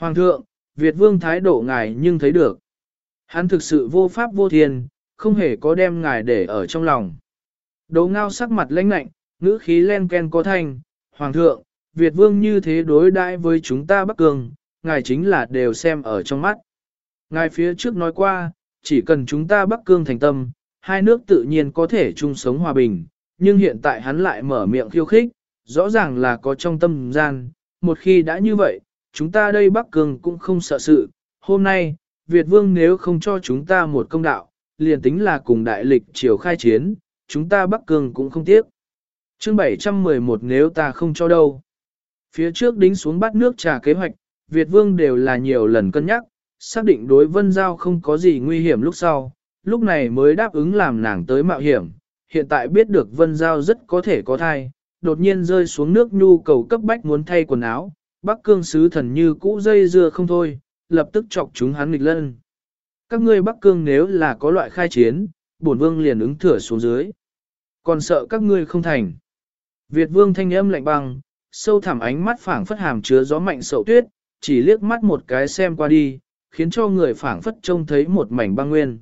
Hoàng thượng, Việt vương thái độ ngài nhưng thấy được. Hắn thực sự vô pháp vô thiên, không hề có đem ngài để ở trong lòng. Đấu ngao sắc mặt lãnh lạnh, ngữ khí len ken có thanh, Hoàng thượng, Việt vương như thế đối đãi với chúng ta Bắc Cường, ngài chính là đều xem ở trong mắt. Ngài phía trước nói qua, chỉ cần chúng ta Bắc Cương thành tâm, hai nước tự nhiên có thể chung sống hòa bình, nhưng hiện tại hắn lại mở miệng khiêu khích, rõ ràng là có trong tâm gian, một khi đã như vậy, chúng ta đây Bắc Cương cũng không sợ sự, hôm nay, Việt Vương nếu không cho chúng ta một công đạo, liền tính là cùng đại lịch triều khai chiến, chúng ta Bắc Cương cũng không tiếc. Chương 711 nếu ta không cho đâu. Phía trước đính xuống bắt nước trà kế hoạch, Việt Vương đều là nhiều lần cân nhắc, xác định đối Vân Giao không có gì nguy hiểm lúc sau, lúc này mới đáp ứng làm nàng tới mạo hiểm. Hiện tại biết được Vân Giao rất có thể có thai, đột nhiên rơi xuống nước nhu cầu cấp bách muốn thay quần áo, Bắc Cương sứ thần như cũ dây dưa không thôi, lập tức chọc chúng hắn nghịch lân. Các ngươi Bắc Cương nếu là có loại khai chiến, bổn vương liền ứng thửa xuống dưới. Còn sợ các ngươi không thành. Việt vương thanh âm lạnh băng, sâu thẳm ánh mắt phảng phất hàm chứa gió mạnh sậu tuyết, chỉ liếc mắt một cái xem qua đi, khiến cho người phảng phất trông thấy một mảnh băng nguyên.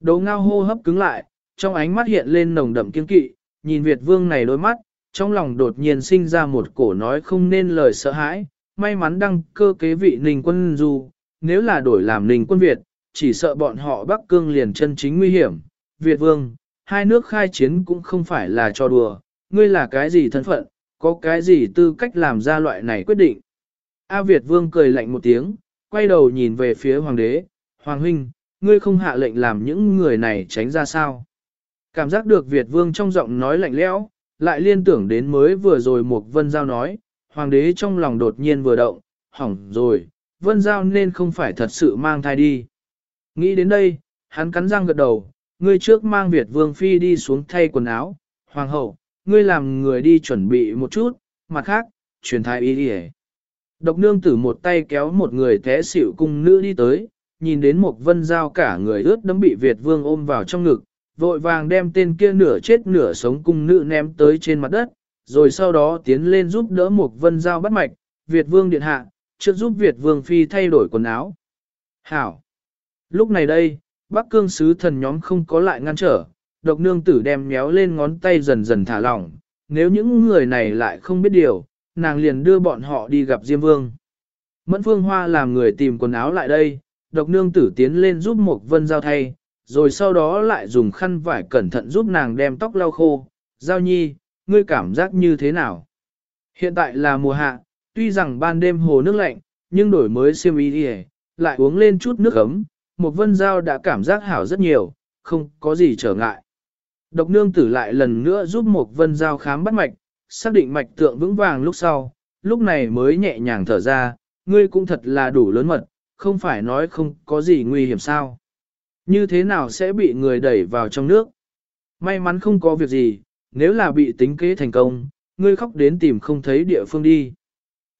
Đầu ngao hô hấp cứng lại, trong ánh mắt hiện lên nồng đậm kiên kỵ, nhìn Việt vương này đôi mắt, trong lòng đột nhiên sinh ra một cổ nói không nên lời sợ hãi, may mắn đăng cơ kế vị Ninh quân du, nếu là đổi làm Ninh quân Việt, chỉ sợ bọn họ Bắc Cương liền chân chính nguy hiểm. Việt vương, hai nước khai chiến cũng không phải là cho đùa, ngươi là cái gì thân phận, có cái gì tư cách làm ra loại này quyết định. A Việt vương cười lạnh một tiếng, quay đầu nhìn về phía hoàng đế, hoàng huynh, ngươi không hạ lệnh làm những người này tránh ra sao. Cảm giác được Việt vương trong giọng nói lạnh lẽo, lại liên tưởng đến mới vừa rồi một vân giao nói, hoàng đế trong lòng đột nhiên vừa động, hỏng rồi, vân giao nên không phải thật sự mang thai đi. Nghĩ đến đây, hắn cắn răng gật đầu, ngươi trước mang Việt vương phi đi xuống thay quần áo, hoàng hậu, ngươi làm người đi chuẩn bị một chút, mặt khác, truyền thai ý đi Độc nương tử một tay kéo một người té xỉu cung nữ đi tới, nhìn đến một vân giao cả người ướt đấm bị Việt vương ôm vào trong ngực, vội vàng đem tên kia nửa chết nửa sống cung nữ ném tới trên mặt đất, rồi sau đó tiến lên giúp đỡ Mục vân giao bắt mạch, Việt vương điện hạ, trước giúp Việt vương phi thay đổi quần áo. Hảo! Lúc này đây, Bắc cương sứ thần nhóm không có lại ngăn trở, độc nương tử đem méo lên ngón tay dần dần thả lỏng, nếu những người này lại không biết điều, nàng liền đưa bọn họ đi gặp Diêm Vương. Mẫn Phương Hoa làm người tìm quần áo lại đây, độc nương tử tiến lên giúp Mục vân giao thay, rồi sau đó lại dùng khăn vải cẩn thận giúp nàng đem tóc lau khô. Giao nhi, ngươi cảm giác như thế nào? Hiện tại là mùa hạ, tuy rằng ban đêm hồ nước lạnh, nhưng đổi mới siêm y đi lại uống lên chút nước ấm, một vân giao đã cảm giác hảo rất nhiều, không có gì trở ngại. Độc nương tử lại lần nữa giúp một vân giao khám bắt mạch, xác định mạch tượng vững vàng lúc sau, lúc này mới nhẹ nhàng thở ra, ngươi cũng thật là đủ lớn mật, không phải nói không có gì nguy hiểm sao. Như thế nào sẽ bị người đẩy vào trong nước? May mắn không có việc gì, nếu là bị tính kế thành công, ngươi khóc đến tìm không thấy địa phương đi.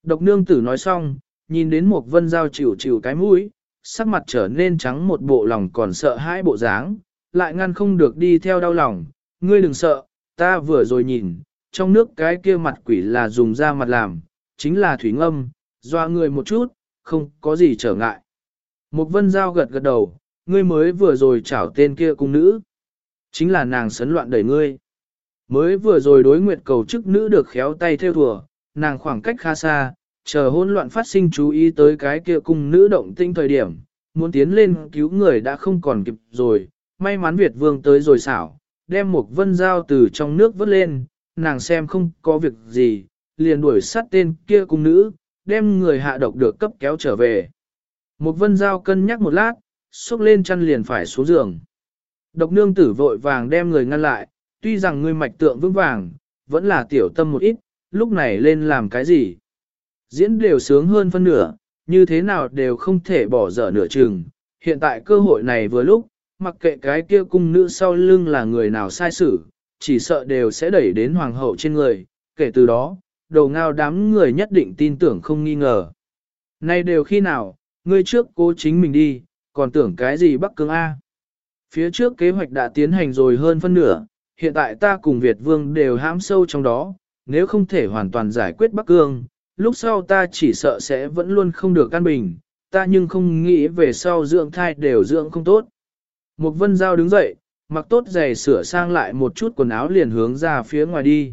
Độc nương tử nói xong, nhìn đến một vân dao chịu chịu cái mũi, sắc mặt trở nên trắng một bộ lòng còn sợ hãi bộ dáng, lại ngăn không được đi theo đau lòng. Ngươi đừng sợ, ta vừa rồi nhìn, trong nước cái kia mặt quỷ là dùng da mặt làm, chính là thủy ngâm, doa người một chút, không có gì trở ngại. Một vân giao gật gật đầu, ngươi mới vừa rồi chảo tên kia cung nữ. Chính là nàng sấn loạn đẩy ngươi. Mới vừa rồi đối nguyệt cầu chức nữ được khéo tay theo thùa, nàng khoảng cách khá xa, chờ hỗn loạn phát sinh chú ý tới cái kia cung nữ động tinh thời điểm, muốn tiến lên cứu người đã không còn kịp rồi, may mắn Việt vương tới rồi xảo, đem một vân dao từ trong nước vớt lên, nàng xem không có việc gì, liền đuổi sát tên kia cung nữ, đem người hạ độc được cấp kéo trở về. Một vân dao cân nhắc một lát, xúc lên chăn liền phải xuống giường. Độc nương tử vội vàng đem người ngăn lại, tuy rằng ngươi mạch tượng vững vàng, vẫn là tiểu tâm một ít, lúc này lên làm cái gì. Diễn đều sướng hơn phân nửa, như thế nào đều không thể bỏ dở nửa chừng. Hiện tại cơ hội này vừa lúc, mặc kệ cái kia cung nữ sau lưng là người nào sai xử, chỉ sợ đều sẽ đẩy đến hoàng hậu trên người, kể từ đó, đầu ngao đám người nhất định tin tưởng không nghi ngờ. Nay đều khi nào, ngươi trước cố chính mình đi, còn tưởng cái gì Bắc Cương A. Phía trước kế hoạch đã tiến hành rồi hơn phân nửa, hiện tại ta cùng Việt Vương đều hãm sâu trong đó, nếu không thể hoàn toàn giải quyết Bắc Cương, lúc sau ta chỉ sợ sẽ vẫn luôn không được căn bình, ta nhưng không nghĩ về sau dưỡng thai đều dưỡng không tốt. Một vân giao đứng dậy, mặc tốt giày sửa sang lại một chút quần áo liền hướng ra phía ngoài đi.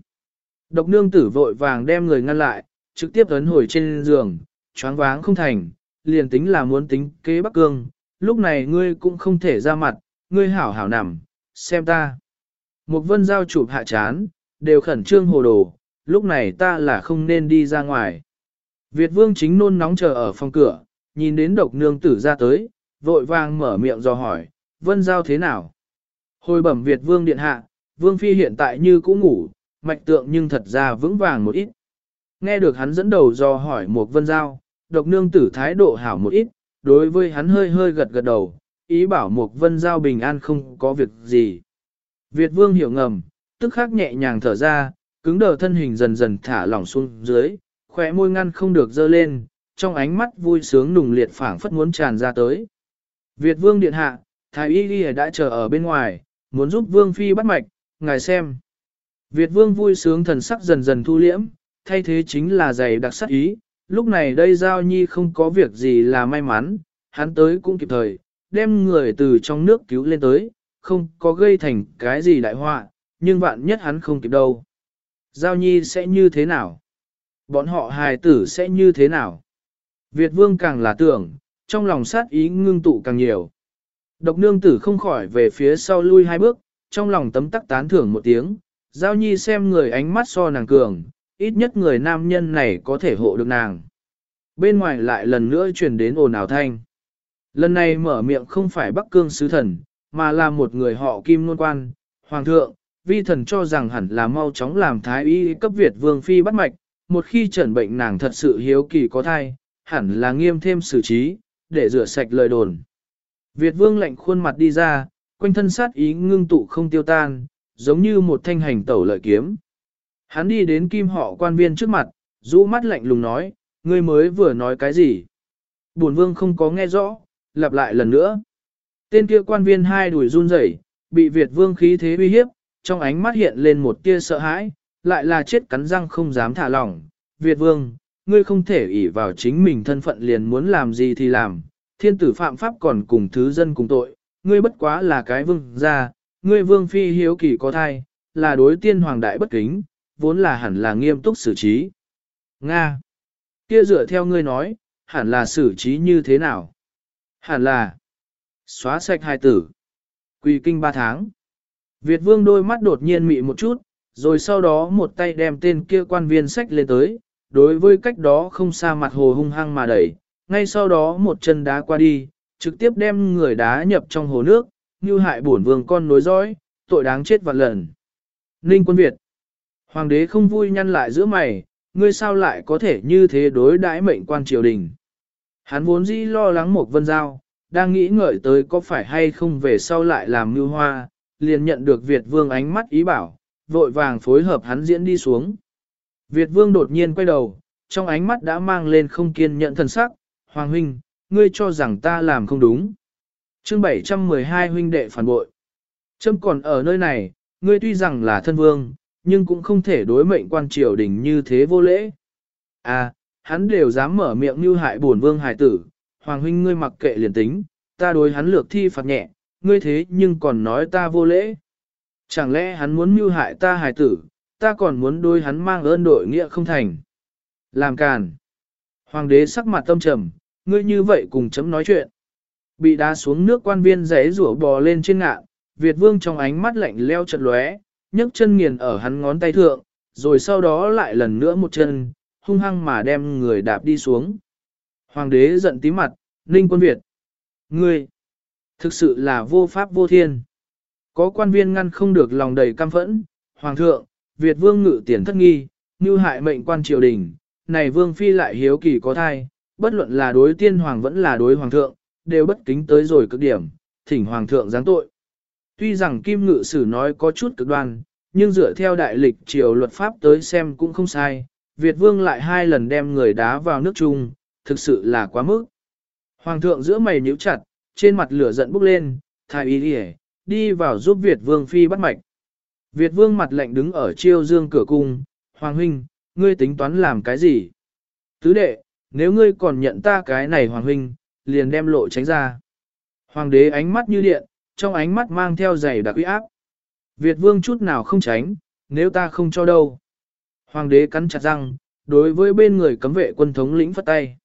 Độc nương tử vội vàng đem người ngăn lại, trực tiếp ấn hồi trên giường, choáng váng không thành, liền tính là muốn tính kế Bắc Cương, lúc này ngươi cũng không thể ra mặt, ngươi hảo hảo nằm, xem ta. Một vân giao chụp hạ chán, đều khẩn trương hồ đồ, lúc này ta là không nên đi ra ngoài. Việt vương chính nôn nóng chờ ở phòng cửa, nhìn đến độc nương tử ra tới, vội vàng mở miệng do hỏi, vân giao thế nào? Hồi bẩm Việt vương điện hạ, vương phi hiện tại như cũ ngủ, mạch tượng nhưng thật ra vững vàng một ít. Nghe được hắn dẫn đầu do hỏi một vân giao, độc nương tử thái độ hảo một ít, đối với hắn hơi hơi gật gật đầu, ý bảo Mục vân giao bình an không có việc gì. Việt vương hiểu ngầm, tức khắc nhẹ nhàng thở ra, cứng đờ thân hình dần dần thả lỏng xuống dưới, khóe môi ngăn không được dơ lên, trong ánh mắt vui sướng nùng liệt phảng phất muốn tràn ra tới. Việt vương điện hạ, thái y ghi đã chờ ở bên ngoài, muốn giúp vương phi bắt mạch, ngài xem. Việt vương vui sướng thần sắc dần dần thu liễm, thay thế chính là giày đặc sắc ý, lúc này đây giao nhi không có việc gì là may mắn, hắn tới cũng kịp thời, đem người từ trong nước cứu lên tới, không có gây thành cái gì đại họa, nhưng vạn nhất hắn không kịp đâu. Giao nhi sẽ như thế nào? Bọn họ hài tử sẽ như thế nào? Việt vương càng là tưởng, trong lòng sát ý ngưng tụ càng nhiều. Độc nương tử không khỏi về phía sau lui hai bước, trong lòng tấm tắc tán thưởng một tiếng, giao nhi xem người ánh mắt so nàng cường, ít nhất người nam nhân này có thể hộ được nàng. Bên ngoài lại lần nữa truyền đến ồn ào thanh. Lần này mở miệng không phải Bắc Cương sứ thần, mà là một người họ kim nôn quan, hoàng thượng, vi thần cho rằng hẳn là mau chóng làm thái y cấp Việt vương phi bắt mạch, một khi chẩn bệnh nàng thật sự hiếu kỳ có thai, hẳn là nghiêm thêm xử trí, để rửa sạch lời đồn. Việt vương lạnh khuôn mặt đi ra, quanh thân sát ý ngưng tụ không tiêu tan, giống như một thanh hành tẩu lợi kiếm. Hắn đi đến kim họ quan viên trước mặt, rũ mắt lạnh lùng nói, ngươi mới vừa nói cái gì? Bổn vương không có nghe rõ, lặp lại lần nữa. Tên kia quan viên hai đuổi run rẩy, bị Việt vương khí thế uy hiếp, trong ánh mắt hiện lên một tia sợ hãi, lại là chết cắn răng không dám thả lỏng. Việt vương, ngươi không thể ỷ vào chính mình thân phận liền muốn làm gì thì làm, thiên tử phạm pháp còn cùng thứ dân cùng tội, ngươi bất quá là cái vương gia, ngươi vương phi hiếu kỳ có thai, là đối tiên hoàng đại bất kính, vốn là hẳn là nghiêm túc xử trí. Nga. Kia dựa theo ngươi nói, hẳn là xử trí như thế nào? Hẳn là xóa sạch hai tử. Quỳ kinh ba tháng. Việt vương đôi mắt đột nhiên mị một chút, rồi sau đó một tay đem tên kia quan viên sách lên tới, đối với cách đó không xa mặt hồ hung hăng mà đẩy, ngay sau đó một chân đá qua đi, trực tiếp đem người đá nhập trong hồ nước, như hại bổn vương con nối dõi, tội đáng chết vạn lần. Ninh quân Việt Hoàng đế không vui nhăn lại giữa mày, ngươi sao lại có thể như thế đối đãi mệnh quan triều đình. Hắn vốn dĩ lo lắng một vân giao, đang nghĩ ngợi tới có phải hay không về sau lại làm mưu hoa, liền nhận được Việt vương ánh mắt ý bảo, vội vàng phối hợp hắn diễn đi xuống. Việt vương đột nhiên quay đầu, trong ánh mắt đã mang lên không kiên nhận thần sắc, Hoàng huynh, ngươi cho rằng ta làm không đúng. chương 712 huynh đệ phản bội. Trâm còn ở nơi này, ngươi tuy rằng là thân vương, nhưng cũng không thể đối mệnh quan triều đình như thế vô lễ. À, hắn đều dám mở miệng như hại bổn vương hài tử, hoàng huynh ngươi mặc kệ liền tính, ta đối hắn lược thi phạt nhẹ, ngươi thế nhưng còn nói ta vô lễ. Chẳng lẽ hắn muốn mưu hại ta hài tử, ta còn muốn đối hắn mang ơn đội nghĩa không thành. Làm càn. Hoàng đế sắc mặt tâm trầm, ngươi như vậy cùng chấm nói chuyện. Bị đá xuống nước quan viên rẽ rủa bò lên trên ngạn, Việt vương trong ánh mắt lạnh leo chật lóe, nhấc chân nghiền ở hắn ngón tay thượng, rồi sau đó lại lần nữa một chân, hung hăng mà đem người đạp đi xuống. Hoàng đế giận tí mặt, Ninh quân Việt. Ngươi, thực sự là vô pháp vô thiên. Có quan viên ngăn không được lòng đầy căm phẫn, Hoàng thượng, Việt vương ngự tiền thất nghi, như hại mệnh quan triều đình, này vương phi lại hiếu kỳ có thai, bất luận là đối tiên hoàng vẫn là đối hoàng thượng, đều bất kính tới rồi cực điểm, thỉnh hoàng thượng giáng tội. Tuy rằng Kim Ngự Sử nói có chút cực đoan, nhưng dựa theo đại lịch triều luật pháp tới xem cũng không sai, Việt Vương lại hai lần đem người đá vào nước chung, thực sự là quá mức. Hoàng thượng giữa mày nhíu chặt, trên mặt lửa giận bốc lên, thái y đi, đi vào giúp Việt Vương phi bắt mạch. Việt Vương mặt lạnh đứng ở chiêu dương cửa cung, Hoàng huynh, ngươi tính toán làm cái gì? Tứ đệ, nếu ngươi còn nhận ta cái này hoàng huynh, liền đem lộ tránh ra. Hoàng đế ánh mắt như điện, trong ánh mắt mang theo dày đặc uy áp. Việt vương chút nào không tránh, nếu ta không cho đâu. Hoàng đế cắn chặt răng, đối với bên người cấm vệ quân thống lĩnh phất tay.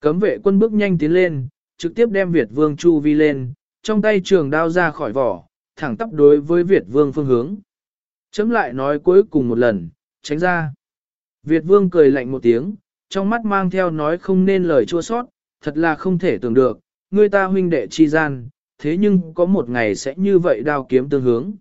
Cấm vệ quân bước nhanh tiến lên, trực tiếp đem Việt vương chu vi lên, trong tay trường đao ra khỏi vỏ, thẳng tắp đối với Việt vương phương hướng. Chấm lại nói cuối cùng một lần, tránh ra. Việt vương cười lạnh một tiếng, trong mắt mang theo nói không nên lời chua sót, thật là không thể tưởng được, người ta huynh đệ chi gian, thế nhưng có một ngày sẽ như vậy đao kiếm tương hướng.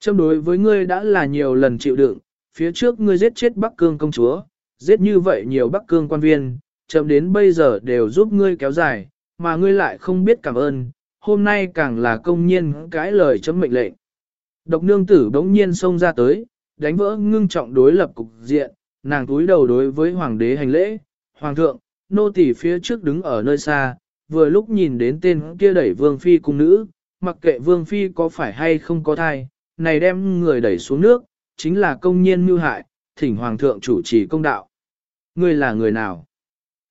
Châm đối với ngươi đã là nhiều lần chịu đựng, phía trước ngươi giết chết Bắc Cương công chúa, giết như vậy nhiều Bắc Cương quan viên, chậm đến bây giờ đều giúp ngươi kéo dài, mà ngươi lại không biết cảm ơn, hôm nay càng là công nhiên cái lời chấm mệnh lệnh. Độc nương tử đống nhiên xông ra tới, đánh vỡ ngưng trọng đối lập cục diện, nàng túi đầu đối với hoàng đế hành lễ, hoàng thượng, nô tỳ phía trước đứng ở nơi xa, vừa lúc nhìn đến tên kia đẩy vương phi cung nữ, mặc kệ vương phi có phải hay không có thai, này đem người đẩy xuống nước, chính là công nhiên mưu hại, thỉnh hoàng thượng chủ trì công đạo. Ngươi là người nào?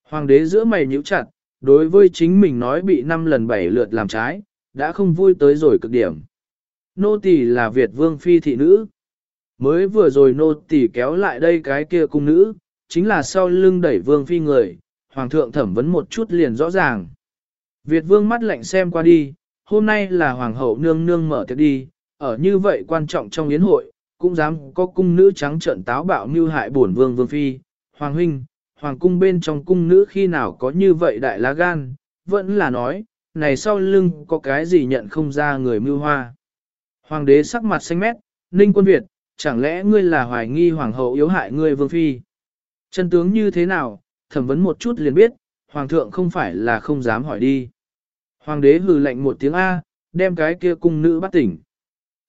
Hoàng đế giữa mày nhíu chặt, đối với chính mình nói bị năm lần bảy lượt làm trái, đã không vui tới rồi cực điểm. Nô tỳ là Việt vương phi thị nữ. Mới vừa rồi nô tỳ kéo lại đây cái kia cung nữ, chính là sau lưng đẩy vương phi người, hoàng thượng thẩm vấn một chút liền rõ ràng. Việt vương mắt lạnh xem qua đi, hôm nay là hoàng hậu nương nương mở tiệc đi, ở như vậy quan trọng trong yến hội, cũng dám có cung nữ trắng trợn táo bạo mưu hại bổn vương vương phi, hoàng huynh, hoàng cung bên trong cung nữ khi nào có như vậy đại lá gan, vẫn là nói, này sau lưng có cái gì nhận không ra người mưu hoa. Hoàng đế sắc mặt xanh mét, ninh quân Việt, chẳng lẽ ngươi là hoài nghi hoàng hậu yếu hại ngươi vương phi? Chân tướng như thế nào, thẩm vấn một chút liền biết, hoàng thượng không phải là không dám hỏi đi. Hoàng đế hừ lạnh một tiếng A, đem cái kia cung nữ bắt tỉnh.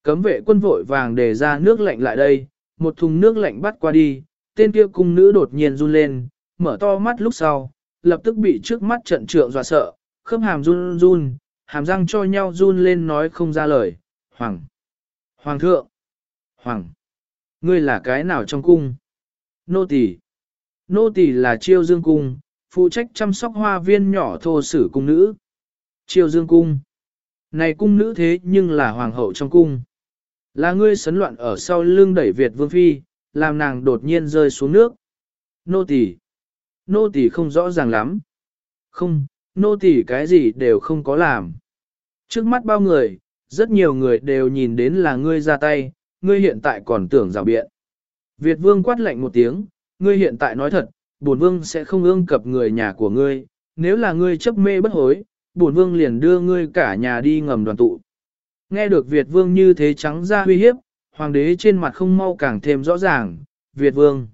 Cấm vệ quân vội vàng để ra nước lạnh lại đây, một thùng nước lạnh bắt qua đi, tên kia cung nữ đột nhiên run lên, mở to mắt lúc sau, lập tức bị trước mắt trận trượng dọa sợ, khớp hàm run run, hàm răng cho nhau run lên nói không ra lời. Hoàng! Hoàng thượng! Hoàng! Ngươi là cái nào trong cung? Nô tỳ. Nô tỳ là chiêu dương cung, phụ trách chăm sóc hoa viên nhỏ thô sử cung nữ. triều dương cung. Này cung nữ thế nhưng là hoàng hậu trong cung. Là ngươi sấn loạn ở sau lưng đẩy Việt vương phi, làm nàng đột nhiên rơi xuống nước. Nô tỳ, nô tỳ không rõ ràng lắm. Không, nô tỳ cái gì đều không có làm. Trước mắt bao người, rất nhiều người đều nhìn đến là ngươi ra tay, ngươi hiện tại còn tưởng rào biện. Việt vương quát lạnh một tiếng, ngươi hiện tại nói thật, bổn vương sẽ không ương cập người nhà của ngươi, nếu là ngươi chấp mê bất hối, bổn vương liền đưa ngươi cả nhà đi ngầm đoàn tụ. Nghe được Việt vương như thế trắng ra uy hiếp, hoàng đế trên mặt không mau càng thêm rõ ràng, Việt vương.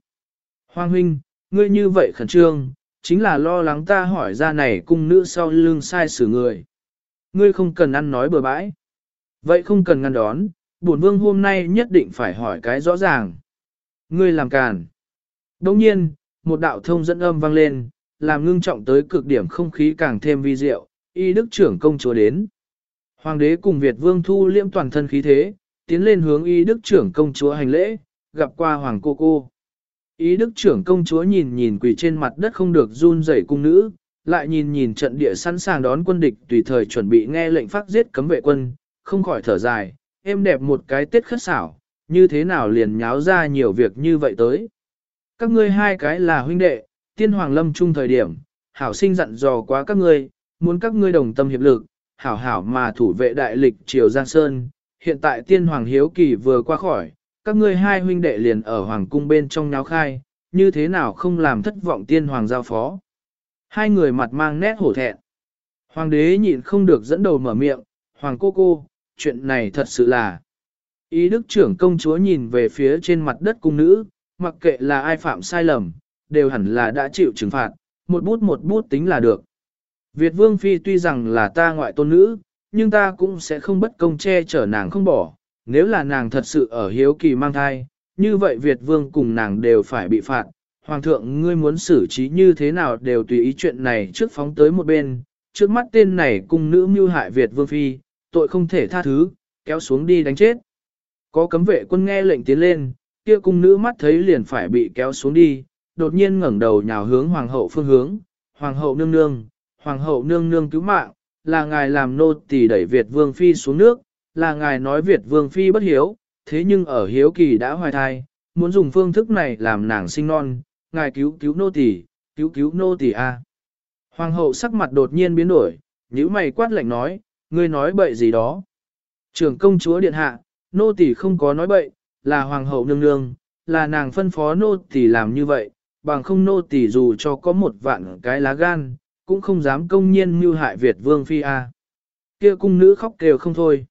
Hoàng huynh, ngươi như vậy khẩn trương, chính là lo lắng ta hỏi ra này cung nữ sau lưng sai xử người. Ngươi không cần ăn nói bừa bãi. Vậy không cần ngăn đón, bổn vương hôm nay nhất định phải hỏi cái rõ ràng. Ngươi làm càn. Đồng nhiên, một đạo thông dẫn âm vang lên, làm ngưng trọng tới cực điểm không khí càng thêm vi diệu, y đức trưởng công chúa đến. Hoàng đế cùng Việt vương thu liễm toàn thân khí thế, tiến lên hướng y đức trưởng công chúa hành lễ, gặp qua hoàng cô cô. Y đức trưởng công chúa nhìn nhìn quỳ trên mặt đất không được run rẩy cung nữ, lại nhìn nhìn trận địa sẵn sàng đón quân địch tùy thời chuẩn bị nghe lệnh phát giết cấm vệ quân, không khỏi thở dài, em đẹp một cái tết khất xảo, như thế nào liền nháo ra nhiều việc như vậy tới. Các ngươi hai cái là huynh đệ, tiên hoàng lâm chung thời điểm, hảo sinh dặn dò quá các ngươi, muốn các ngươi đồng tâm hiệp lực, hảo hảo mà thủ vệ đại lịch triều Giang Sơn, hiện tại tiên hoàng hiếu kỳ vừa qua khỏi, các ngươi hai huynh đệ liền ở hoàng cung bên trong náo khai, như thế nào không làm thất vọng tiên hoàng giao phó. Hai người mặt mang nét hổ thẹn. Hoàng đế nhịn không được dẫn đầu mở miệng, hoàng cô cô, chuyện này thật sự là. Ý đức trưởng công chúa nhìn về phía trên mặt đất cung nữ, mặc kệ là ai phạm sai lầm, đều hẳn là đã chịu trừng phạt, một bút một bút tính là được. Việt Vương Phi tuy rằng là ta ngoại tôn nữ, nhưng ta cũng sẽ không bất công che chở nàng không bỏ. Nếu là nàng thật sự ở hiếu kỳ mang thai, như vậy Việt Vương cùng nàng đều phải bị phạt. Hoàng thượng ngươi muốn xử trí như thế nào đều tùy ý chuyện này trước phóng tới một bên. Trước mắt tên này cung nữ mưu hại Việt Vương Phi, tội không thể tha thứ, kéo xuống đi đánh chết. Có cấm vệ quân nghe lệnh tiến lên, kia cung nữ mắt thấy liền phải bị kéo xuống đi, đột nhiên ngẩng đầu nhào hướng hoàng hậu phương hướng, hoàng hậu nương nương, hoàng hậu nương nương cứu mạng, là ngài làm nô tỳ đẩy Việt vương phi xuống nước, là ngài nói Việt vương phi bất hiếu, thế nhưng ở hiếu kỳ đã hoài thai, muốn dùng phương thức này làm nàng sinh non, ngài cứu cứu nô tỳ, cứu cứu nô tỳ a. Hoàng hậu sắc mặt đột nhiên biến đổi, nhíu mày quát lạnh nói, ngươi nói bậy gì đó. Trưởng công chúa điện hạ, nô tỳ không có nói bậy, là hoàng hậu nương nương, là nàng phân phó nô tỳ làm như vậy, bằng không nô tỳ dù cho có một vạn cái lá gan, cũng không dám công nhiên mưu hại Việt vương phi a. Kia cung nữ khóc kêu không thôi.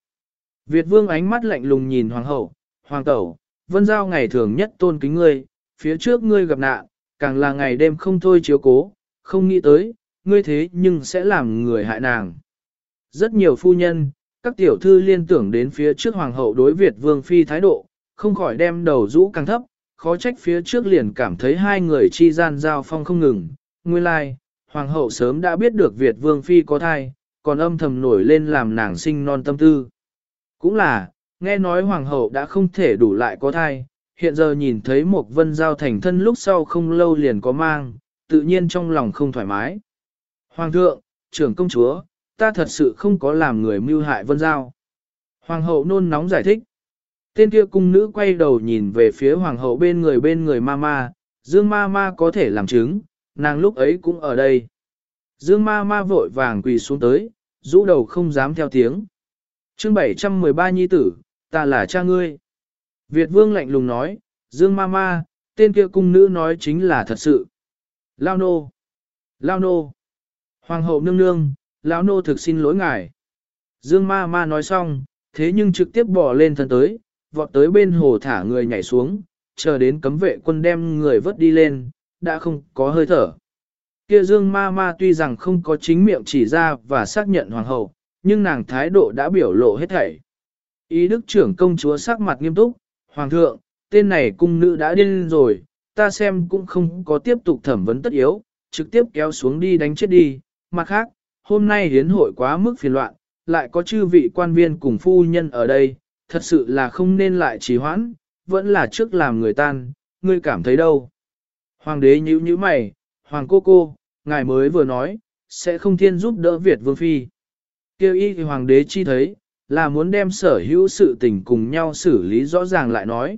Việt vương ánh mắt lạnh lùng nhìn hoàng hậu, hoàng tẩu, vân giao ngày thường nhất tôn kính ngươi, phía trước ngươi gặp nạn, càng là ngày đêm không thôi chiếu cố, không nghĩ tới, ngươi thế nhưng sẽ làm người hại nàng. Rất nhiều phu nhân, các tiểu thư liên tưởng đến phía trước hoàng hậu đối Việt vương phi thái độ, không khỏi đem đầu rũ càng thấp, khó trách phía trước liền cảm thấy hai người chi gian giao phong không ngừng. Nguyên lai, like, hoàng hậu sớm đã biết được Việt vương phi có thai, còn âm thầm nổi lên làm nàng sinh non tâm tư. Cũng là, nghe nói hoàng hậu đã không thể đủ lại có thai, hiện giờ nhìn thấy một vân giao thành thân lúc sau không lâu liền có mang, tự nhiên trong lòng không thoải mái. Hoàng thượng, trưởng công chúa, ta thật sự không có làm người mưu hại vân giao. Hoàng hậu nôn nóng giải thích. Tên kia cung nữ quay đầu nhìn về phía hoàng hậu bên người bên người ma ma, dương ma ma có thể làm chứng, nàng lúc ấy cũng ở đây. Dương ma ma vội vàng quỳ xuống tới, rũ đầu không dám theo tiếng. chương 713 nhi tử, ta là cha ngươi. Việt vương lạnh lùng nói, Dương ma ma, tên kia cung nữ nói chính là thật sự. Lao nô. Lao nô. Hoàng hậu nương nương, lão nô thực xin lỗi ngài. Dương ma ma nói xong, thế nhưng trực tiếp bỏ lên thân tới, vọt tới bên hồ thả người nhảy xuống, chờ đến cấm vệ quân đem người vớt đi lên, đã không có hơi thở. Kia dương ma ma tuy rằng không có chính miệng chỉ ra và xác nhận hoàng hậu, nhưng nàng thái độ đã biểu lộ hết thảy. Ý đức trưởng công chúa sắc mặt nghiêm túc, hoàng thượng, tên này cung nữ đã điên rồi, ta xem cũng không có tiếp tục thẩm vấn tất yếu, trực tiếp kéo xuống đi đánh chết đi. Mặt khác, hôm nay hiến hội quá mức phiền loạn, lại có chư vị quan viên cùng phu nhân ở đây, thật sự là không nên lại trì hoãn, vẫn là trước làm người tan, ngươi cảm thấy đâu. Hoàng đế nhíu nhíu mày, hoàng cô cô, ngài mới vừa nói, sẽ không thiên giúp đỡ Việt vương phi. Kêu y thì hoàng đế chi thấy, là muốn đem sở hữu sự tình cùng nhau xử lý rõ ràng lại nói.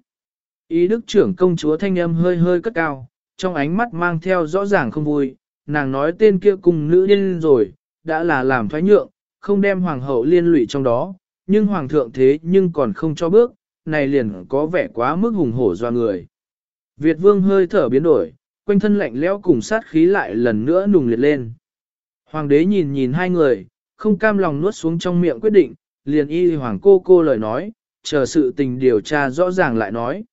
Ý đức trưởng công chúa thanh âm hơi hơi cất cao, trong ánh mắt mang theo rõ ràng không vui, nàng nói tên kia cùng nữ điên rồi, đã là làm thoái nhượng, không đem hoàng hậu liên lụy trong đó, nhưng hoàng thượng thế nhưng còn không cho bước, này liền có vẻ quá mức hùng hổ doa người. Việt vương hơi thở biến đổi, quanh thân lạnh lẽo cùng sát khí lại lần nữa nùng liệt lên. Hoàng đế nhìn nhìn hai người, không cam lòng nuốt xuống trong miệng quyết định, liền y hoàng cô cô lời nói, chờ sự tình điều tra rõ ràng lại nói.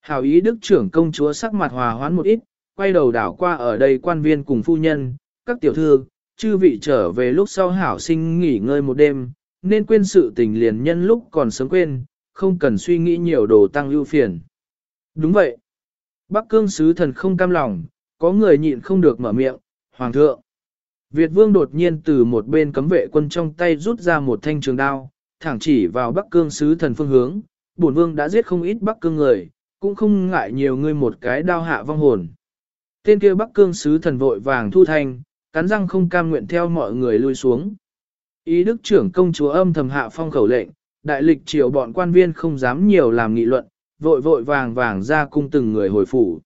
Hảo ý đức trưởng công chúa sắc mặt hòa hoãn một ít, quay đầu đảo qua ở đây quan viên cùng phu nhân, các tiểu thư, chư vị trở về lúc sau hảo sinh nghỉ ngơi một đêm, nên quên sự tình liền nhân lúc còn sớm quên, không cần suy nghĩ nhiều đồ tăng ưu phiền. Đúng vậy. Bắc cương sứ thần không cam lòng, có người nhịn không được mở miệng, hoàng thượng. Việt vương đột nhiên từ một bên cấm vệ quân trong tay rút ra một thanh trường đao, thẳng chỉ vào Bắc cương sứ thần phương hướng, bổn vương đã giết không ít Bắc cương người, cũng không ngại nhiều người một cái đao hạ vong hồn. Tên kia Bắc cương sứ thần vội vàng thu thanh, cắn răng không cam nguyện theo mọi người lui xuống. Ý đức trưởng công chúa âm thầm hạ phong khẩu lệnh, đại lịch triều bọn quan viên không dám nhiều làm nghị luận, vội vội vàng vàng ra cung từng người hồi phủ.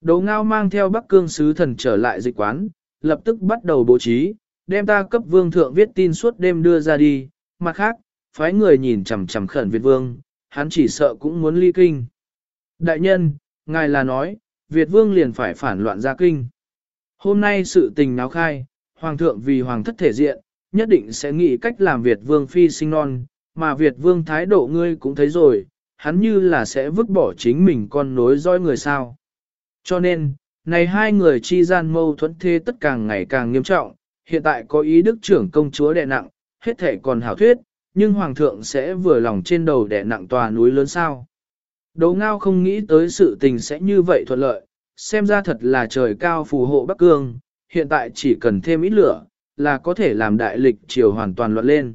Đỗ ngao mang theo Bắc Cương sứ thần trở lại dịch quán, lập tức bắt đầu bố trí, đem ta cấp vương thượng viết tin suốt đêm đưa ra đi, mặt khác, phái người nhìn chằm chằm khẩn Việt vương, hắn chỉ sợ cũng muốn ly kinh. Đại nhân, ngài là nói, Việt vương liền phải phản loạn ra kinh. Hôm nay sự tình náo khai, hoàng thượng vì hoàng thất thể diện, nhất định sẽ nghĩ cách làm Việt vương phi sinh non, mà Việt vương thái độ ngươi cũng thấy rồi, hắn như là sẽ vứt bỏ chính mình con nối dõi người sao. Cho nên, này hai người chi gian mâu thuẫn thế tất càng ngày càng nghiêm trọng, hiện tại có ý đức trưởng công chúa đè nặng, hết thể còn hảo thuyết, nhưng hoàng thượng sẽ vừa lòng trên đầu đè nặng tòa núi lớn sao. Đấu ngao không nghĩ tới sự tình sẽ như vậy thuận lợi, xem ra thật là trời cao phù hộ Bắc Cương, hiện tại chỉ cần thêm ít lửa, là có thể làm đại lịch triều hoàn toàn loạn lên.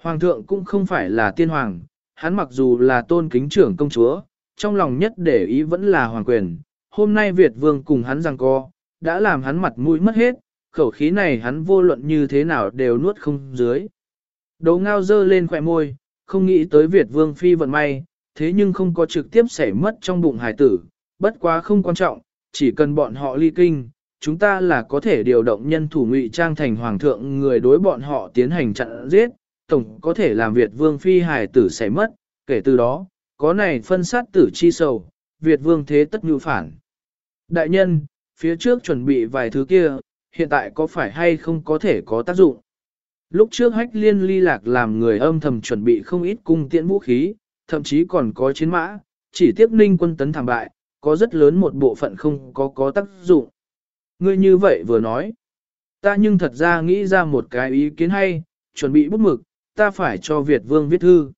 Hoàng thượng cũng không phải là tiên hoàng, hắn mặc dù là tôn kính trưởng công chúa, trong lòng nhất để ý vẫn là hoàng quyền, hôm nay Việt vương cùng hắn rằng co, đã làm hắn mặt mũi mất hết, khẩu khí này hắn vô luận như thế nào đều nuốt không dưới. Đồ ngao dơ lên khỏe môi, không nghĩ tới Việt vương phi vận may, thế nhưng không có trực tiếp xảy mất trong bụng hải tử, bất quá không quan trọng, chỉ cần bọn họ ly kinh, chúng ta là có thể điều động nhân thủ ngụy trang thành hoàng thượng người đối bọn họ tiến hành chặn giết, tổng có thể làm Việt vương phi hải tử sẽ mất, kể từ đó, có này phân sát tử chi sầu, Việt vương thế tất nhu phản. Đại nhân, phía trước chuẩn bị vài thứ kia, hiện tại có phải hay không có thể có tác dụng? Lúc trước hách liên ly lạc làm người âm thầm chuẩn bị không ít cung tiễn vũ khí, thậm chí còn có chiến mã, chỉ tiếp ninh quân tấn thảm bại, có rất lớn một bộ phận không có có tác dụng. Ngươi như vậy vừa nói, ta nhưng thật ra nghĩ ra một cái ý kiến hay, chuẩn bị bút mực, ta phải cho Việt Vương viết thư.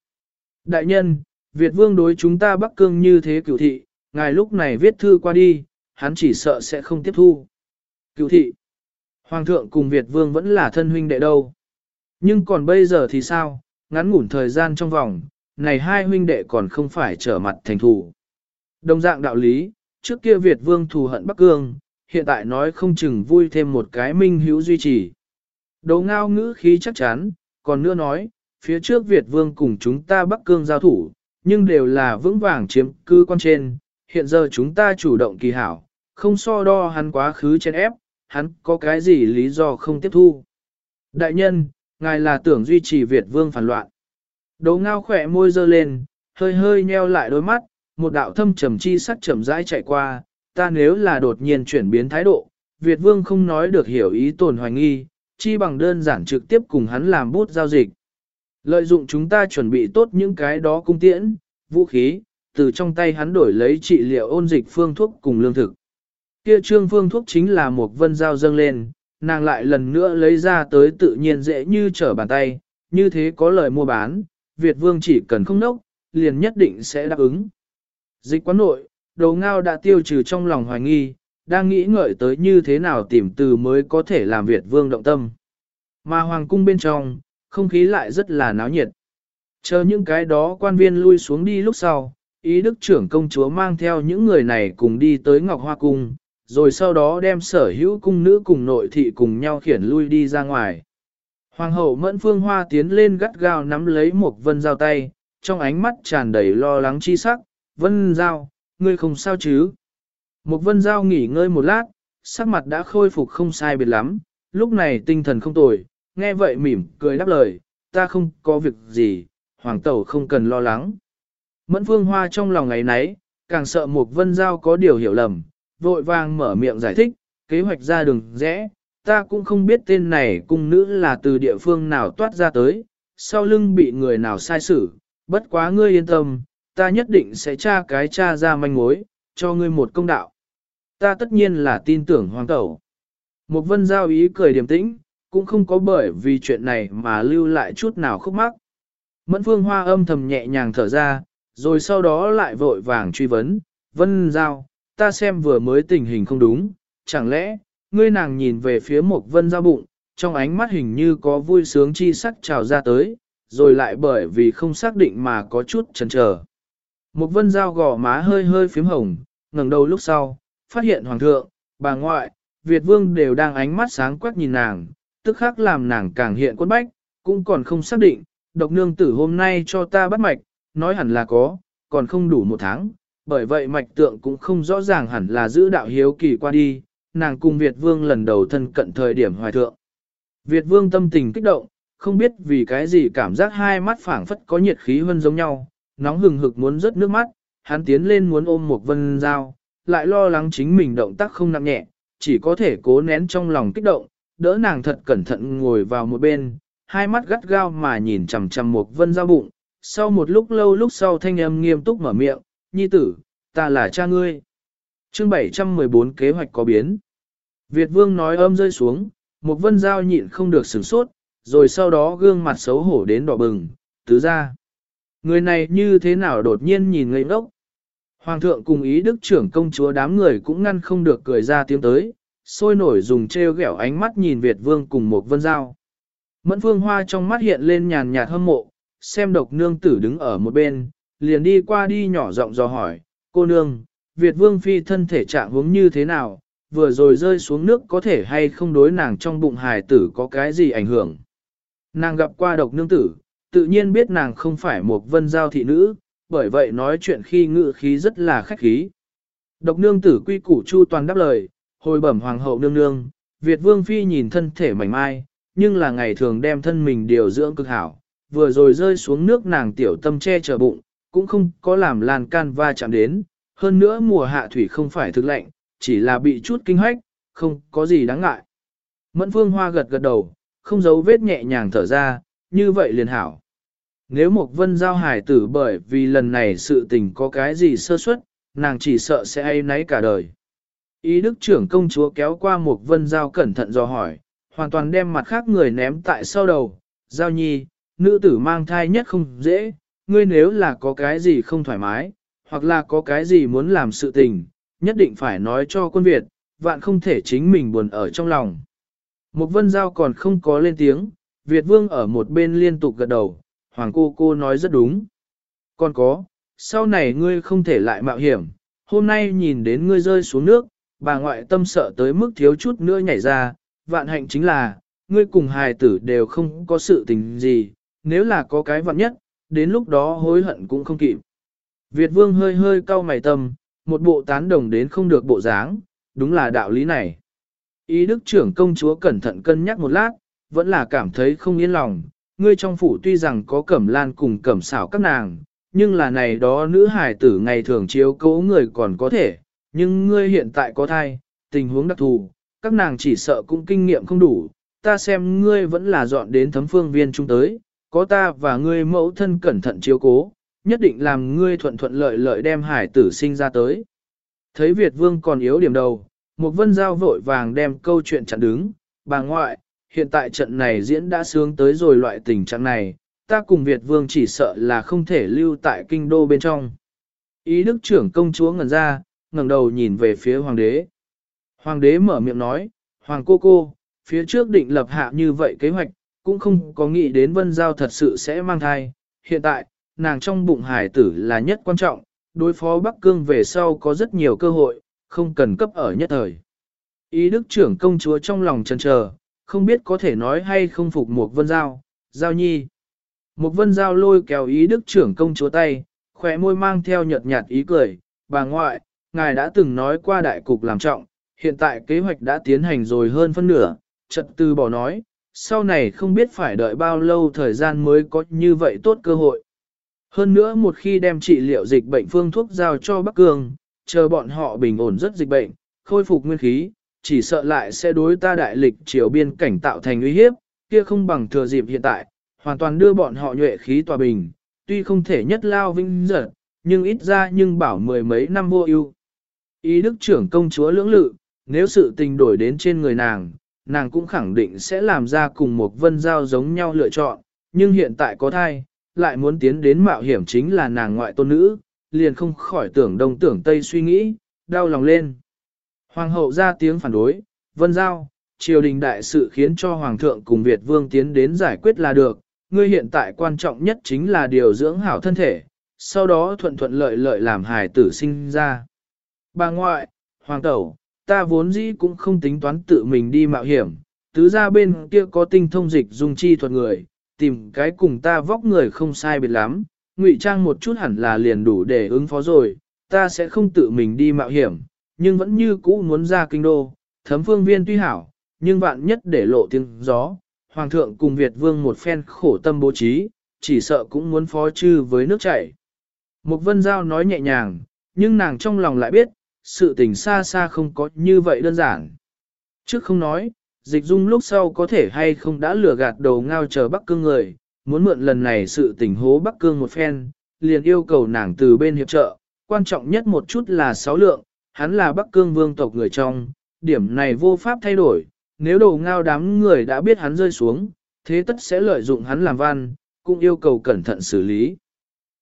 Đại nhân, Việt Vương đối chúng ta Bắc Cương như thế cửu thị, ngài lúc này viết thư qua đi, hắn chỉ sợ sẽ không tiếp thu. Cửu thị, Hoàng thượng cùng Việt Vương vẫn là thân huynh đệ đâu. Nhưng còn bây giờ thì sao, ngắn ngủn thời gian trong vòng, này hai huynh đệ còn không phải trở mặt thành thủ. Đồng dạng đạo lý, trước kia Việt Vương thù hận Bắc Cương, hiện tại nói không chừng vui thêm một cái minh hữu duy trì. Đấu ngao ngữ khí chắc chắn, còn nữa nói, phía trước Việt Vương cùng chúng ta Bắc Cương giao thủ, nhưng đều là vững vàng chiếm cư quan trên, hiện giờ chúng ta chủ động kỳ hảo, không so đo hắn quá khứ trên ép, hắn có cái gì lý do không tiếp thu. Đại nhân, ngài là tưởng duy trì Việt Vương phản loạn. Đấu ngao khỏe môi dơ lên, hơi hơi nheo lại đôi mắt, một đạo thâm trầm chi sắc chậm rãi chạy qua, ta nếu là đột nhiên chuyển biến thái độ, Việt Vương không nói được hiểu ý tồn hoài nghi, chi bằng đơn giản trực tiếp cùng hắn làm bút giao dịch. Lợi dụng chúng ta chuẩn bị tốt những cái đó cung tiễn, vũ khí, từ trong tay hắn đổi lấy trị liệu ôn dịch phương thuốc cùng lương thực. Kia trương phương thuốc chính là một vân dao dâng lên, nàng lại lần nữa lấy ra tới tự nhiên dễ như trở bàn tay, như thế có lời mua bán, Việt Vương chỉ cần không nốc, liền nhất định sẽ đáp ứng. Dịch quán nội, đầu ngao đã tiêu trừ trong lòng hoài nghi, đang nghĩ ngợi tới như thế nào tìm từ mới có thể làm Việt Vương động tâm. Mà hoàng cung bên trong, không khí lại rất là náo nhiệt. Chờ những cái đó quan viên lui xuống đi lúc sau, ý đức trưởng công chúa mang theo những người này cùng đi tới Ngọc Hoa Cung, rồi sau đó đem sở hữu cung nữ cùng nội thị cùng nhau khiển lui đi ra ngoài. Hoàng hậu Mẫn Phương Hoa tiến lên gắt gao nắm lấy một vân dao tay, trong ánh mắt tràn đầy lo lắng chi sắc, vân dao, ngươi không sao chứ? Một vân Giao nghỉ ngơi một lát, sắc mặt đã khôi phục không sai biệt lắm, lúc này tinh thần không tồi, nghe vậy mỉm cười đáp lời, ta không có việc gì, hoàng tẩu không cần lo lắng. Mẫn phương hoa trong lòng ngày nấy, càng sợ một vân giao có điều hiểu lầm, vội vàng mở miệng giải thích, kế hoạch ra đường rẽ, ta cũng không biết tên này cung nữ là từ địa phương nào toát ra tới, sau lưng bị người nào sai xử, bất quá ngươi yên tâm, ta nhất định sẽ tra cái tra ra manh mối, cho ngươi một công đạo. Ta tất nhiên là tin tưởng hoàng tẩu. Một vân giao ý cười điềm tĩnh, cũng không có bởi vì chuyện này mà lưu lại chút nào khúc mắc. Mẫn phương hoa âm thầm nhẹ nhàng thở ra, rồi sau đó lại vội vàng truy vấn, vân giao, ta xem vừa mới tình hình không đúng, chẳng lẽ, ngươi nàng nhìn về phía một vân giao bụng, trong ánh mắt hình như có vui sướng chi sắc trào ra tới, rồi lại bởi vì không xác định mà có chút chần chờ. Một vân dao gò má hơi hơi phím hồng, ngẩng đầu lúc sau, phát hiện hoàng thượng, bà ngoại, Việt vương đều đang ánh mắt sáng quắc nhìn nàng, tức khắc làm nàng càng hiện quân bách, cũng còn không xác định, độc nương tử hôm nay cho ta bắt mạch, nói hẳn là có, còn không đủ một tháng, bởi vậy mạch tượng cũng không rõ ràng hẳn là giữ đạo hiếu kỳ qua đi, nàng cùng Việt vương lần đầu thân cận thời điểm hoài thượng. Việt vương tâm tình kích động, không biết vì cái gì cảm giác hai mắt phảng phất có nhiệt khí hơn giống nhau, nóng hừng hực muốn rớt nước mắt, hắn tiến lên muốn ôm một vân dao, lại lo lắng chính mình động tác không nặng nhẹ, chỉ có thể cố nén trong lòng kích động, đỡ nàng thật cẩn thận ngồi vào một bên, hai mắt gắt gao mà nhìn chằm chằm một vân dao bụng, sau một lúc lâu lúc sau thanh âm nghiêm túc mở miệng, nhi tử, ta là cha ngươi. chương 714 kế hoạch có biến. Việt vương nói âm rơi xuống, một vân dao nhịn không được sửng sốt, rồi sau đó gương mặt xấu hổ đến đỏ bừng, tứ ra. Người này như thế nào đột nhiên nhìn ngây ngốc. Hoàng thượng cùng ý đức trưởng công chúa đám người cũng ngăn không được cười ra tiếng tới, sôi nổi dùng treo ghẹo ánh mắt nhìn Việt vương cùng một vân giao. Mẫn phương hoa trong mắt hiện lên nhàn nhạt hâm mộ, xem độc nương tử đứng ở một bên, liền đi qua đi nhỏ giọng dò hỏi, cô nương, Việt Vương Phi thân thể trạng huống như thế nào, vừa rồi rơi xuống nước có thể hay không đối nàng trong bụng hài tử có cái gì ảnh hưởng. Nàng gặp qua độc nương tử, tự nhiên biết nàng không phải một vân giao thị nữ, bởi vậy nói chuyện khi ngự khí rất là khách khí. Độc nương tử quy củ chu toàn đáp lời, hồi bẩm hoàng hậu nương nương, Việt Vương Phi nhìn thân thể mảnh mai, nhưng là ngày thường đem thân mình điều dưỡng cực hảo, vừa rồi rơi xuống nước nàng tiểu tâm che chở bụng, cũng không có làm lan can va chạm đến, hơn nữa mùa hạ thủy không phải thực lạnh, chỉ là bị chút kinh hoách, không có gì đáng ngại. Mẫn Phương Hoa gật gật đầu, không giấu vết nhẹ nhàng thở ra, như vậy liền hảo. Nếu một vân giao hải tử bởi vì lần này sự tình có cái gì sơ suất, nàng chỉ sợ sẽ ai nấy cả đời. Ý đức trưởng công chúa kéo qua một vân giao cẩn thận dò hỏi, hoàn toàn đem mặt khác người ném tại sau đầu. Giao nhi, nữ tử mang thai nhất không dễ, ngươi nếu là có cái gì không thoải mái, hoặc là có cái gì muốn làm sự tình, nhất định phải nói cho quân Việt, vạn không thể chính mình buồn ở trong lòng. Một vân giao còn không có lên tiếng, Việt vương ở một bên liên tục gật đầu, hoàng cô cô nói rất đúng. Còn có, sau này ngươi không thể lại mạo hiểm, hôm nay nhìn đến ngươi rơi xuống nước, bà ngoại tâm sợ tới mức thiếu chút nữa nhảy ra, vạn hạnh chính là, ngươi cùng hài tử đều không có sự tình gì, nếu là có cái vạn nhất, đến lúc đó hối hận cũng không kịp. Việt vương hơi hơi cau mày tâm, một bộ tán đồng đến không được bộ dáng, đúng là đạo lý này. Ý đức trưởng công chúa cẩn thận cân nhắc một lát, vẫn là cảm thấy không yên lòng, ngươi trong phủ tuy rằng có cẩm lan cùng cẩm xảo các nàng, nhưng là này đó nữ hài tử ngày thường chiếu cố người còn có thể, nhưng ngươi hiện tại có thai, tình huống đặc thù, các nàng chỉ sợ cũng kinh nghiệm không đủ, ta xem ngươi vẫn là dọn đến thấm phương viên trung tới, có ta và ngươi mẫu thân cẩn thận chiếu cố, nhất định làm ngươi thuận thuận lợi lợi đem hải tử sinh ra tới. Thấy Việt Vương còn yếu điểm đầu, một vân giao vội vàng đem câu chuyện chặn đứng, bà ngoại, hiện tại trận này diễn đã sướng tới rồi loại tình trạng này, ta cùng Việt Vương chỉ sợ là không thể lưu tại kinh đô bên trong. Ý đức trưởng công chúa ngẩn ra, ngẩng đầu nhìn về phía hoàng đế. Hoàng đế mở miệng nói, Hoàng cô cô, phía trước định lập hạ như vậy kế hoạch, cũng không có nghĩ đến vân giao thật sự sẽ mang thai. Hiện tại, nàng trong bụng hải tử là nhất quan trọng, đối phó Bắc Cương về sau có rất nhiều cơ hội, không cần cấp ở nhất thời. Ý đức trưởng công chúa trong lòng chần chờ, không biết có thể nói hay không phục một vân giao, giao nhi. Một vân giao lôi kéo ý đức trưởng công chúa tay, khỏe môi mang theo nhợt nhạt ý cười, bà ngoại, ngài đã từng nói qua đại cục làm trọng, hiện tại kế hoạch đã tiến hành rồi hơn phân nửa, trật tư bỏ nói, sau này không biết phải đợi bao lâu thời gian mới có như vậy tốt cơ hội. Hơn nữa một khi đem trị liệu dịch bệnh phương thuốc giao cho Bắc Cương, chờ bọn họ bình ổn rất dịch bệnh, khôi phục nguyên khí, chỉ sợ lại sẽ đối ta đại lịch triều biên cảnh tạo thành uy hiếp, kia không bằng thừa dịp hiện tại, hoàn toàn đưa bọn họ nhuệ khí tòa bình, tuy không thể nhất lao vinh dở, nhưng ít ra nhưng bảo mười mấy năm vô ưu. Ý đức trưởng công chúa lưỡng lự, nếu sự tình đổi đến trên người nàng, nàng cũng khẳng định sẽ làm ra cùng một vân giao giống nhau lựa chọn, nhưng hiện tại có thai, lại muốn tiến đến mạo hiểm chính là nàng ngoại tôn nữ, liền không khỏi tưởng đông tưởng tây suy nghĩ, đau lòng lên. Hoàng hậu ra tiếng phản đối, vân giao, triều đình đại sự khiến cho Hoàng thượng cùng Việt vương tiến đến giải quyết là được, ngươi hiện tại quan trọng nhất chính là điều dưỡng hảo thân thể, sau đó thuận thuận lợi lợi làm hài tử sinh ra. Bà ngoại, Hoàng tẩu, ta vốn dĩ cũng không tính toán tự mình đi mạo hiểm, tứ ra bên kia có tinh thông dịch dung chi thuật người, tìm cái cùng ta vóc người không sai biệt lắm, ngụy trang một chút hẳn là liền đủ để ứng phó rồi, ta sẽ không tự mình đi mạo hiểm, nhưng vẫn như cũ muốn ra kinh đô, thấm phương viên tuy hảo, nhưng vạn nhất để lộ tiếng gió, hoàng thượng cùng Việt vương một phen khổ tâm bố trí, chỉ sợ cũng muốn phó chư với nước chảy. mục vân giao nói nhẹ nhàng, nhưng nàng trong lòng lại biết, sự tình xa xa không có như vậy đơn giản. Trước không nói, dịch dung lúc sau có thể hay không đã lừa gạt đầu ngao chờ Bắc Cương người, muốn mượn lần này sự tình hố Bắc Cương một phen, liền yêu cầu nàng từ bên hiệp trợ, quan trọng nhất một chút là sáu lượng, hắn là Bắc Cương vương tộc người trong, điểm này vô pháp thay đổi, nếu đồ ngao đám người đã biết hắn rơi xuống, thế tất sẽ lợi dụng hắn làm văn, cũng yêu cầu cẩn thận xử lý.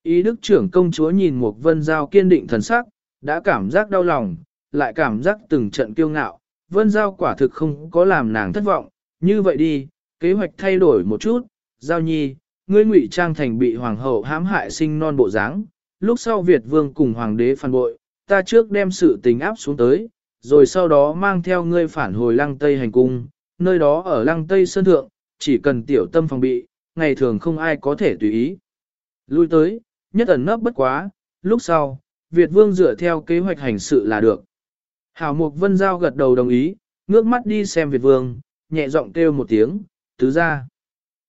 Ý đức trưởng công chúa nhìn một vân giao kiên định thần sắc, đã cảm giác đau lòng, lại cảm giác từng trận kiêu ngạo, vân giao quả thực không có làm nàng thất vọng, như vậy đi, kế hoạch thay đổi một chút, giao nhi, ngươi ngụy trang thành bị hoàng hậu hãm hại sinh non bộ dáng, lúc sau Việt vương cùng hoàng đế phản bội, ta trước đem sự tình áp xuống tới, rồi sau đó mang theo ngươi phản hồi lăng Tây hành cung, nơi đó ở lăng Tây Sơn Thượng, chỉ cần tiểu tâm phòng bị, ngày thường không ai có thể tùy ý. Lui tới, nhất ẩn nấp bất quá, lúc sau, Việt Vương dựa theo kế hoạch hành sự là được. Hảo Mục Vân Giao gật đầu đồng ý, ngước mắt đi xem Việt Vương, nhẹ giọng kêu một tiếng, tứ ra.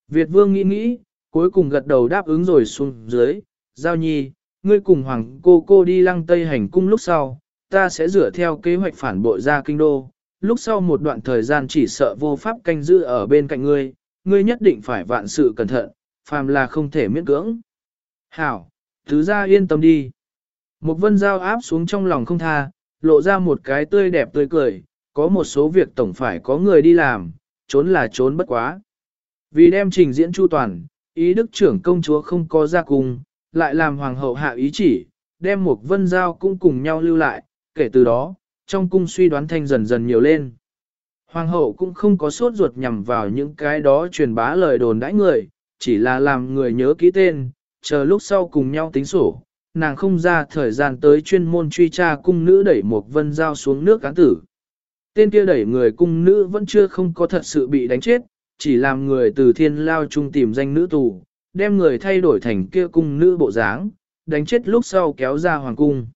Việt Vương nghĩ nghĩ, cuối cùng gật đầu đáp ứng rồi xuống dưới, Giao Nhi, ngươi cùng Hoàng cô cô đi lăng Tây hành cung lúc sau, ta sẽ dựa theo kế hoạch phản bội ra kinh đô, lúc sau một đoạn thời gian chỉ sợ vô pháp canh giữ ở bên cạnh ngươi, ngươi nhất định phải vạn sự cẩn thận, phàm là không thể miễn cưỡng. Hảo, thứ ra yên tâm đi. Một vân giao áp xuống trong lòng không tha, lộ ra một cái tươi đẹp tươi cười, có một số việc tổng phải có người đi làm, trốn là trốn bất quá. Vì đem trình diễn chu toàn, ý đức trưởng công chúa không có ra cùng, lại làm hoàng hậu hạ ý chỉ, đem một vân giao cũng cùng nhau lưu lại, kể từ đó, trong cung suy đoán thanh dần dần nhiều lên. Hoàng hậu cũng không có sốt ruột nhằm vào những cái đó truyền bá lời đồn đãi người, chỉ là làm người nhớ ký tên, chờ lúc sau cùng nhau tính sổ. Nàng không ra thời gian tới chuyên môn truy tra cung nữ đẩy một vân giao xuống nước cán tử. Tên kia đẩy người cung nữ vẫn chưa không có thật sự bị đánh chết, chỉ làm người từ thiên lao trung tìm danh nữ tù, đem người thay đổi thành kia cung nữ bộ dáng, đánh chết lúc sau kéo ra hoàng cung.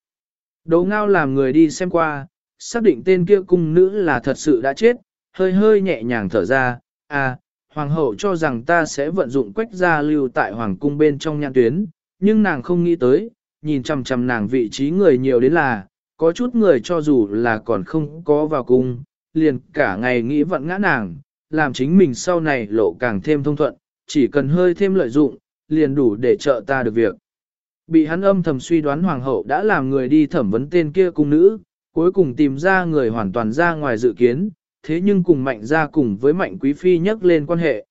Đấu ngao làm người đi xem qua, xác định tên kia cung nữ là thật sự đã chết, hơi hơi nhẹ nhàng thở ra, à, hoàng hậu cho rằng ta sẽ vận dụng quách gia lưu tại hoàng cung bên trong nhãn tuyến, nhưng nàng không nghĩ tới, nhìn chằm chằm nàng vị trí người nhiều đến là, có chút người cho dù là còn không có vào cung, liền cả ngày nghĩ vận ngã nàng, làm chính mình sau này lộ càng thêm thông thuận, chỉ cần hơi thêm lợi dụng, liền đủ để trợ ta được việc. Bị hắn âm thầm suy đoán hoàng hậu đã làm người đi thẩm vấn tên kia cung nữ, cuối cùng tìm ra người hoàn toàn ra ngoài dự kiến, thế nhưng cùng mạnh ra cùng với mạnh quý phi nhắc lên quan hệ.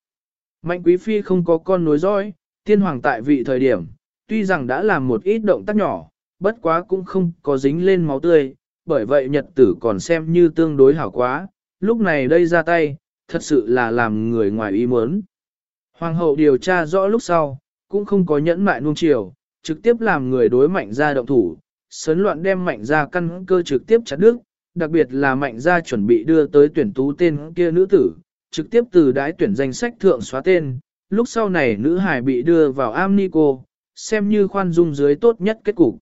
Mạnh quý phi không có con nối dõi, tiên hoàng tại vị thời điểm, tuy rằng đã làm một ít động tác nhỏ, bất quá cũng không có dính lên máu tươi, bởi vậy nhật tử còn xem như tương đối hảo quá, lúc này đây ra tay, thật sự là làm người ngoài ý muốn. Hoàng hậu điều tra rõ lúc sau, cũng không có nhẫn mại nuông chiều, trực tiếp làm người đối mạnh ra động thủ, sấn loạn đem mạnh ra căn cơ trực tiếp chặt đứt, đặc biệt là mạnh ra chuẩn bị đưa tới tuyển tú tên kia nữ tử, trực tiếp từ đái tuyển danh sách thượng xóa tên, lúc sau này nữ hải bị đưa vào Amnico, xem như khoan dung dưới tốt nhất kết cục.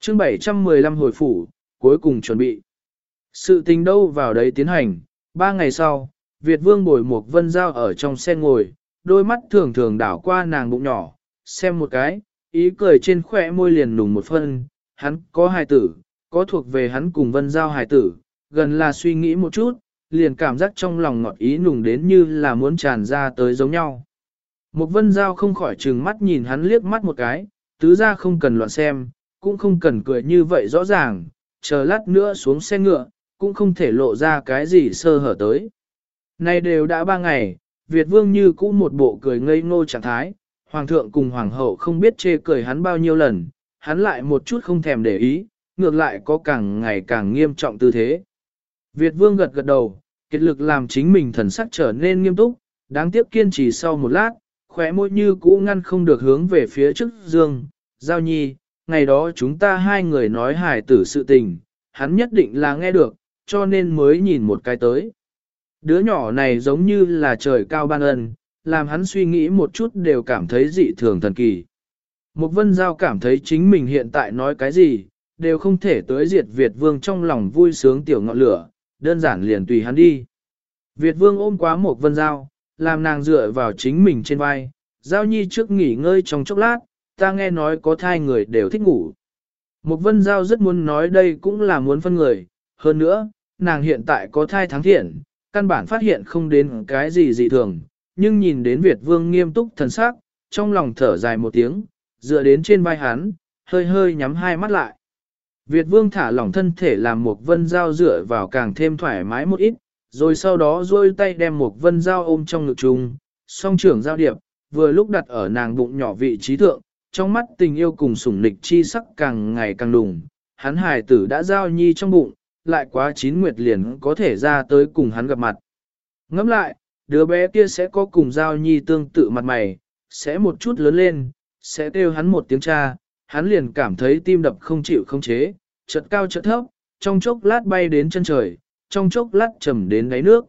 Chương 715 hồi phủ, cuối cùng chuẩn bị. Sự tình đâu vào đấy tiến hành, ba ngày sau, Việt Vương bồi một vân giao ở trong xe ngồi, đôi mắt thường thường đảo qua nàng bụng nhỏ, xem một cái, ý cười trên khỏe môi liền nùng một phân, hắn có hài tử, có thuộc về hắn cùng vân giao hài tử, gần là suy nghĩ một chút, liền cảm giác trong lòng ngọt ý nùng đến như là muốn tràn ra tới giống nhau. Một vân giao không khỏi trừng mắt nhìn hắn liếc mắt một cái, tứ ra không cần loạn xem, cũng không cần cười như vậy rõ ràng, chờ lát nữa xuống xe ngựa, cũng không thể lộ ra cái gì sơ hở tới. Nay đều đã ba ngày, Việt vương như cũ một bộ cười ngây ngô trạng thái, hoàng thượng cùng hoàng hậu không biết chê cười hắn bao nhiêu lần, hắn lại một chút không thèm để ý, ngược lại có càng ngày càng nghiêm trọng tư thế. Việt vương gật gật đầu, kết lực làm chính mình thần sắc trở nên nghiêm túc, đáng tiếc kiên trì sau một lát, khóe môi như cũ ngăn không được hướng về phía trước dương, giao nhi, ngày đó chúng ta hai người nói hài tử sự tình, hắn nhất định là nghe được, cho nên mới nhìn một cái tới. Đứa nhỏ này giống như là trời cao ban ân, làm hắn suy nghĩ một chút đều cảm thấy dị thường thần kỳ. Mục vân giao cảm thấy chính mình hiện tại nói cái gì, đều không thể tới diệt Việt vương trong lòng vui sướng tiểu ngọn lửa, đơn giản liền tùy hắn đi. Việt vương ôm quá Mục vân giao, làm nàng dựa vào chính mình trên vai, giao nhi trước nghỉ ngơi trong chốc lát, ta nghe nói có thai người đều thích ngủ. Mục vân giao rất muốn nói đây cũng là muốn phân người, hơn nữa, nàng hiện tại có thai tháng thiện, căn bản phát hiện không đến cái gì dị thường, nhưng nhìn đến Việt vương nghiêm túc thần sắc, trong lòng thở dài một tiếng, dựa đến trên vai hắn, hơi hơi nhắm hai mắt lại. Việt vương thả lỏng thân thể làm một vân dao dựa vào càng thêm thoải mái một ít, rồi sau đó duỗi tay đem một vân dao ôm trong ngực trùng, song trưởng giao điệp, vừa lúc đặt ở nàng bụng nhỏ vị trí thượng, trong mắt tình yêu cùng sủng nịch chi sắc càng ngày càng đùng, hắn hài tử đã giao nhi trong bụng, lại quá chín nguyệt liền có thể ra tới cùng hắn gặp mặt. Ngẫm lại, đứa bé kia sẽ có cùng giao nhi tương tự mặt mày, sẽ một chút lớn lên, sẽ kêu hắn một tiếng cha, hắn liền cảm thấy tim đập không chịu không chế, chợt cao chợt thấp, trong chốc lát bay đến chân trời, trong chốc lát trầm đến đáy nước.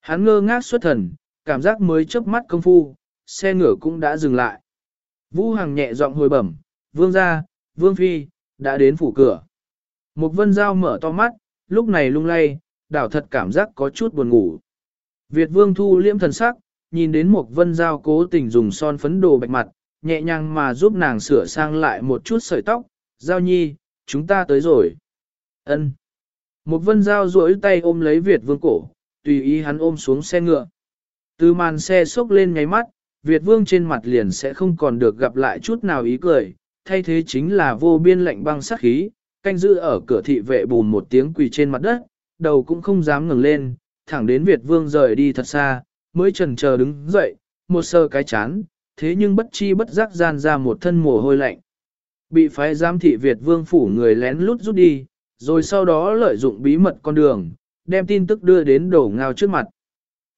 Hắn ngơ ngác xuất thần, cảm giác mới chớp mắt công phu, xe ngựa cũng đã dừng lại. Vũ Hằng nhẹ giọng hồi bẩm, vương gia, vương phi, đã đến phủ cửa. Một vân giao mở to mắt, lúc này lung lay, đảo thật cảm giác có chút buồn ngủ. Việt vương thu liễm thần sắc, nhìn đến một vân giao cố tình dùng son phấn đồ bạch mặt, nhẹ nhàng mà giúp nàng sửa sang lại một chút sợi tóc, giao nhi, chúng ta tới rồi. ân Một vân giao duỗi tay ôm lấy Việt vương cổ, tùy ý hắn ôm xuống xe ngựa. Từ màn xe xốc lên ngáy mắt, Việt vương trên mặt liền sẽ không còn được gặp lại chút nào ý cười, thay thế chính là vô biên lạnh băng sắc khí, canh giữ ở cửa thị vệ bùn một tiếng quỳ trên mặt đất, đầu cũng không dám ngẩng lên, thẳng đến Việt vương rời đi thật xa, mới trần chờ đứng dậy, một sơ cái chán, thế nhưng bất chi bất giác gian ra một thân mồ hôi lạnh. Bị phái giám thị Việt vương phủ người lén lút rút đi, rồi sau đó lợi dụng bí mật con đường, đem tin tức đưa đến đổ ngao trước mặt.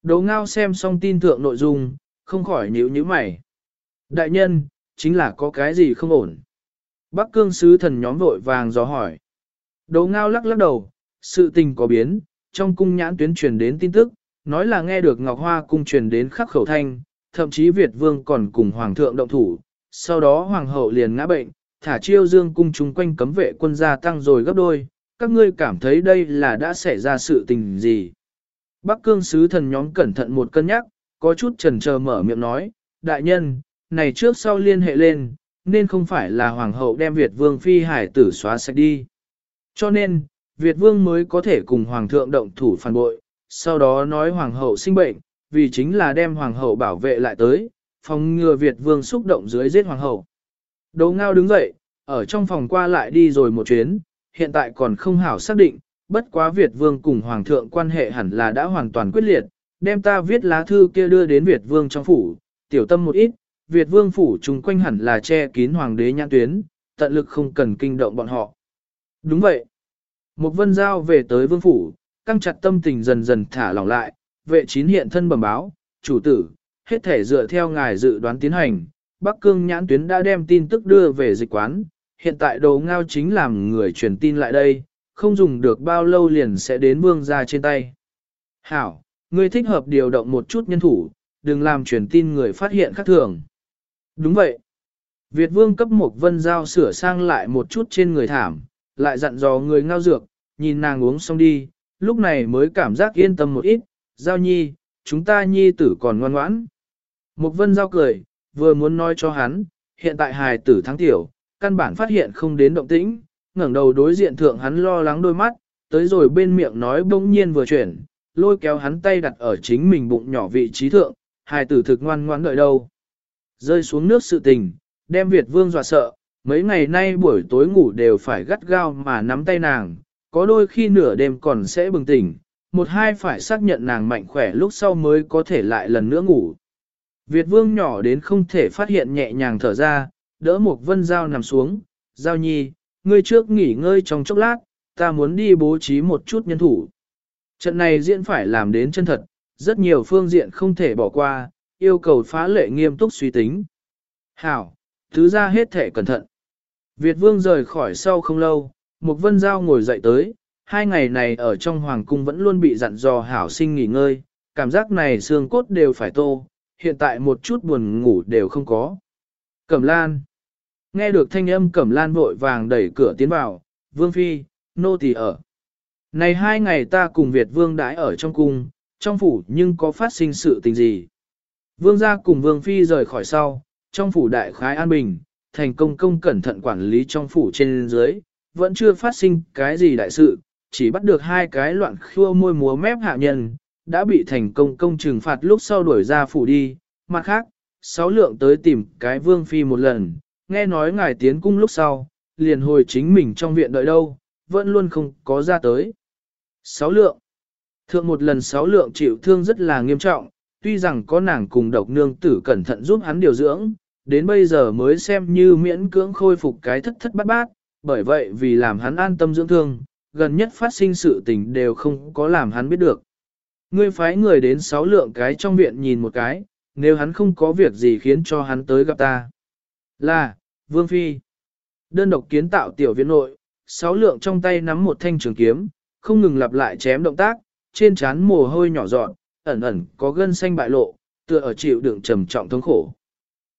Đổ ngao xem xong tin thượng nội dung, không khỏi nhíu nhíu mày. Đại nhân, chính là có cái gì không ổn. Bắc cương sứ thần nhóm vội vàng dò hỏi. Đỗ ngao lắc lắc đầu, sự tình có biến, trong cung nhãn tuyến truyền đến tin tức, nói là nghe được Ngọc Hoa cung truyền đến khắc khẩu thanh, thậm chí Việt vương còn cùng hoàng thượng động thủ, sau đó hoàng hậu liền ngã bệnh, thả chiêu dương cung chung quanh cấm vệ quân gia tăng rồi gấp đôi, các ngươi cảm thấy đây là đã xảy ra sự tình gì. Bắc cương sứ thần nhóm cẩn thận một cân nhắc, có chút trần chờ mở miệng nói, đại nhân, này trước sau liên hệ lên, nên không phải là hoàng hậu đem Việt vương phi hải tử xóa sạch đi. Cho nên, Việt vương mới có thể cùng hoàng thượng động thủ phản bội, sau đó nói hoàng hậu sinh bệnh, vì chính là đem hoàng hậu bảo vệ lại tới, phòng ngừa Việt vương xúc động dưới giết hoàng hậu. Đỗ ngao đứng dậy, ở trong phòng qua lại đi rồi một chuyến, hiện tại còn không hảo xác định, bất quá Việt vương cùng hoàng thượng quan hệ hẳn là đã hoàn toàn quyết liệt, đem ta viết lá thư kia đưa đến Việt vương trong phủ, tiểu tâm một ít, Việt vương phủ chung quanh hẳn là che kín hoàng đế nhãn tuyến, tận lực không cần kinh động bọn họ. Đúng vậy. Một vân giao về tới vương phủ, căng chặt tâm tình dần dần thả lỏng lại, vệ chín hiện thân bẩm báo, chủ tử, hết thể dựa theo ngài dự đoán tiến hành, Bắc Cương nhãn tuyến đã đem tin tức đưa về dịch quán, hiện tại đồ ngao chính làm người truyền tin lại đây, không dùng được bao lâu liền sẽ đến vương ra trên tay. Hảo, ngươi thích hợp điều động một chút nhân thủ, đừng làm truyền tin người phát hiện khác thường. Đúng vậy. Việt vương cấp một vân giao sửa sang lại một chút trên người thảm, lại dặn dò người ngao dược, nhìn nàng uống xong đi, lúc này mới cảm giác yên tâm một ít, giao nhi, chúng ta nhi tử còn ngoan ngoãn. Một vân giao cười, vừa muốn nói cho hắn, hiện tại hài tử thắng tiểu, căn bản phát hiện không đến động tĩnh, ngẩng đầu đối diện thượng hắn lo lắng đôi mắt, tới rồi bên miệng nói bỗng nhiên vừa chuyển, lôi kéo hắn tay đặt ở chính mình bụng nhỏ vị trí thượng, hài tử thực ngoan ngoãn đợi đâu. Rơi xuống nước sự tình, đem Việt vương dọa sợ, mấy ngày nay buổi tối ngủ đều phải gắt gao mà nắm tay nàng, có đôi khi nửa đêm còn sẽ bừng tỉnh, một hai phải xác nhận nàng mạnh khỏe lúc sau mới có thể lại lần nữa ngủ. Việt vương nhỏ đến không thể phát hiện nhẹ nhàng thở ra, đỡ một vân dao nằm xuống, giao nhi, ngươi trước nghỉ ngơi trong chốc lát, ta muốn đi bố trí một chút nhân thủ. Trận này diễn phải làm đến chân thật, rất nhiều phương diện không thể bỏ qua, yêu cầu phá lệ nghiêm túc suy tính. Hảo, thứ ra hết thể cẩn thận. Việt vương rời khỏi sau không lâu, một vân giao ngồi dậy tới, hai ngày này ở trong hoàng cung vẫn luôn bị dặn dò hảo sinh nghỉ ngơi, cảm giác này xương cốt đều phải tô, hiện tại một chút buồn ngủ đều không có. Cẩm lan. Nghe được thanh âm Cẩm lan vội vàng đẩy cửa tiến vào, vương phi, nô tỳ ở. Này hai ngày ta cùng Việt vương đãi ở trong cung, trong phủ nhưng có phát sinh sự tình gì? Vương gia cùng vương phi rời khỏi sau, trong phủ đại khái an bình, thành công công cẩn thận quản lý trong phủ trên dưới, vẫn chưa phát sinh cái gì đại sự, chỉ bắt được hai cái loạn khua môi múa mép hạ nhân, đã bị thành công công trừng phạt lúc sau đuổi ra phủ đi. Mặt khác, sáu lượng tới tìm cái vương phi một lần, nghe nói ngài tiến cung lúc sau, liền hồi chính mình trong viện đợi đâu, vẫn luôn không có ra tới. Sáu lượng. Thượng một lần sáu lượng chịu thương rất là nghiêm trọng, tuy rằng có nàng cùng độc nương tử cẩn thận giúp hắn điều dưỡng, đến bây giờ mới xem như miễn cưỡng khôi phục cái thất thất bát bát, bởi vậy vì làm hắn an tâm dưỡng thương, gần nhất phát sinh sự tình đều không có làm hắn biết được. Ngươi phái người đến sáu lượng cái trong viện nhìn một cái, nếu hắn không có việc gì khiến cho hắn tới gặp ta. Là, Vương Phi. Đơn độc kiến tạo tiểu viện nội, sáu lượng trong tay nắm một thanh trường kiếm, không ngừng lặp lại chém động tác, trên trán mồ hôi nhỏ giọt, ẩn ẩn có gân xanh bại lộ, tựa ở chịu đựng trầm trọng thống khổ.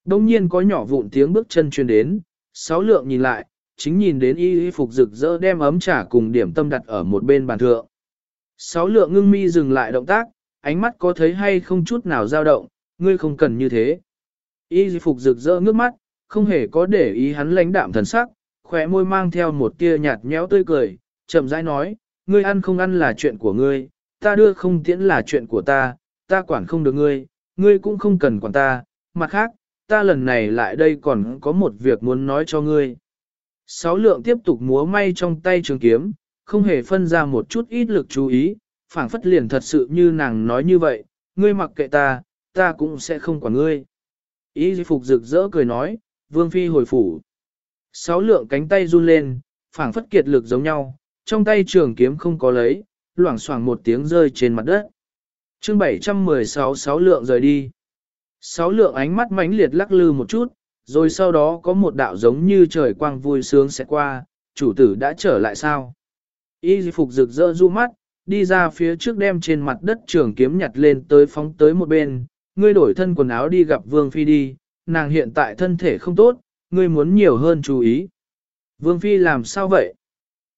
Đông nhiên có nhỏ vụn tiếng bước chân truyền đến, sáu lượng nhìn lại, chính nhìn đến y y phục rực rỡ đem ấm trà cùng điểm tâm đặt ở một bên bàn thượng. Sáu lượng ngưng mi dừng lại động tác, ánh mắt có thấy hay không chút nào dao động, ngươi không cần như thế. Y y phục rực rỡ ngước mắt, không hề có để ý hắn lãnh đạm thần sắc, khỏe môi mang theo một tia nhạt nhẽo tươi cười, chậm rãi nói, ngươi ăn không ăn là chuyện của ngươi, ta đưa không tiễn là chuyện của ta, ta quản không được ngươi, ngươi cũng không cần quản ta, mặt khác, ta lần này lại đây còn có một việc muốn nói cho ngươi. Sáu lượng tiếp tục múa may trong tay trường kiếm, không hề phân ra một chút ít lực chú ý, phảng phất liền thật sự như nàng nói như vậy, ngươi mặc kệ ta, ta cũng sẽ không quản ngươi. Ý phục rực rỡ cười nói, vương phi hồi phủ. Sáu lượng cánh tay run lên, phảng phất kiệt lực giống nhau, trong tay trường kiếm không có lấy, loảng xoảng một tiếng rơi trên mặt đất. chương 716 sáu lượng rời đi. Sáu lượng ánh mắt mãnh liệt lắc lư một chút, rồi sau đó có một đạo giống như trời quang vui sướng sẽ qua, chủ tử đã trở lại sao? Y phục rực rỡ du mắt, đi ra phía trước đem trên mặt đất trường kiếm nhặt lên tới phóng tới một bên, ngươi đổi thân quần áo đi gặp Vương Phi đi, nàng hiện tại thân thể không tốt, ngươi muốn nhiều hơn chú ý. Vương Phi làm sao vậy?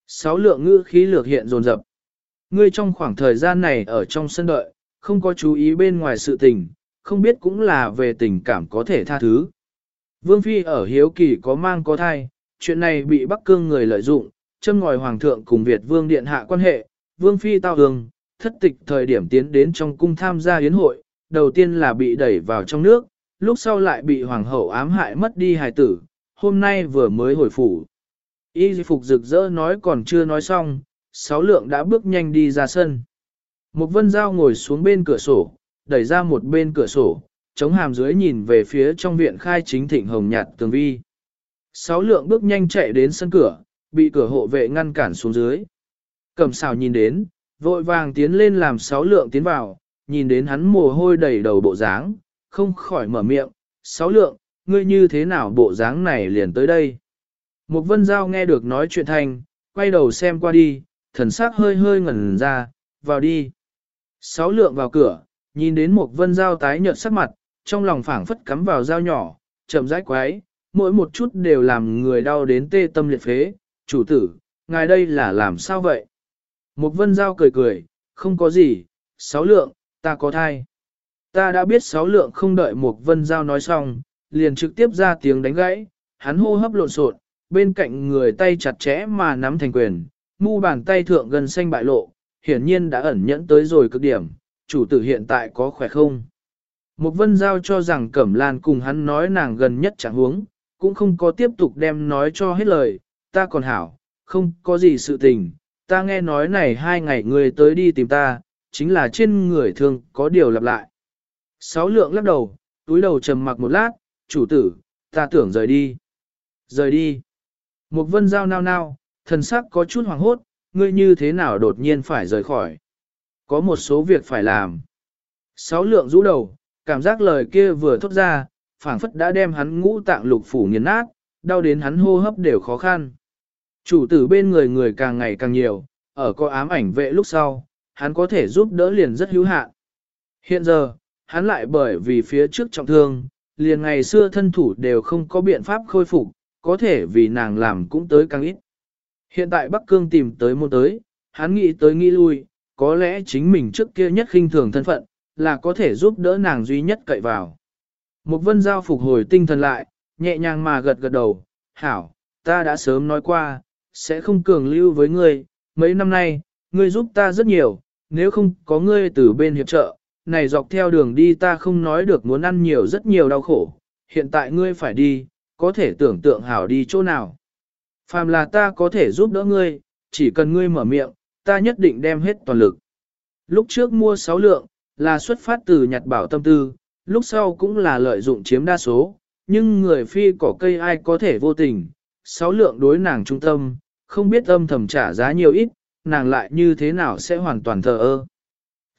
Sáu lượng ngữ khí lược hiện dồn dập. Ngươi trong khoảng thời gian này ở trong sân đợi, không có chú ý bên ngoài sự tình, không biết cũng là về tình cảm có thể tha thứ. Vương Phi ở hiếu kỳ có mang có thai, chuyện này bị Bắc Cương người lợi dụng, châm ngòi Hoàng thượng cùng Việt Vương Điện hạ quan hệ, Vương Phi tao hương, thất tịch thời điểm tiến đến trong cung tham gia yến hội, đầu tiên là bị đẩy vào trong nước, lúc sau lại bị Hoàng hậu ám hại mất đi hài tử, hôm nay vừa mới hồi phủ. Y phục rực rỡ nói còn chưa nói xong, sáu lượng đã bước nhanh đi ra sân. Một vân dao ngồi xuống bên cửa sổ, đẩy ra một bên cửa sổ, chống hàm dưới nhìn về phía trong viện khai chính thịnh hồng nhạt tường vi. Sáu lượng bước nhanh chạy đến sân cửa, bị cửa hộ vệ ngăn cản xuống dưới. Cẩm xào nhìn đến, vội vàng tiến lên làm sáu lượng tiến vào, nhìn đến hắn mồ hôi đầy đầu bộ dáng, không khỏi mở miệng, sáu lượng, ngươi như thế nào bộ dáng này liền tới đây. Một vân giao nghe được nói chuyện thành, quay đầu xem qua đi, thần sắc hơi hơi ngẩn ra, vào đi. Sáu lượng vào cửa, nhìn đến một vân giao tái nhợt sắc mặt, trong lòng phảng phất cắm vào dao nhỏ, chậm rãi quái, mỗi một chút đều làm người đau đến tê tâm liệt phế. Chủ tử, ngài đây là làm sao vậy? Một vân giao cười cười, không có gì, sáu lượng, ta có thai. Ta đã biết sáu lượng không đợi một vân giao nói xong, liền trực tiếp ra tiếng đánh gãy, hắn hô hấp lộn xộn, bên cạnh người tay chặt chẽ mà nắm thành quyền, mu bàn tay thượng gần xanh bại lộ, hiển nhiên đã ẩn nhẫn tới rồi cực điểm, chủ tử hiện tại có khỏe không? Một vân giao cho rằng Cẩm Lan cùng hắn nói nàng gần nhất chẳng huống, cũng không có tiếp tục đem nói cho hết lời, ta còn hảo, không có gì sự tình, ta nghe nói này hai ngày người tới đi tìm ta, chính là trên người thường có điều lặp lại. Sáu lượng lắc đầu, túi đầu trầm mặc một lát, chủ tử, ta tưởng rời đi. Rời đi. Một vân giao nao nao, thần sắc có chút hoàng hốt, ngươi như thế nào đột nhiên phải rời khỏi. Có một số việc phải làm. Sáu lượng rũ đầu, cảm giác lời kia vừa thốt ra, phảng phất đã đem hắn ngũ tạng lục phủ nghiền nát, đau đến hắn hô hấp đều khó khăn. Chủ tử bên người người càng ngày càng nhiều, ở có ám ảnh vệ lúc sau, hắn có thể giúp đỡ liền rất hữu hạn. Hiện giờ, hắn lại bởi vì phía trước trọng thương, liền ngày xưa thân thủ đều không có biện pháp khôi phục, có thể vì nàng làm cũng tới càng ít. Hiện tại Bắc Cương tìm tới môn tới, hắn nghĩ tới nghĩ lui, có lẽ chính mình trước kia nhất khinh thường thân phận, là có thể giúp đỡ nàng duy nhất cậy vào. Một vân giao phục hồi tinh thần lại, nhẹ nhàng mà gật gật đầu, hảo, ta đã sớm nói qua, sẽ không cường lưu với ngươi, mấy năm nay, ngươi giúp ta rất nhiều, nếu không có ngươi từ bên hiệp trợ, này dọc theo đường đi ta không nói được muốn ăn nhiều rất nhiều đau khổ, hiện tại ngươi phải đi, có thể tưởng tượng hảo đi chỗ nào. Phàm là ta có thể giúp đỡ ngươi, chỉ cần ngươi mở miệng, ta nhất định đem hết toàn lực. Lúc trước mua 6 lượng, là xuất phát từ nhặt bảo tâm tư, lúc sau cũng là lợi dụng chiếm đa số, nhưng người phi cỏ cây ai có thể vô tình, 6 lượng đối nàng trung tâm, không biết âm thầm trả giá nhiều ít, nàng lại như thế nào sẽ hoàn toàn thờ ơ.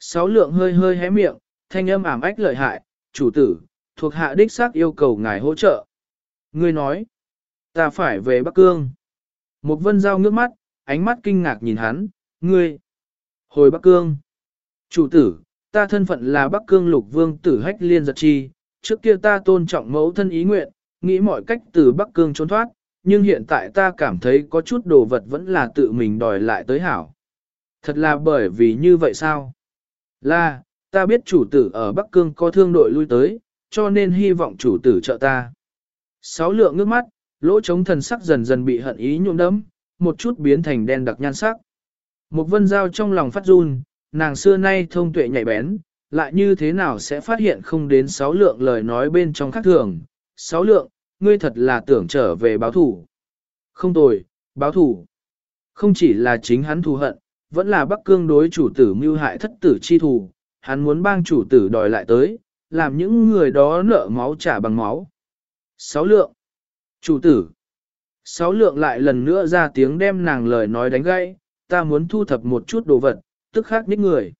Sáu lượng hơi hơi hé miệng, thanh âm ảm ách lợi hại, chủ tử, thuộc hạ đích xác yêu cầu ngài hỗ trợ. Ngươi nói, ta phải về Bắc Cương. Một vân giao ngước mắt, ánh mắt kinh ngạc nhìn hắn, ngươi. Hồi Bắc Cương. Chủ tử, ta thân phận là Bắc Cương lục vương tử hách liên giật chi, trước kia ta tôn trọng mẫu thân ý nguyện, nghĩ mọi cách từ Bắc Cương trốn thoát, nhưng hiện tại ta cảm thấy có chút đồ vật vẫn là tự mình đòi lại tới hảo. Thật là bởi vì như vậy sao? Là, ta biết chủ tử ở Bắc Cương có thương đội lui tới, cho nên hy vọng chủ tử trợ ta. Sáu lượng ngước mắt, lỗ trống thần sắc dần dần bị hận ý nhuộm đẫm, một chút biến thành đen đặc nhan sắc. Một vân giao trong lòng phát run, nàng xưa nay thông tuệ nhạy bén, lại như thế nào sẽ phát hiện không đến sáu lượng lời nói bên trong khác thường. Sáu lượng, ngươi thật là tưởng trở về báo thủ. Không tồi, báo thủ. Không chỉ là chính hắn thù hận, vẫn là Bắc Cương đối chủ tử mưu hại thất tử chi thù, hắn muốn bang chủ tử đòi lại tới, làm những người đó nợ máu trả bằng máu. Sáu lượng. Chủ tử. Sáu lượng lại lần nữa ra tiếng đem nàng lời nói đánh gãy, ta muốn thu thập một chút đồ vật, tức khác ních người.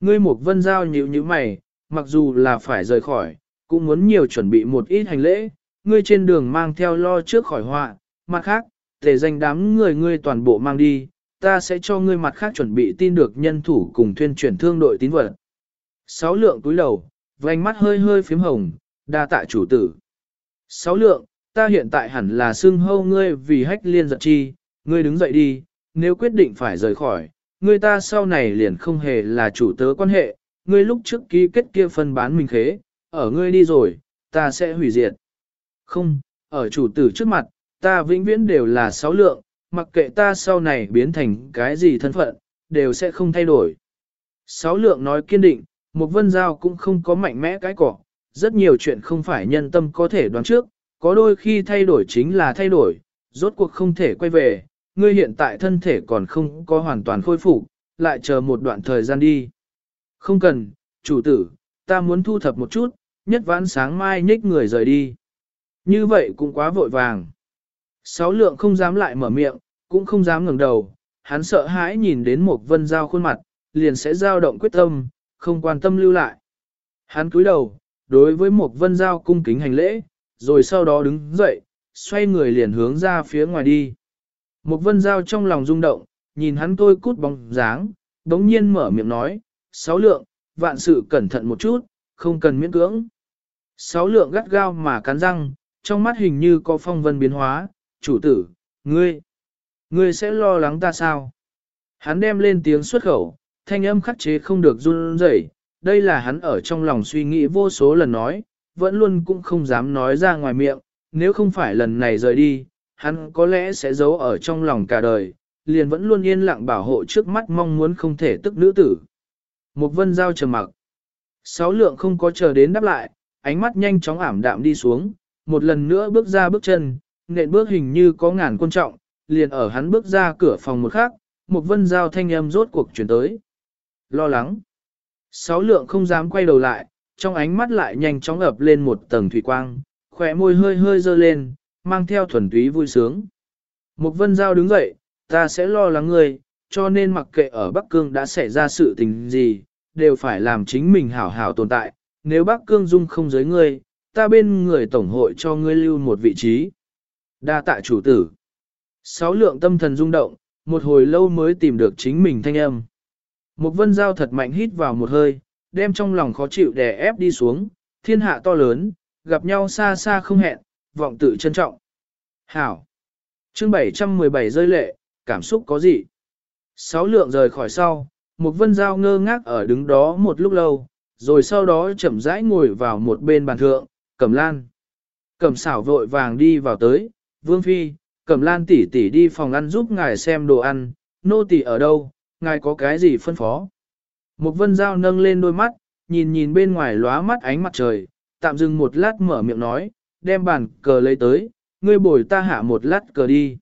Ngươi một vân giao nhịu như mày, mặc dù là phải rời khỏi, cũng muốn nhiều chuẩn bị một ít hành lễ, ngươi trên đường mang theo lo trước khỏi họa, mặt khác, thể danh đám người ngươi toàn bộ mang đi, ta sẽ cho ngươi mặt khác chuẩn bị tin được nhân thủ cùng thuyên chuyển thương đội tín vật. Sáu lượng túi đầu, vành mắt hơi hơi phím hồng, đa tạ chủ tử. Sáu lượng, ta hiện tại hẳn là xưng hâu ngươi vì hách liên giật chi, ngươi đứng dậy đi, nếu quyết định phải rời khỏi, ngươi ta sau này liền không hề là chủ tớ quan hệ, ngươi lúc trước ký kết kia phân bán mình khế, ở ngươi đi rồi, ta sẽ hủy diệt. Không, ở chủ tử trước mặt, ta vĩnh viễn đều là sáu lượng, mặc kệ ta sau này biến thành cái gì thân phận, đều sẽ không thay đổi. Sáu lượng nói kiên định, một vân giao cũng không có mạnh mẽ cái cỏ, rất nhiều chuyện không phải nhân tâm có thể đoán trước, có đôi khi thay đổi chính là thay đổi, rốt cuộc không thể quay về, ngươi hiện tại thân thể còn không có hoàn toàn khôi phục, lại chờ một đoạn thời gian đi. Không cần, chủ tử, ta muốn thu thập một chút, nhất vãn sáng mai nhích người rời đi. Như vậy cũng quá vội vàng. Sáu lượng không dám lại mở miệng, cũng không dám ngẩng đầu, hắn sợ hãi nhìn đến một vân giao khuôn mặt, liền sẽ dao động quyết tâm, không quan tâm lưu lại. Hắn cúi đầu, đối với một vân giao cung kính hành lễ, rồi sau đó đứng dậy, xoay người liền hướng ra phía ngoài đi. Một vân giao trong lòng rung động, nhìn hắn tôi cút bóng dáng, đống nhiên mở miệng nói, sáu lượng, vạn sự cẩn thận một chút, không cần miễn cưỡng. Sáu lượng gắt gao mà cắn răng, trong mắt hình như có phong vân biến hóa, chủ tử, ngươi, ngươi sẽ lo lắng ta sao? Hắn đem lên tiếng xuất khẩu, thanh âm khắc chế không được run rẩy. đây là hắn ở trong lòng suy nghĩ vô số lần nói, vẫn luôn cũng không dám nói ra ngoài miệng, nếu không phải lần này rời đi, hắn có lẽ sẽ giấu ở trong lòng cả đời, liền vẫn luôn yên lặng bảo hộ trước mắt mong muốn không thể tức nữ tử. Một vân giao trầm mặc. Sáu lượng không có chờ đến đáp lại, ánh mắt nhanh chóng ảm đạm đi xuống, một lần nữa bước ra bước chân, nện bước hình như có ngàn quân trọng, liền ở hắn bước ra cửa phòng một khác một vân giao thanh âm rốt cuộc chuyển tới. Lo lắng. Sáu lượng không dám quay đầu lại, trong ánh mắt lại nhanh chóng ập lên một tầng thủy quang, khỏe môi hơi hơi dơ lên, mang theo thuần túy vui sướng. Một vân giao đứng dậy, ta sẽ lo lắng ngươi, cho nên mặc kệ ở Bắc Cương đã xảy ra sự tình gì, đều phải làm chính mình hảo hảo tồn tại. Nếu Bắc Cương dung không giới ngươi, ta bên người tổng hội cho ngươi lưu một vị trí. Đa tạ chủ tử. Sáu lượng tâm thần rung động, một hồi lâu mới tìm được chính mình thanh âm. Một vân giao thật mạnh hít vào một hơi, đem trong lòng khó chịu đè ép đi xuống, thiên hạ to lớn, gặp nhau xa xa không hẹn, vọng tự trân trọng. Hảo. Chương 717 rơi lệ, cảm xúc có gì? Sáu lượng rời khỏi sau, một vân giao ngơ ngác ở đứng đó một lúc lâu, rồi sau đó chậm rãi ngồi vào một bên bàn thượng, cẩm lan. Cẩm xảo vội vàng đi vào tới, vương phi, cẩm lan tỷ tỷ đi phòng ăn giúp ngài xem đồ ăn, nô tỷ ở đâu, ngài có cái gì phân phó. Một vân giao nâng lên đôi mắt, nhìn nhìn bên ngoài lóa mắt ánh mặt trời, tạm dừng một lát mở miệng nói, đem bàn cờ lấy tới, ngươi bồi ta hạ một lát cờ đi.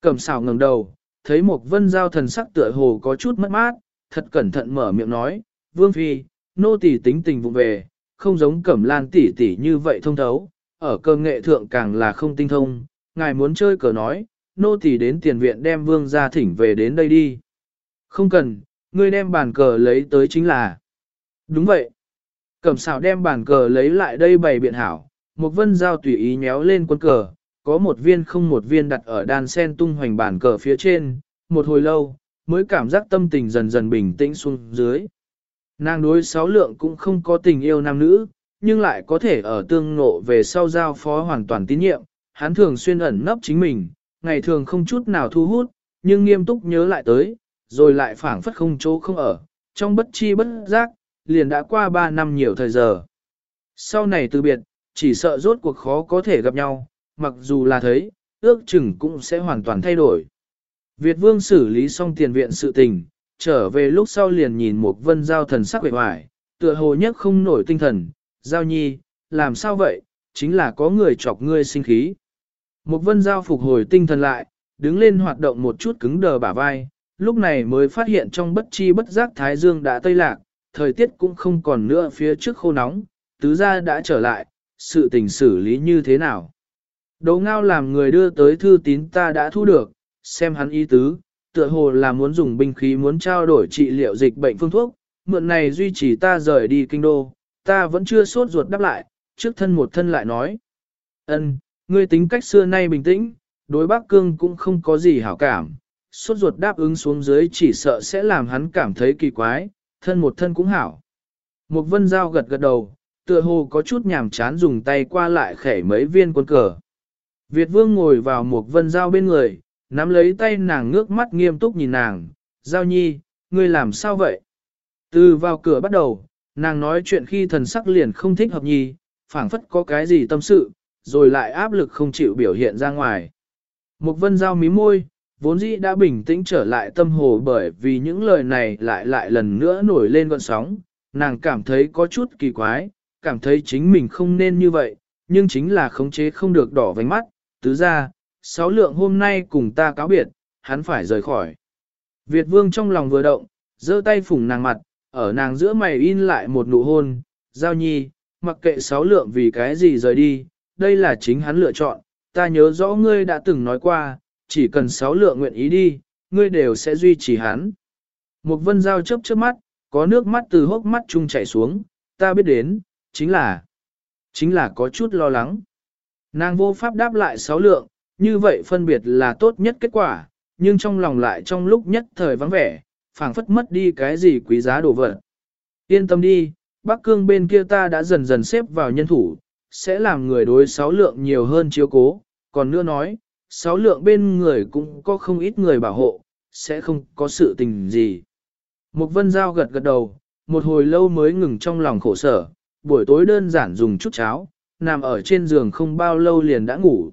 Cẩm xảo ngẩng đầu, thấy một vân giao thần sắc tựa hồ có chút mất mát, thật cẩn thận mở miệng nói, vương phi, nô tỷ tính tình vụ về, không giống cẩm lan tỷ tỷ như vậy thông thấu, ở cơ nghệ thượng càng là không tinh thông, ngài muốn chơi cờ nói, nô tỷ đến tiền viện đem vương gia thỉnh về đến đây đi. Không cần, ngươi đem bàn cờ lấy tới chính là. Đúng vậy. Cẩm xảo đem bàn cờ lấy lại đây bày biện hảo, một vân giao tùy ý nhéo lên quân cờ, có một viên không một viên đặt ở đan sen tung hoành bàn cờ phía trên, một hồi lâu, mới cảm giác tâm tình dần dần bình tĩnh xuống dưới. Nàng đối sáu lượng cũng không có tình yêu nam nữ, nhưng lại có thể ở tương ngộ về sau giao phó hoàn toàn tín nhiệm, hắn thường xuyên ẩn nấp chính mình, ngày thường không chút nào thu hút, nhưng nghiêm túc nhớ lại tới, rồi lại phảng phất không chỗ không ở, trong bất chi bất giác, liền đã qua ba năm nhiều thời giờ. Sau này từ biệt, chỉ sợ rốt cuộc khó có thể gặp nhau, mặc dù là thấy, ước chừng cũng sẽ hoàn toàn thay đổi. Việt vương xử lý xong tiền viện sự tình, trở về lúc sau liền nhìn một vân giao thần sắc vẻ hoài, tựa hồ nhất không nổi tinh thần, giao nhi, làm sao vậy, chính là có người chọc ngươi sinh khí. Một vân giao phục hồi tinh thần lại, đứng lên hoạt động một chút cứng đờ bả vai, lúc này mới phát hiện trong bất chi bất giác Thái Dương đã tây lạc, thời tiết cũng không còn nữa phía trước khô nóng, tứ gia đã trở lại, sự tình xử lý như thế nào. đỗ ngao làm người đưa tới thư tín ta đã thu được, xem hắn ý tứ, tựa hồ là muốn dùng binh khí muốn trao đổi trị liệu dịch bệnh phương thuốc, mượn này duy trì ta rời đi kinh đô, ta vẫn chưa sốt ruột đáp lại, trước thân một thân lại nói. ân ngươi tính cách xưa nay bình tĩnh, đối bác cương cũng không có gì hảo cảm, sốt ruột đáp ứng xuống dưới chỉ sợ sẽ làm hắn cảm thấy kỳ quái, thân một thân cũng hảo. Một vân dao gật gật đầu, tựa hồ có chút nhàm chán dùng tay qua lại khẻ mấy viên quân cờ. Việt vương ngồi vào một vân dao bên người, nắm lấy tay nàng ngước mắt nghiêm túc nhìn nàng, giao nhi, ngươi làm sao vậy? Từ vào cửa bắt đầu, nàng nói chuyện khi thần sắc liền không thích hợp nhi, phảng phất có cái gì tâm sự, rồi lại áp lực không chịu biểu hiện ra ngoài. Một vân giao mí môi, vốn dĩ đã bình tĩnh trở lại tâm hồ bởi vì những lời này lại lại lần nữa nổi lên gọn sóng, nàng cảm thấy có chút kỳ quái, cảm thấy chính mình không nên như vậy, nhưng chính là khống chế không được đỏ vánh mắt, tứ ra, sáu lượng hôm nay cùng ta cáo biệt, hắn phải rời khỏi. Việt vương trong lòng vừa động, giơ tay phủng nàng mặt, ở nàng giữa mày in lại một nụ hôn, giao nhi, mặc kệ sáu lượng vì cái gì rời đi, đây là chính hắn lựa chọn, ta nhớ rõ ngươi đã từng nói qua, chỉ cần sáu lượng nguyện ý đi, ngươi đều sẽ duy trì hắn. Một vân giao chớp chớp mắt, có nước mắt từ hốc mắt chung chảy xuống, ta biết đến, chính là, chính là có chút lo lắng. Nàng vô pháp đáp lại sáu lượng, như vậy phân biệt là tốt nhất kết quả, nhưng trong lòng lại trong lúc nhất thời vắng vẻ, phảng phất mất đi cái gì quý giá đồ vật. Yên tâm đi, Bắc Cương bên kia ta đã dần dần xếp vào nhân thủ, sẽ làm người đối sáu lượng nhiều hơn chiếu cố, còn nữa nói, sáu lượng bên người cũng có không ít người bảo hộ, sẽ không có sự tình gì. Một vân giao gật gật đầu, một hồi lâu mới ngừng trong lòng khổ sở, buổi tối đơn giản dùng chút cháo, nằm ở trên giường không bao lâu liền đã ngủ.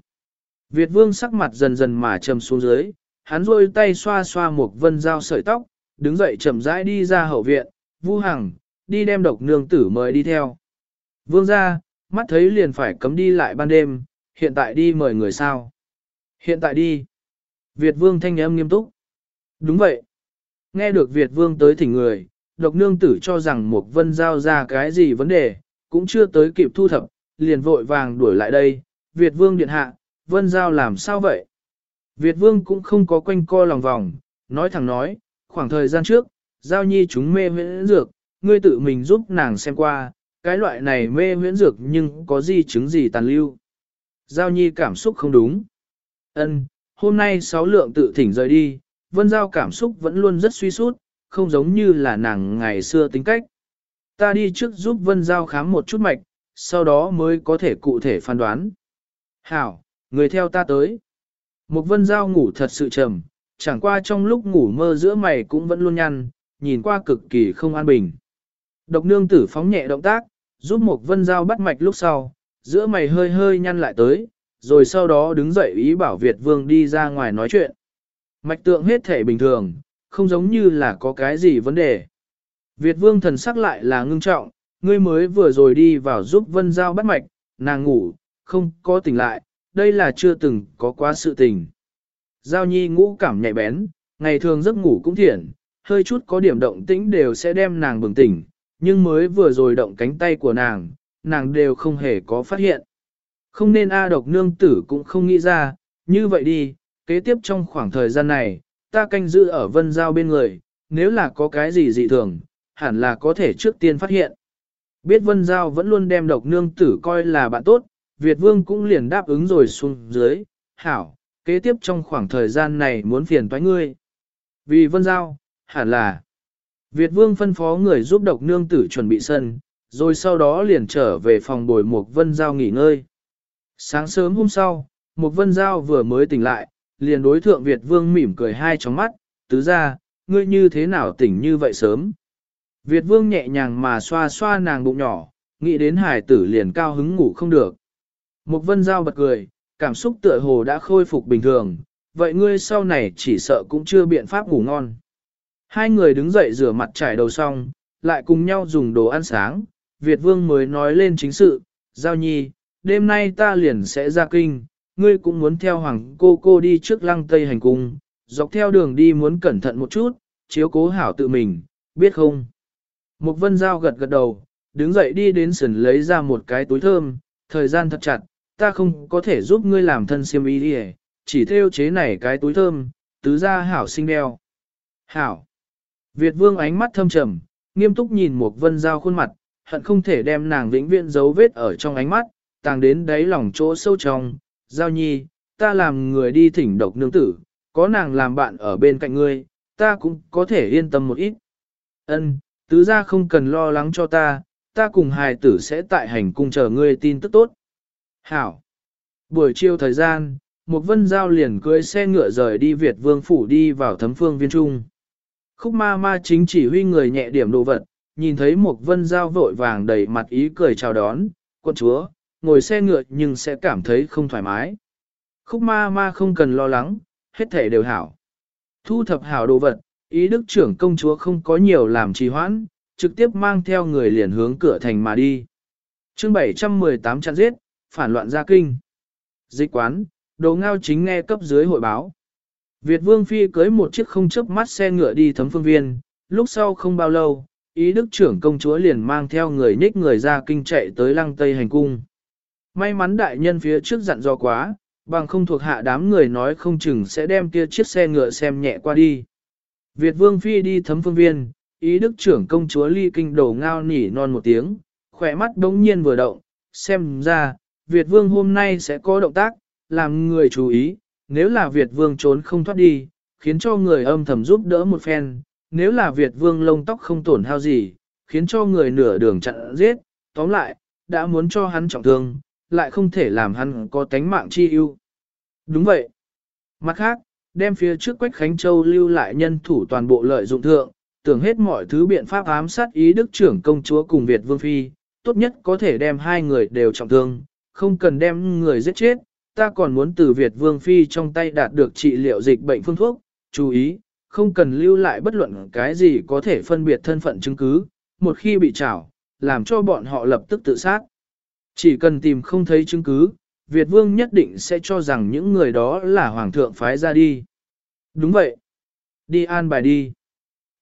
Việt vương sắc mặt dần dần mà trầm xuống dưới, hắn rôi tay xoa xoa một vân dao sợi tóc, đứng dậy chậm rãi đi ra hậu viện, vu hằng, đi đem độc nương tử mời đi theo. Vương ra, mắt thấy liền phải cấm đi lại ban đêm, hiện tại đi mời người sao. Hiện tại đi. Việt vương thanh âm nghiêm túc. Đúng vậy. Nghe được Việt vương tới thỉnh người, độc nương tử cho rằng một vân giao ra cái gì vấn đề, cũng chưa tới kịp thu thập, liền vội vàng đuổi lại đây. Việt vương điện hạ, vân giao làm sao vậy? Việt vương cũng không có quanh co lòng vòng, nói thẳng nói, khoảng thời gian trước, giao nhi chúng mê huyễn dược, ngươi tự mình giúp nàng xem qua, cái loại này mê huyễn dược nhưng có di chứng gì tàn lưu. Giao nhi cảm xúc không đúng. Ân, hôm nay sáu lượng tự thỉnh rời đi, vân giao cảm xúc vẫn luôn rất suy sút, không giống như là nàng ngày xưa tính cách. Ta đi trước giúp vân giao khám một chút mạch, sau đó mới có thể cụ thể phán đoán. Hảo, người theo ta tới. Một vân giao ngủ thật sự trầm, chẳng qua trong lúc ngủ mơ giữa mày cũng vẫn luôn nhăn, nhìn qua cực kỳ không an bình. Độc nương tử phóng nhẹ động tác, giúp một vân giao bắt mạch lúc sau, giữa mày hơi hơi nhăn lại tới, rồi sau đó đứng dậy ý bảo Việt vương đi ra ngoài nói chuyện. Mạch tượng hết thể bình thường, không giống như là có cái gì vấn đề. Việt vương thần sắc lại là ngưng trọng, ngươi mới vừa rồi đi vào giúp vân giao bắt mạch, nàng ngủ, không có tỉnh lại, đây là chưa từng có quá sự tình. Giao nhi ngũ cảm nhạy bén, ngày thường giấc ngủ cũng thiện, hơi chút có điểm động tĩnh đều sẽ đem nàng bừng tỉnh, nhưng mới vừa rồi động cánh tay của nàng, nàng đều không hề có phát hiện. Không nên A độc nương tử cũng không nghĩ ra, như vậy đi, kế tiếp trong khoảng thời gian này, ta canh giữ ở vân giao bên người, nếu là có cái gì dị thường, hẳn là có thể trước tiên phát hiện. Biết vân giao vẫn luôn đem độc nương tử coi là bạn tốt, Việt Vương cũng liền đáp ứng rồi xuống dưới, hảo, kế tiếp trong khoảng thời gian này muốn phiền toái ngươi. Vì Vân Giao, hẳn là, Việt Vương phân phó người giúp độc nương tử chuẩn bị sân, rồi sau đó liền trở về phòng bồi Mục Vân Giao nghỉ ngơi. Sáng sớm hôm sau, Mục Vân Giao vừa mới tỉnh lại, liền đối thượng Việt Vương mỉm cười hai tróng mắt, tứ ra, ngươi như thế nào tỉnh như vậy sớm. Việt Vương nhẹ nhàng mà xoa xoa nàng bụng nhỏ, nghĩ đến hải tử liền cao hứng ngủ không được. Mục Vân Giao bật cười, cảm xúc tựa hồ đã khôi phục bình thường, vậy ngươi sau này chỉ sợ cũng chưa biện pháp ngủ ngon. Hai người đứng dậy rửa mặt trải đầu xong, lại cùng nhau dùng đồ ăn sáng, Việt Vương mới nói lên chính sự, Giao Nhi, đêm nay ta liền sẽ ra kinh, ngươi cũng muốn theo hoàng cô cô đi trước lăng tây hành cung, dọc theo đường đi muốn cẩn thận một chút, chiếu cố hảo tự mình, biết không? Một vân giao gật gật đầu, đứng dậy đi đến sườn lấy ra một cái túi thơm, thời gian thật chặt, ta không có thể giúp ngươi làm thân siêm y đi chỉ theo chế này cái túi thơm, tứ ra hảo sinh đeo. Hảo. Việt vương ánh mắt thâm trầm, nghiêm túc nhìn một vân giao khuôn mặt, hận không thể đem nàng vĩnh viễn dấu vết ở trong ánh mắt, tàng đến đáy lòng chỗ sâu trong. Giao nhi, ta làm người đi thỉnh độc nương tử, có nàng làm bạn ở bên cạnh ngươi, ta cũng có thể yên tâm một ít. Ân, tứ ra không cần lo lắng cho ta, ta cùng hài tử sẽ tại hành cung chờ ngươi tin tức tốt. Hảo. Buổi chiều thời gian, một vân giao liền cưới xe ngựa rời đi Việt vương phủ đi vào thấm phương viên trung. Khúc ma ma chính chỉ huy người nhẹ điểm đồ vật, nhìn thấy một vân giao vội vàng đầy mặt ý cười chào đón, quân chúa, ngồi xe ngựa nhưng sẽ cảm thấy không thoải mái. Khúc ma ma không cần lo lắng, hết thể đều hảo. Thu thập hảo đồ vật, ý đức trưởng công chúa không có nhiều làm trì hoãn, trực tiếp mang theo người liền hướng cửa thành mà đi. chương 718 chặn giết, phản loạn gia kinh. Dịch quán, đồ ngao chính nghe cấp dưới hội báo. Việt Vương Phi cưới một chiếc không chấp mắt xe ngựa đi thấm phương viên, lúc sau không bao lâu, ý đức trưởng công chúa liền mang theo người nhích người ra kinh chạy tới lăng tây hành cung. May mắn đại nhân phía trước dặn dò quá, bằng không thuộc hạ đám người nói không chừng sẽ đem kia chiếc xe ngựa xem nhẹ qua đi. Việt Vương Phi đi thấm phương viên, ý đức trưởng công chúa ly kinh đổ ngao nỉ non một tiếng, khỏe mắt đống nhiên vừa động, xem ra, Việt Vương hôm nay sẽ có động tác, làm người chú ý, nếu là Việt Vương trốn không thoát đi, khiến cho người âm thầm giúp đỡ một phen, nếu là Việt Vương lông tóc không tổn hao gì, khiến cho người nửa đường chặn giết, tóm lại, đã muốn cho hắn trọng thương, lại không thể làm hắn có tánh mạng chi ưu. Đúng vậy. Mặt khác, đem phía trước Quách Khánh Châu lưu lại nhân thủ toàn bộ lợi dụng thượng, tưởng hết mọi thứ biện pháp ám sát ý đức trưởng công chúa cùng Việt Vương Phi, tốt nhất có thể đem hai người đều trọng thương, không cần đem người giết chết, ta còn muốn từ Việt Vương Phi trong tay đạt được trị liệu dịch bệnh phương thuốc, chú ý, không cần lưu lại bất luận cái gì có thể phân biệt thân phận chứng cứ, một khi bị trảo, làm cho bọn họ lập tức tự sát. Chỉ cần tìm không thấy chứng cứ, Việt Vương nhất định sẽ cho rằng những người đó là Hoàng thượng phái ra đi. Đúng vậy. Đi an bài đi.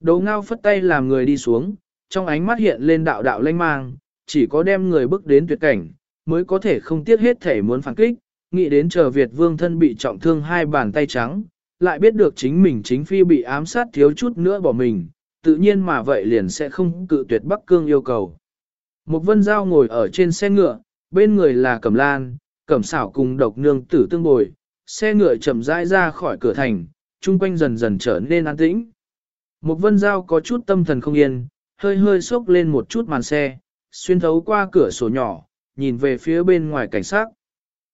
Đấu ngao phất tay làm người đi xuống, trong ánh mắt hiện lên đạo đạo lanh mang, chỉ có đem người bước đến tuyệt cảnh, mới có thể không tiếc hết thể muốn phản kích, nghĩ đến chờ Việt vương thân bị trọng thương hai bàn tay trắng, lại biết được chính mình chính phi bị ám sát thiếu chút nữa bỏ mình, tự nhiên mà vậy liền sẽ không cự tuyệt Bắc Cương yêu cầu. Một vân giao ngồi ở trên xe ngựa, bên người là Cẩm Lan, Cẩm xảo cùng độc nương tử tương bồi, xe ngựa chậm rãi ra khỏi cửa thành, chung quanh dần dần trở nên an tĩnh. Một vân giao có chút tâm thần không yên, hơi hơi sốc lên một chút màn xe, xuyên thấu qua cửa sổ nhỏ, nhìn về phía bên ngoài cảnh sát.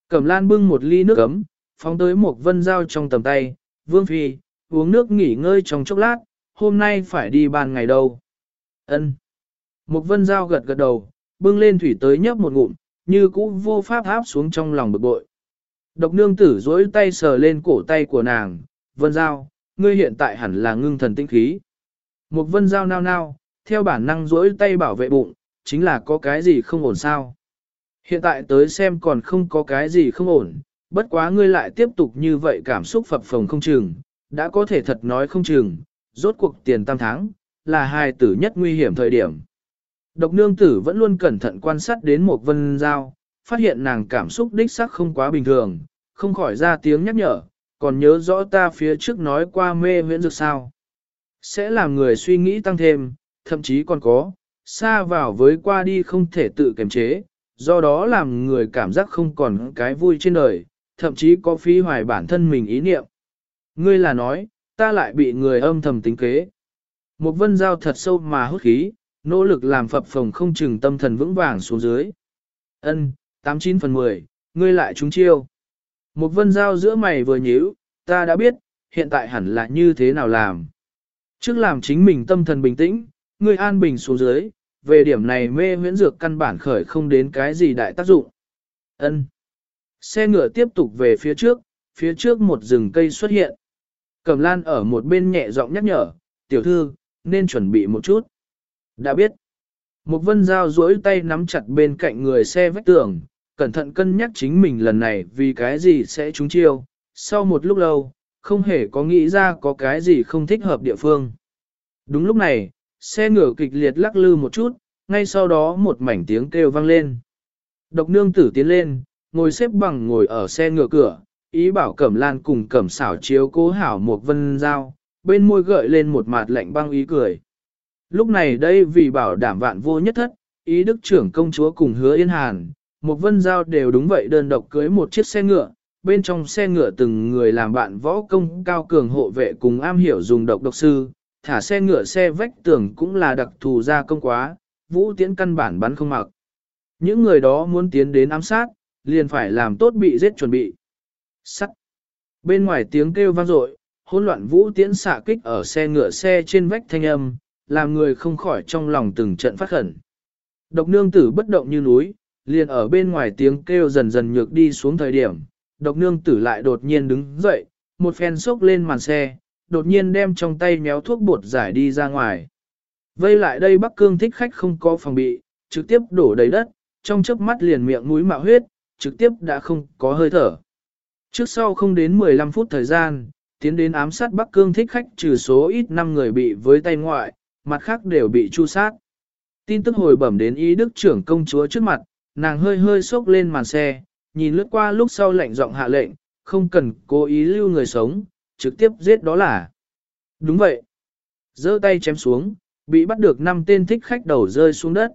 Cẩm lan bưng một ly nước ấm, phóng tới một vân Giao trong tầm tay, vương phi, uống nước nghỉ ngơi trong chốc lát, hôm nay phải đi ban ngày đâu. Ân. Một vân dao gật gật đầu, bưng lên thủy tới nhấp một ngụm, như cũ vô pháp áp xuống trong lòng bực bội. Độc nương tử dối tay sờ lên cổ tay của nàng, vân dao, ngươi hiện tại hẳn là ngưng thần tinh khí. Một vân dao nao nao, theo bản năng dối tay bảo vệ bụng, chính là có cái gì không ổn sao. Hiện tại tới xem còn không có cái gì không ổn, bất quá ngươi lại tiếp tục như vậy cảm xúc phập phồng không chừng, đã có thể thật nói không chừng, rốt cuộc tiền tam tháng, là hai tử nhất nguy hiểm thời điểm. Độc nương tử vẫn luôn cẩn thận quan sát đến một vân giao, phát hiện nàng cảm xúc đích sắc không quá bình thường, không khỏi ra tiếng nhắc nhở, còn nhớ rõ ta phía trước nói qua mê huyễn dược sao. Sẽ làm người suy nghĩ tăng thêm, thậm chí còn có, xa vào với qua đi không thể tự kiềm chế, do đó làm người cảm giác không còn cái vui trên đời, thậm chí có phí hoài bản thân mình ý niệm. Ngươi là nói, ta lại bị người âm thầm tính kế. Một vân giao thật sâu mà hút khí, nỗ lực làm phập phồng không chừng tâm thần vững vàng xuống dưới. Ân, 89 phần 10, ngươi lại trúng chiêu. Một vân giao giữa mày vừa nhíu, ta đã biết, hiện tại hẳn là như thế nào làm. Trước làm chính mình tâm thần bình tĩnh, ngươi an bình xuống dưới, về điểm này mê huyễn dược căn bản khởi không đến cái gì đại tác dụng. Ân. Xe ngựa tiếp tục về phía trước, phía trước một rừng cây xuất hiện. Cẩm lan ở một bên nhẹ giọng nhắc nhở, tiểu thư, nên chuẩn bị một chút. Đã biết. Một vân dao duỗi tay nắm chặt bên cạnh người xe vách tường, cẩn thận cân nhắc chính mình lần này vì cái gì sẽ trúng chiêu. Sau một lúc lâu, không hề có nghĩ ra có cái gì không thích hợp địa phương. Đúng lúc này, xe ngựa kịch liệt lắc lư một chút, ngay sau đó một mảnh tiếng kêu vang lên. Độc nương tử tiến lên, ngồi xếp bằng ngồi ở xe ngựa cửa, ý bảo cẩm lan cùng cẩm xảo chiếu cố hảo một vân dao bên môi gợi lên một mặt lạnh băng ý cười. Lúc này đây vì bảo đảm vạn vô nhất thất, ý đức trưởng công chúa cùng hứa yên hàn, một vân giao đều đúng vậy đơn độc cưới một chiếc xe ngựa, bên trong xe ngựa từng người làm bạn võ công cao cường hộ vệ cùng am hiểu dùng độc độc sư, thả xe ngựa xe vách tường cũng là đặc thù gia công quá, vũ tiễn căn bản bắn không mặc. Những người đó muốn tiến đến ám sát, liền phải làm tốt bị giết chuẩn bị. Sắt. Bên ngoài tiếng kêu vang dội, hỗn loạn vũ tiễn xạ kích ở xe ngựa xe trên vách thanh âm, làm người không khỏi trong lòng từng trận phát khẩn. Độc nương tử bất động như núi, liền ở bên ngoài tiếng kêu dần dần nhược đi xuống thời điểm, độc nương tử lại đột nhiên đứng dậy, một phen sốc lên màn xe, đột nhiên đem trong tay méo thuốc bột giải đi ra ngoài. Vây lại đây Bắc Cương thích khách không có phòng bị, trực tiếp đổ đầy đất, trong chớp mắt liền miệng mũi mạo huyết, trực tiếp đã không có hơi thở. Trước sau không đến 15 phút thời gian, tiến đến ám sát Bắc Cương thích khách trừ số ít 5 người bị với tay ngoại, mặt khác đều bị chu sát. Tin tức hồi bẩm đến ý đức trưởng công chúa trước mặt, nàng hơi hơi sốc lên màn xe, nhìn lướt qua lúc sau lệnh giọng hạ lệnh, không cần cố ý lưu người sống, trực tiếp giết đó là. Đúng vậy. giơ tay chém xuống, bị bắt được năm tên thích khách đầu rơi xuống đất.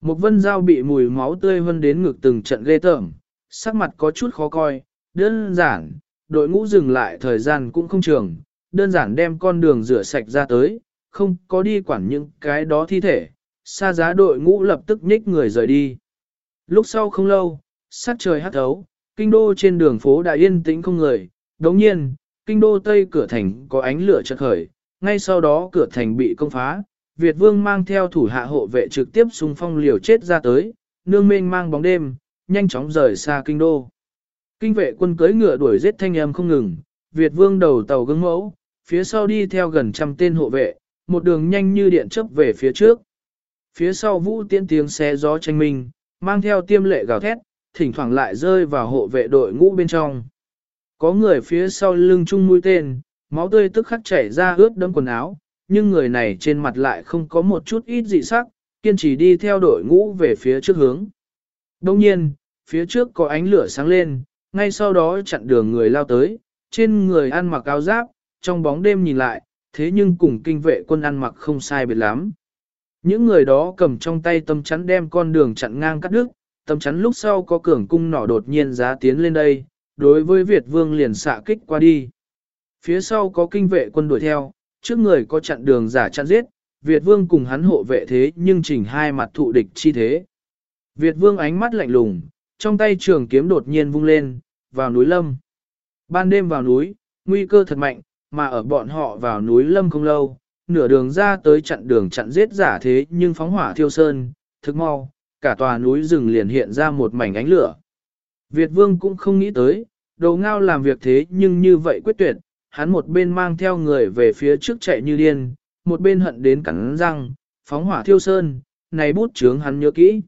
Một vân dao bị mùi máu tươi vân đến ngực từng trận ghê tởm, sắc mặt có chút khó coi, đơn giản, đội ngũ dừng lại thời gian cũng không trường, đơn giản đem con đường rửa sạch ra tới, không có đi quản những cái đó thi thể, xa giá đội ngũ lập tức nhích người rời đi. Lúc sau không lâu, sát trời hắt thấu, kinh đô trên đường phố đã yên tĩnh không người, đồng nhiên, kinh đô tây cửa thành có ánh lửa chợt khởi, ngay sau đó cửa thành bị công phá, Việt vương mang theo thủ hạ hộ vệ trực tiếp xung phong liều chết ra tới, nương mênh mang bóng đêm, nhanh chóng rời xa kinh đô. Kinh vệ quân cưới ngựa đuổi giết thanh âm không ngừng, Việt vương đầu tàu gương mẫu, phía sau đi theo gần trăm tên hộ vệ, một đường nhanh như điện chớp về phía trước. Phía sau vũ tiễn tiếng xe gió tranh minh, mang theo tiêm lệ gào thét, thỉnh thoảng lại rơi vào hộ vệ đội ngũ bên trong. Có người phía sau lưng chung mũi tên, máu tươi tức khắc chảy ra ướt đẫm quần áo, nhưng người này trên mặt lại không có một chút ít dị sắc, kiên trì đi theo đội ngũ về phía trước hướng. Đồng nhiên, phía trước có ánh lửa sáng lên, ngay sau đó chặn đường người lao tới, trên người ăn mặc áo giáp, trong bóng đêm nhìn lại, thế nhưng cùng kinh vệ quân ăn mặc không sai biệt lắm. Những người đó cầm trong tay tâm chắn đem con đường chặn ngang cắt đứt, tâm chắn lúc sau có cường cung nỏ đột nhiên giá tiến lên đây, đối với Việt vương liền xạ kích qua đi. Phía sau có kinh vệ quân đuổi theo, trước người có chặn đường giả chặn giết, Việt vương cùng hắn hộ vệ thế nhưng chỉnh hai mặt thụ địch chi thế. Việt vương ánh mắt lạnh lùng, trong tay trường kiếm đột nhiên vung lên, vào núi lâm. Ban đêm vào núi, nguy cơ thật mạnh, mà ở bọn họ vào núi lâm không lâu, nửa đường ra tới chặn đường chặn giết giả thế nhưng phóng hỏa thiêu sơn, thực mau, cả tòa núi rừng liền hiện ra một mảnh ánh lửa. Việt vương cũng không nghĩ tới, đồ ngao làm việc thế nhưng như vậy quyết tuyệt, hắn một bên mang theo người về phía trước chạy như điên, một bên hận đến cắn răng, phóng hỏa thiêu sơn, này bút chướng hắn nhớ kỹ.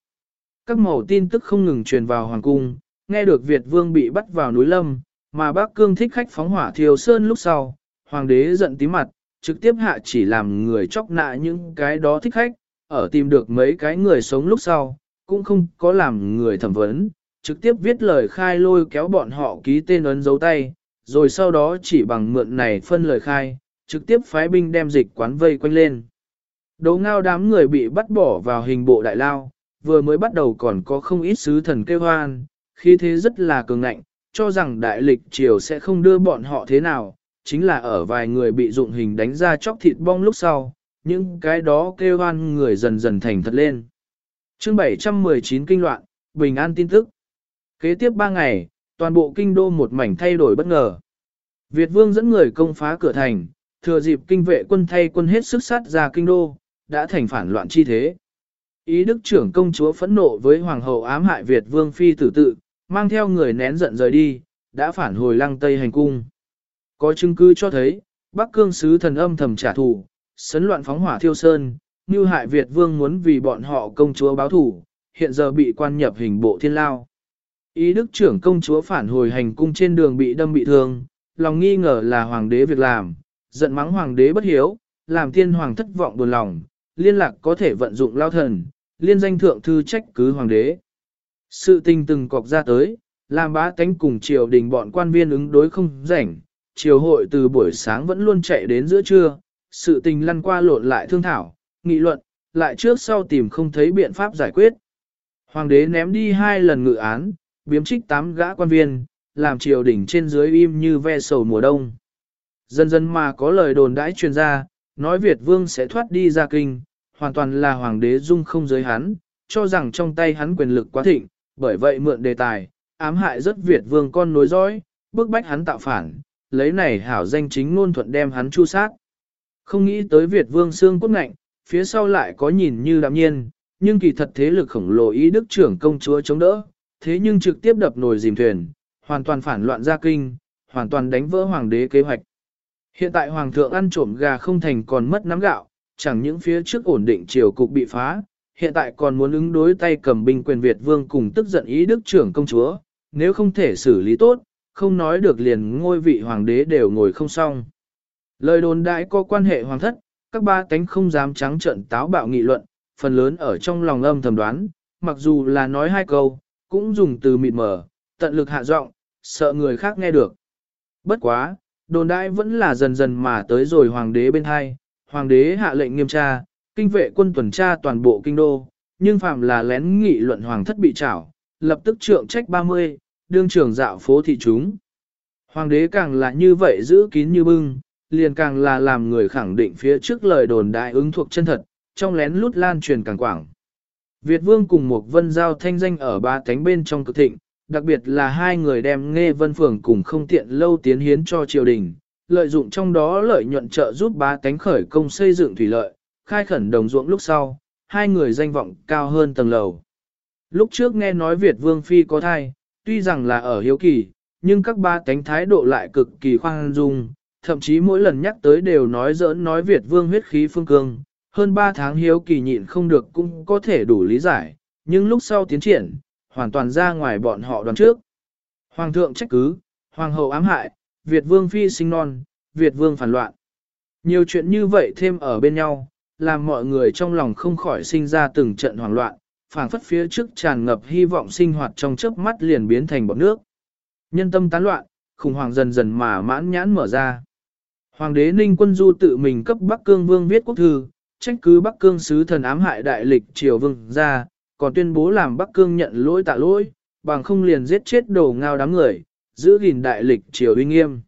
Các màu tin tức không ngừng truyền vào hoàng cung, nghe được Việt vương bị bắt vào núi lâm, mà bác cương thích khách phóng hỏa thiêu sơn lúc sau, hoàng đế giận tí mặt, trực tiếp hạ chỉ làm người chóc nạ những cái đó thích khách, ở tìm được mấy cái người sống lúc sau, cũng không có làm người thẩm vấn, trực tiếp viết lời khai lôi kéo bọn họ ký tên ấn dấu tay, rồi sau đó chỉ bằng mượn này phân lời khai, trực tiếp phái binh đem dịch quán vây quanh lên. Đấu ngao đám người bị bắt bỏ vào hình bộ đại lao, vừa mới bắt đầu còn có không ít sứ thần kêu hoan, khi thế rất là cường ngạnh, cho rằng đại lịch triều sẽ không đưa bọn họ thế nào, chính là ở vài người bị dụng hình đánh ra chóc thịt bong lúc sau, những cái đó kêu hoan người dần dần thành thật lên. chương 719 kinh loạn, bình an tin tức. Kế tiếp 3 ngày, toàn bộ kinh đô một mảnh thay đổi bất ngờ. Việt vương dẫn người công phá cửa thành, thừa dịp kinh vệ quân thay quân hết sức sát ra kinh đô, đã thành phản loạn chi thế. Ý đức trưởng công chúa phẫn nộ với hoàng hậu ám hại Việt vương phi tử tự, mang theo người nén giận rời đi, đã phản hồi lăng tây hành cung. Có chứng cứ cho thấy, Bắc cương sứ thần âm thầm trả thù, sấn loạn phóng hỏa thiêu sơn, như hại Việt vương muốn vì bọn họ công chúa báo thù, hiện giờ bị quan nhập hình bộ thiên lao. Ý đức trưởng công chúa phản hồi hành cung trên đường bị đâm bị thương, lòng nghi ngờ là hoàng đế việc làm, giận mắng hoàng đế bất hiếu, làm thiên hoàng thất vọng buồn lòng, liên lạc có thể vận dụng lao thần, liên danh thượng thư trách cứ hoàng đế. Sự tình từng cọc ra tới, làm bá tánh cùng triều đình bọn quan viên ứng đối không rảnh, triều hội từ buổi sáng vẫn luôn chạy đến giữa trưa, sự tình lăn qua lộn lại thương thảo, nghị luận, lại trước sau tìm không thấy biện pháp giải quyết. Hoàng đế ném đi hai lần ngự án, biếm trích tám gã quan viên, làm triều đình trên dưới im như ve sầu mùa đông. Dần dần mà có lời đồn đãi truyền ra, nói Việt vương sẽ thoát đi ra kinh, hoàn toàn là hoàng đế dung không giới hắn, cho rằng trong tay hắn quyền lực quá thịnh, bởi vậy mượn đề tài, ám hại rất Việt vương con nối dõi, bức bách hắn tạo phản, lấy này hảo danh chính ngôn thuận đem hắn chu sát. Không nghĩ tới Việt vương xương cốt ngạnh, phía sau lại có nhìn như đạm nhiên, nhưng kỳ thật thế lực khổng lồ ý đức trưởng công chúa chống đỡ, thế nhưng trực tiếp đập nồi dìm thuyền, hoàn toàn phản loạn gia kinh, hoàn toàn đánh vỡ hoàng đế kế hoạch. Hiện tại hoàng thượng ăn trộm gà không thành còn mất nắm gạo, chẳng những phía trước ổn định triều cục bị phá, hiện tại còn muốn ứng đối tay cầm binh quyền Việt vương cùng tức giận ý đức trưởng công chúa, nếu không thể xử lý tốt, không nói được liền ngôi vị hoàng đế đều ngồi không xong. Lời đồn đại có quan hệ hoàng thất, các ba cánh không dám trắng trợn táo bạo nghị luận, phần lớn ở trong lòng âm thầm đoán, mặc dù là nói hai câu, cũng dùng từ mịt mờ, tận lực hạ giọng, sợ người khác nghe được. Bất quá, đồn đại vẫn là dần dần mà tới rồi hoàng đế bên hai, hoàng đế hạ lệnh nghiêm tra, kinh vệ quân tuần tra toàn bộ kinh đô, nhưng phạm là lén nghị luận hoàng thất bị trảo, lập tức trượng trách 30, đương trưởng dạo phố thị chúng. Hoàng đế càng là như vậy giữ kín như bưng, liền càng là làm người khẳng định phía trước lời đồn đại ứng thuộc chân thật, trong lén lút lan truyền càng quảng. Việt vương cùng một vân giao thanh danh ở ba thánh bên trong cực thịnh, đặc biệt là hai người đem nghe vân phường cùng không tiện lâu tiến hiến cho triều đình, lợi dụng trong đó lợi nhuận trợ giúp ba thánh khởi công xây dựng thủy lợi, khai khẩn đồng ruộng lúc sau, hai người danh vọng cao hơn tầng lầu. Lúc trước nghe nói Việt Vương Phi có thai, tuy rằng là ở hiếu kỳ, nhưng các ba cánh thái độ lại cực kỳ khoan dung, thậm chí mỗi lần nhắc tới đều nói giỡn nói Việt Vương huyết khí phương cương, hơn ba tháng hiếu kỳ nhịn không được cũng có thể đủ lý giải, nhưng lúc sau tiến triển, hoàn toàn ra ngoài bọn họ đoàn trước. Hoàng thượng trách cứ, hoàng hậu ám hại, Việt vương phi sinh non, Việt vương phản loạn. Nhiều chuyện như vậy thêm ở bên nhau, làm mọi người trong lòng không khỏi sinh ra từng trận hoảng loạn, phảng phất phía trước tràn ngập hy vọng sinh hoạt trong chớp mắt liền biến thành bọt nước. Nhân tâm tán loạn, khủng hoảng dần dần mà mãn nhãn mở ra. Hoàng đế Ninh Quân Du tự mình cấp Bắc Cương Vương viết quốc thư, trách cứ Bắc Cương sứ thần ám hại đại lịch triều vương ra, còn tuyên bố làm Bắc Cương nhận lỗi tạ lỗi, bằng không liền giết chết đồ ngao đám người, giữ gìn đại lịch triều uy nghiêm.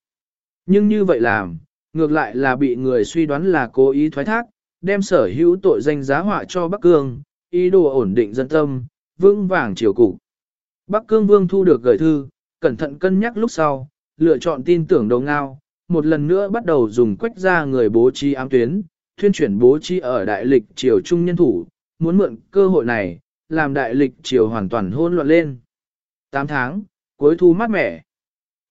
Nhưng như vậy làm, ngược lại là bị người suy đoán là cố ý thoái thác, đem sở hữu tội danh giá họa cho Bắc Cương, ý đồ ổn định dân tâm, vững vàng triều cục. Bắc Cương Vương thu được gửi thư, cẩn thận cân nhắc lúc sau, lựa chọn tin tưởng đầu ngao, một lần nữa bắt đầu dùng quách ra người bố trí ám tuyến, thuyên chuyển bố trí ở đại lịch triều trung nhân thủ, muốn mượn cơ hội này, làm đại lịch triều hoàn toàn hôn loạn lên. 8 tháng, cuối thu mát mẻ.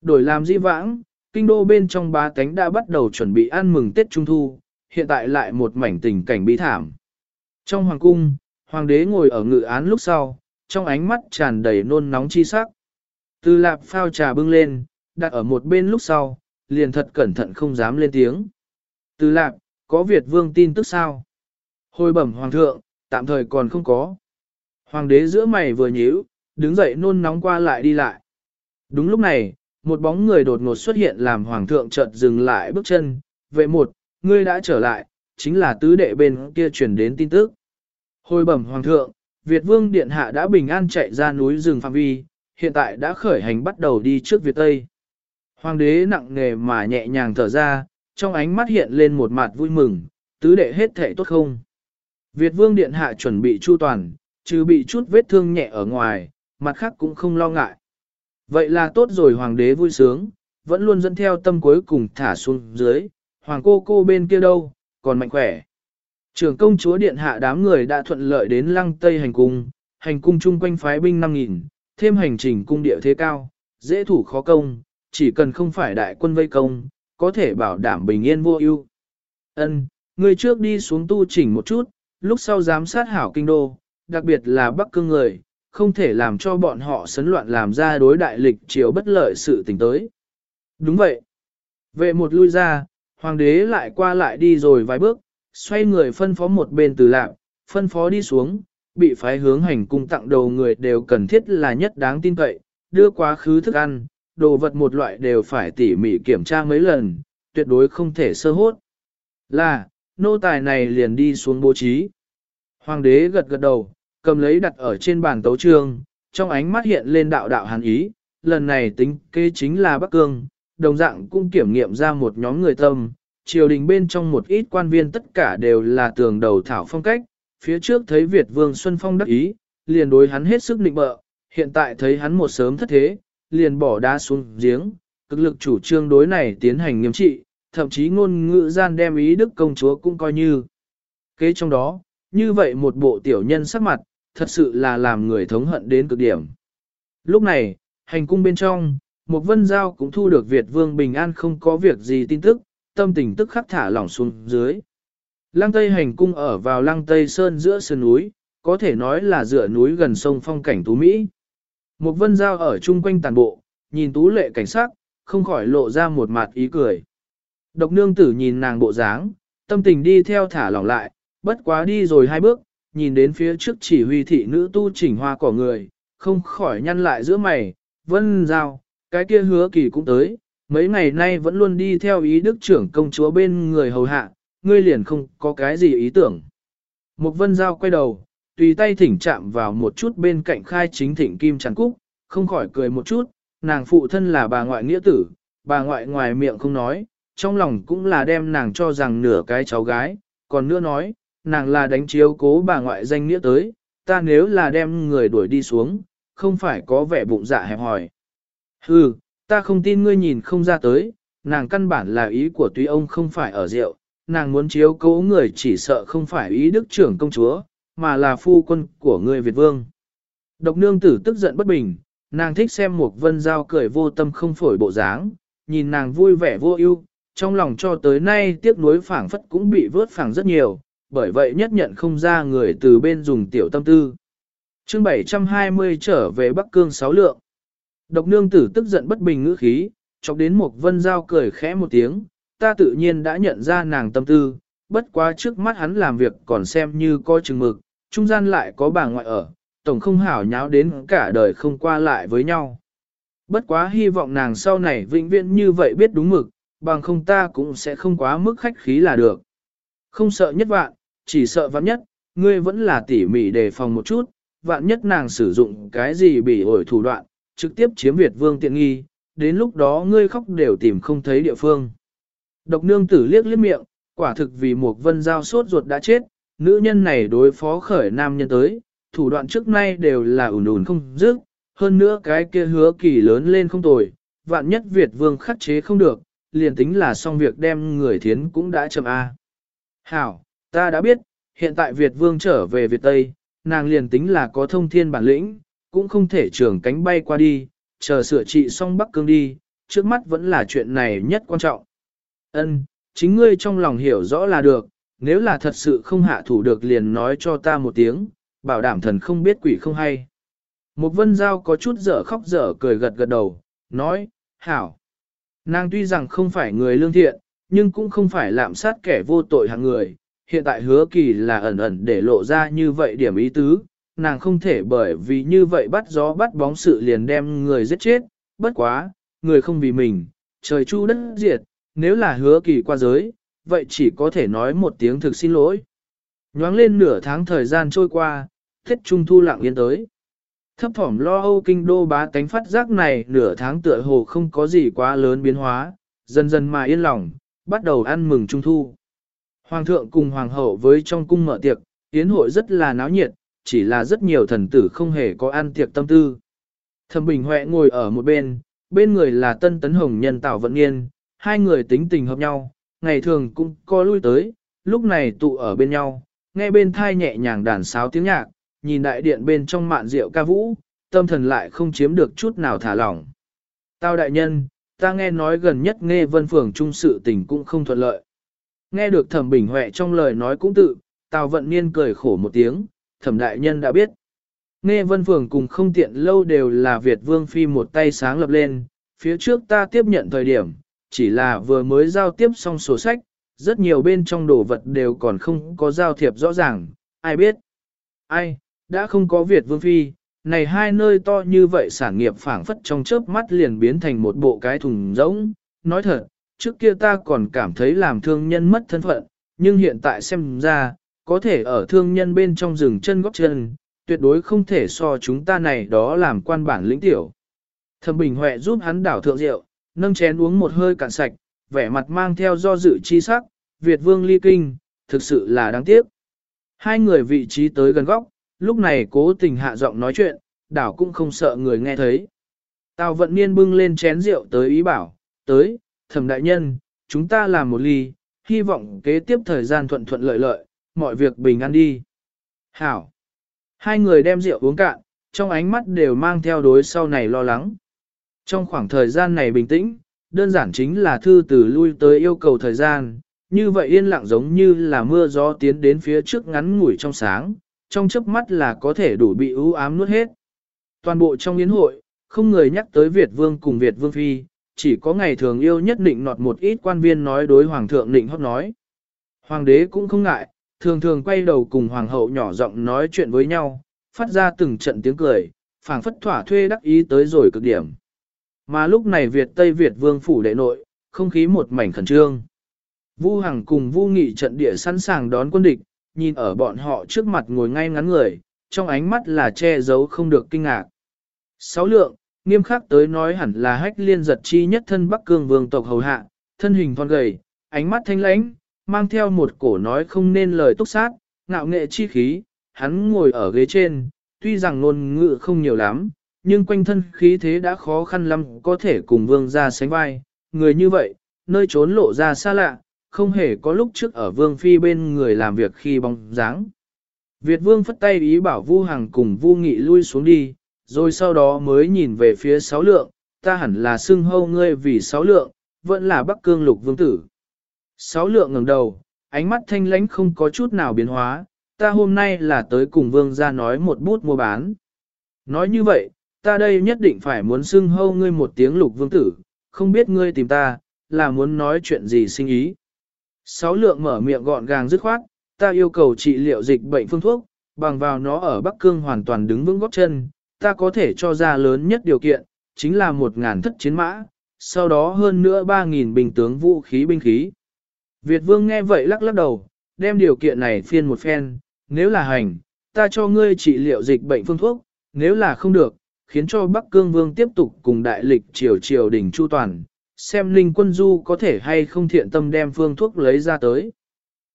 Đổi làm di vãng, kinh đô bên trong ba tánh đã bắt đầu chuẩn bị ăn mừng Tết Trung Thu, hiện tại lại một mảnh tình cảnh bi thảm. Trong hoàng cung, hoàng đế ngồi ở ngự án lúc sau, trong ánh mắt tràn đầy nôn nóng chi sắc. Từ lạp phao trà bưng lên, đặt ở một bên lúc sau, liền thật cẩn thận không dám lên tiếng. Từ lạp, có Việt vương tin tức sao? Hồi bẩm hoàng thượng, tạm thời còn không có. Hoàng đế giữa mày vừa nhíu, đứng dậy nôn nóng qua lại đi lại. Đúng lúc này, một bóng người đột ngột xuất hiện làm hoàng thượng chợt dừng lại bước chân, vệ một, ngươi đã trở lại, chính là tứ đệ bên kia truyền đến tin tức. Hồi bẩm hoàng thượng, Việt Vương Điện Hạ đã bình an chạy ra núi rừng phạm vi, hiện tại đã khởi hành bắt đầu đi trước Việt Tây. Hoàng đế nặng nề mà nhẹ nhàng thở ra, trong ánh mắt hiện lên một mặt vui mừng, tứ đệ hết thể tốt không. Việt Vương Điện Hạ chuẩn bị chu toàn, trừ bị chút vết thương nhẹ ở ngoài, mặt khác cũng không lo ngại. Vậy là tốt rồi Hoàng đế vui sướng, vẫn luôn dẫn theo tâm cuối cùng thả xuống dưới, Hoàng cô cô bên kia đâu, còn mạnh khỏe. Trưởng công chúa điện hạ đám người đã thuận lợi đến lăng tây hành cung, hành cung chung quanh phái binh 5.000, thêm hành trình cung địa thế cao, dễ thủ khó công, chỉ cần không phải đại quân vây công, có thể bảo đảm bình yên vô ưu. Ân, người trước đi xuống tu chỉnh một chút, lúc sau giám sát hảo kinh đô, đặc biệt là bắc cương người, không thể làm cho bọn họ sấn loạn làm ra đối đại lịch chiếu bất lợi sự tình tới. Đúng vậy. Vệ một lui ra, hoàng đế lại qua lại đi rồi vài bước, xoay người phân phó một bên từ lạc, phân phó đi xuống, bị phái hướng hành cung tặng đầu người đều cần thiết là nhất đáng tin cậy, đưa quá khứ thức ăn, đồ vật một loại đều phải tỉ mỉ kiểm tra mấy lần, tuyệt đối không thể sơ hốt. Là, nô tài này liền đi xuống bố trí. Hoàng đế gật gật đầu, cầm lấy đặt ở trên bàn tấu trương, trong ánh mắt hiện lên đạo đạo hàn ý, lần này tính kê chính là Bắc Cương, đồng dạng cũng kiểm nghiệm ra một nhóm người tâm, triều đình bên trong một ít quan viên tất cả đều là tường đầu thảo phong cách, phía trước thấy Việt Vương Xuân Phong đắc ý, liền đối hắn hết sức định bợ, hiện tại thấy hắn một sớm thất thế, liền bỏ đá xuống giếng, cực lực chủ trương đối này tiến hành nghiêm trị, thậm chí ngôn ngữ gian đem ý đức công chúa cũng coi như. Kế trong đó, như vậy một bộ tiểu nhân sắc mặt, thật sự là làm người thống hận đến cực điểm. Lúc này, hành cung bên trong, một vân giao cũng thu được Việt Vương Bình An không có việc gì tin tức, tâm tình tức khắc thả lỏng xuống dưới. Lăng Tây hành cung ở vào Lăng Tây Sơn giữa sơn núi, có thể nói là dựa núi gần sông phong cảnh Tú Mỹ. Một vân giao ở chung quanh tàn bộ, nhìn tú lệ cảnh sắc, không khỏi lộ ra một mặt ý cười. Độc nương tử nhìn nàng bộ dáng, tâm tình đi theo thả lỏng lại, bất quá đi rồi hai bước, nhìn đến phía trước chỉ huy thị nữ tu chỉnh hoa cỏ người, không khỏi nhăn lại giữa mày, vân giao, cái kia hứa kỳ cũng tới, mấy ngày nay vẫn luôn đi theo ý đức trưởng công chúa bên người hầu hạ, ngươi liền không có cái gì ý tưởng. Mục vân giao quay đầu, tùy tay thỉnh chạm vào một chút bên cạnh khai chính thỉnh kim tràn cúc, không khỏi cười một chút, nàng phụ thân là bà ngoại nghĩa tử, bà ngoại ngoài miệng không nói, trong lòng cũng là đem nàng cho rằng nửa cái cháu gái, còn nữa nói, nàng là đánh chiếu cố bà ngoại danh nghĩa tới, ta nếu là đem người đuổi đi xuống, không phải có vẻ bụng dạ hẹp hòi. Hừ, ta không tin ngươi nhìn không ra tới, nàng căn bản là ý của tuy ông không phải ở rượu, nàng muốn chiếu cố người chỉ sợ không phải ý đức trưởng công chúa, mà là phu quân của người Việt vương. Độc nương tử tức giận bất bình, nàng thích xem một vân giao cười vô tâm không phổi bộ dáng, nhìn nàng vui vẻ vô ưu, trong lòng cho tới nay tiếc nuối phảng phất cũng bị vớt phẳng rất nhiều, bởi vậy nhất nhận không ra người từ bên dùng tiểu tâm tư. chương 720 trở về Bắc Cương sáu lượng. Độc nương tử tức giận bất bình ngữ khí, chọc đến một vân giao cười khẽ một tiếng, ta tự nhiên đã nhận ra nàng tâm tư, bất quá trước mắt hắn làm việc còn xem như coi chừng mực, trung gian lại có bà ngoại ở, tổng không hảo nháo đến cả đời không qua lại với nhau. Bất quá hy vọng nàng sau này vĩnh viễn như vậy biết đúng mực, bằng không ta cũng sẽ không quá mức khách khí là được. Không sợ nhất vạn, chỉ sợ vạn nhất, ngươi vẫn là tỉ mỉ đề phòng một chút, vạn nhất nàng sử dụng cái gì bị ổi thủ đoạn, trực tiếp chiếm Việt vương tiện nghi, đến lúc đó ngươi khóc đều tìm không thấy địa phương. Độc nương tử liếc liếc miệng, quả thực vì một vân giao sốt ruột đã chết, nữ nhân này đối phó khởi nam nhân tới, thủ đoạn trước nay đều là ủn ủn không dứt, hơn nữa cái kia hứa kỳ lớn lên không tồi, vạn nhất Việt vương khắc chế không được, liền tính là xong việc đem người thiến cũng đã chậm A. Hảo, ta đã biết, hiện tại Việt vương trở về Việt Tây, nàng liền tính là có thông thiên bản lĩnh, cũng không thể trường cánh bay qua đi, chờ sửa trị xong Bắc Cương đi, trước mắt vẫn là chuyện này nhất quan trọng. Ân, chính ngươi trong lòng hiểu rõ là được, nếu là thật sự không hạ thủ được liền nói cho ta một tiếng, bảo đảm thần không biết quỷ không hay. Một vân giao có chút dở khóc dở cười gật gật đầu, nói, hảo. Nàng tuy rằng không phải người lương thiện, nhưng cũng không phải lạm sát kẻ vô tội hạng người. Hiện tại hứa kỳ là ẩn ẩn để lộ ra như vậy điểm ý tứ, nàng không thể bởi vì như vậy bắt gió bắt bóng sự liền đem người giết chết, bất quá, người không vì mình, trời chu đất diệt, nếu là hứa kỳ qua giới, vậy chỉ có thể nói một tiếng thực xin lỗi. Nhoáng lên nửa tháng thời gian trôi qua, Tết Trung Thu lặng yên tới. Thấp thỏm lo âu kinh đô bá tánh phát giác này nửa tháng tựa hồ không có gì quá lớn biến hóa, dần dần mà yên lòng, bắt đầu ăn mừng Trung Thu. Hoàng thượng cùng hoàng hậu với trong cung mở tiệc, yến hội rất là náo nhiệt, chỉ là rất nhiều thần tử không hề có ăn tiệc tâm tư. Thẩm Bình Huệ ngồi ở một bên, bên người là Tân Tấn Hồng nhân Tào Vận Nghiên, hai người tính tình hợp nhau, ngày thường cũng co lui tới, lúc này tụ ở bên nhau, nghe bên thai nhẹ nhàng đàn sáo tiếng nhạc, nhìn đại điện bên trong mạn rượu ca vũ, tâm thần lại không chiếm được chút nào thả lỏng. Tao đại nhân, ta nghe nói gần nhất nghe vân phường trung sự tình cũng không thuận lợi. Nghe được thẩm bình huệ trong lời nói cũng tự, Tào vận niên cười khổ một tiếng, thẩm đại nhân đã biết. Nghe vân phường cùng không tiện lâu đều là Việt vương phi một tay sáng lập lên, phía trước ta tiếp nhận thời điểm, chỉ là vừa mới giao tiếp xong sổ sách, rất nhiều bên trong đồ vật đều còn không có giao thiệp rõ ràng, ai biết. Ai, đã không có Việt vương phi, này hai nơi to như vậy sản nghiệp phảng phất trong chớp mắt liền biến thành một bộ cái thùng rỗng, nói thật, trước kia ta còn cảm thấy làm thương nhân mất thân phận, nhưng hiện tại xem ra, có thể ở thương nhân bên trong rừng chân góc chân, tuyệt đối không thể so chúng ta này đó làm quan bản lĩnh tiểu. Thẩm Bình Huệ giúp hắn đảo thượng rượu, nâng chén uống một hơi cạn sạch, vẻ mặt mang theo do dự chi sắc, Việt Vương ly kinh, thực sự là đáng tiếc. Hai người vị trí tới gần góc, lúc này cố tình hạ giọng nói chuyện, đảo cũng không sợ người nghe thấy. Tào vận niên bưng lên chén rượu tới ý bảo, tới, thẩm đại nhân, chúng ta làm một ly, hy vọng kế tiếp thời gian thuận thuận lợi lợi, mọi việc bình an đi. Hảo. Hai người đem rượu uống cạn, trong ánh mắt đều mang theo đối sau này lo lắng. Trong khoảng thời gian này bình tĩnh, đơn giản chính là thư từ lui tới yêu cầu thời gian, như vậy yên lặng giống như là mưa gió tiến đến phía trước ngắn ngủi trong sáng, trong chớp mắt là có thể đủ bị ưu ám nuốt hết. Toàn bộ trong yến hội, không người nhắc tới Việt Vương cùng Việt Vương Phi, chỉ có ngày thường yêu nhất định nọt một ít quan viên nói đối Hoàng thượng định hót nói. Hoàng đế cũng không ngại, thường thường quay đầu cùng Hoàng hậu nhỏ giọng nói chuyện với nhau, phát ra từng trận tiếng cười, phảng phất thỏa thuê đắc ý tới rồi cực điểm. Mà lúc này Việt Tây Việt Vương phủ đệ nội, không khí một mảnh khẩn trương. Vu Hằng cùng Vu Nghị trận địa sẵn sàng đón quân địch, nhìn ở bọn họ trước mặt ngồi ngay ngắn người, trong ánh mắt là che giấu không được kinh ngạc. Sáu lượng, nghiêm khắc tới nói hẳn là hách liên giật chi nhất thân Bắc Cương vương tộc hầu hạ, thân hình thon gầy, ánh mắt thanh lãnh, mang theo một cổ nói không nên lời túc sát, ngạo nghệ chi khí, hắn ngồi ở ghế trên, tuy rằng ngôn ngữ không nhiều lắm, nhưng quanh thân khí thế đã khó khăn lắm có thể cùng vương ra sánh vai, người như vậy, nơi trốn lộ ra xa lạ, không hề có lúc trước ở vương phi bên người làm việc khi bóng dáng. Việt vương phất tay ý bảo Vu Hằng cùng Vu Nghị lui xuống đi, rồi sau đó mới nhìn về phía sáu lượng, ta hẳn là xưng hâu ngươi vì sáu lượng, vẫn là Bắc Cương lục vương tử. Sáu lượng ngẩng đầu, ánh mắt thanh lãnh không có chút nào biến hóa, ta hôm nay là tới cùng vương ra nói một bút mua bán. Nói như vậy, ta đây nhất định phải muốn xưng hâu ngươi một tiếng lục vương tử, không biết ngươi tìm ta, là muốn nói chuyện gì sinh ý. Sáu lượng mở miệng gọn gàng dứt khoát, ta yêu cầu trị liệu dịch bệnh phương thuốc, bằng vào nó ở Bắc Cương hoàn toàn đứng vững góc chân, ta có thể cho ra lớn nhất điều kiện, chính là một ngàn thất chiến mã, sau đó hơn nữa ba nghìn bình tướng vũ khí binh khí. Việt Vương nghe vậy lắc lắc đầu, đem điều kiện này phiên một phen, nếu là hành, ta cho ngươi trị liệu dịch bệnh phương thuốc, nếu là không được, khiến cho Bắc Cương Vương tiếp tục cùng đại lịch triều triều đỉnh chu toàn, xem Linh Quân Du có thể hay không thiện tâm đem phương thuốc lấy ra tới.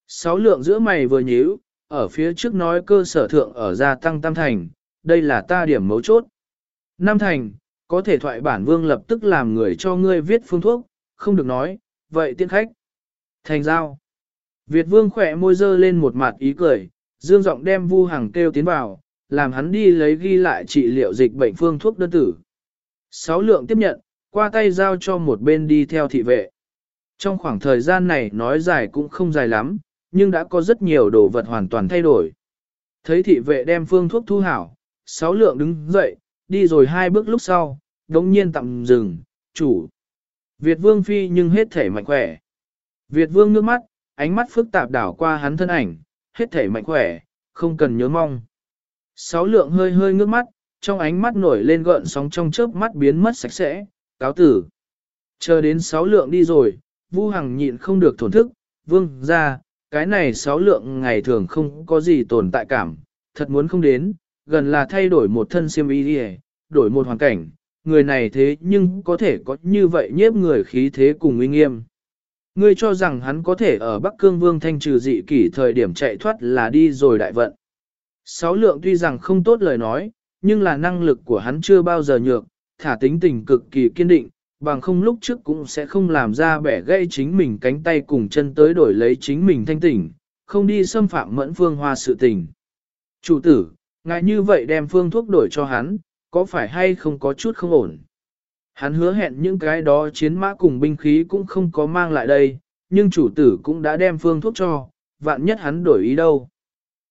Sáu lượng giữa mày vừa nhíu, ở phía trước nói cơ sở thượng ở gia tăng tam thành, đây là ta điểm mấu chốt. Nam thành, có thể thoại bản vương lập tức làm người cho ngươi viết phương thuốc, không được nói, vậy tiên khách. Thành giao. Việt vương khỏe môi dơ lên một mặt ý cười, dương giọng đem vu hàng kêu tiến vào, làm hắn đi lấy ghi lại trị liệu dịch bệnh phương thuốc đơn tử. Sáu lượng tiếp nhận, qua tay giao cho một bên đi theo thị vệ. Trong khoảng thời gian này nói dài cũng không dài lắm, nhưng đã có rất nhiều đồ vật hoàn toàn thay đổi. Thấy thị vệ đem phương thuốc thu hảo, sáu lượng đứng dậy, đi rồi hai bước lúc sau, đống nhiên tạm dừng, chủ. Việt vương phi nhưng hết thể mạnh khỏe. Việt vương nước mắt, ánh mắt phức tạp đảo qua hắn thân ảnh, hết thể mạnh khỏe, không cần nhớ mong. Sáu lượng hơi hơi ngước mắt, trong ánh mắt nổi lên gợn sóng trong chớp mắt biến mất sạch sẽ, cáo tử. Chờ đến sáu lượng đi rồi, Vu Hằng nhịn không được thổn thức, vương ra, cái này sáu lượng ngày thường không có gì tồn tại cảm, thật muốn không đến, gần là thay đổi một thân siêm y đi đổi một hoàn cảnh, người này thế nhưng có thể có như vậy nhiếp người khí thế cùng uy nghiêm. Ngươi cho rằng hắn có thể ở Bắc Cương Vương thanh trừ dị kỷ thời điểm chạy thoát là đi rồi đại vận. Sáu lượng tuy rằng không tốt lời nói, nhưng là năng lực của hắn chưa bao giờ nhược, thả tính tình cực kỳ kiên định, bằng không lúc trước cũng sẽ không làm ra bẻ gãy chính mình cánh tay cùng chân tới đổi lấy chính mình thanh tỉnh, không đi xâm phạm mẫn phương hoa sự tình. Chủ tử, ngài như vậy đem phương thuốc đổi cho hắn, có phải hay không có chút không ổn? Hắn hứa hẹn những cái đó chiến mã cùng binh khí cũng không có mang lại đây, nhưng chủ tử cũng đã đem phương thuốc cho, vạn nhất hắn đổi ý đâu.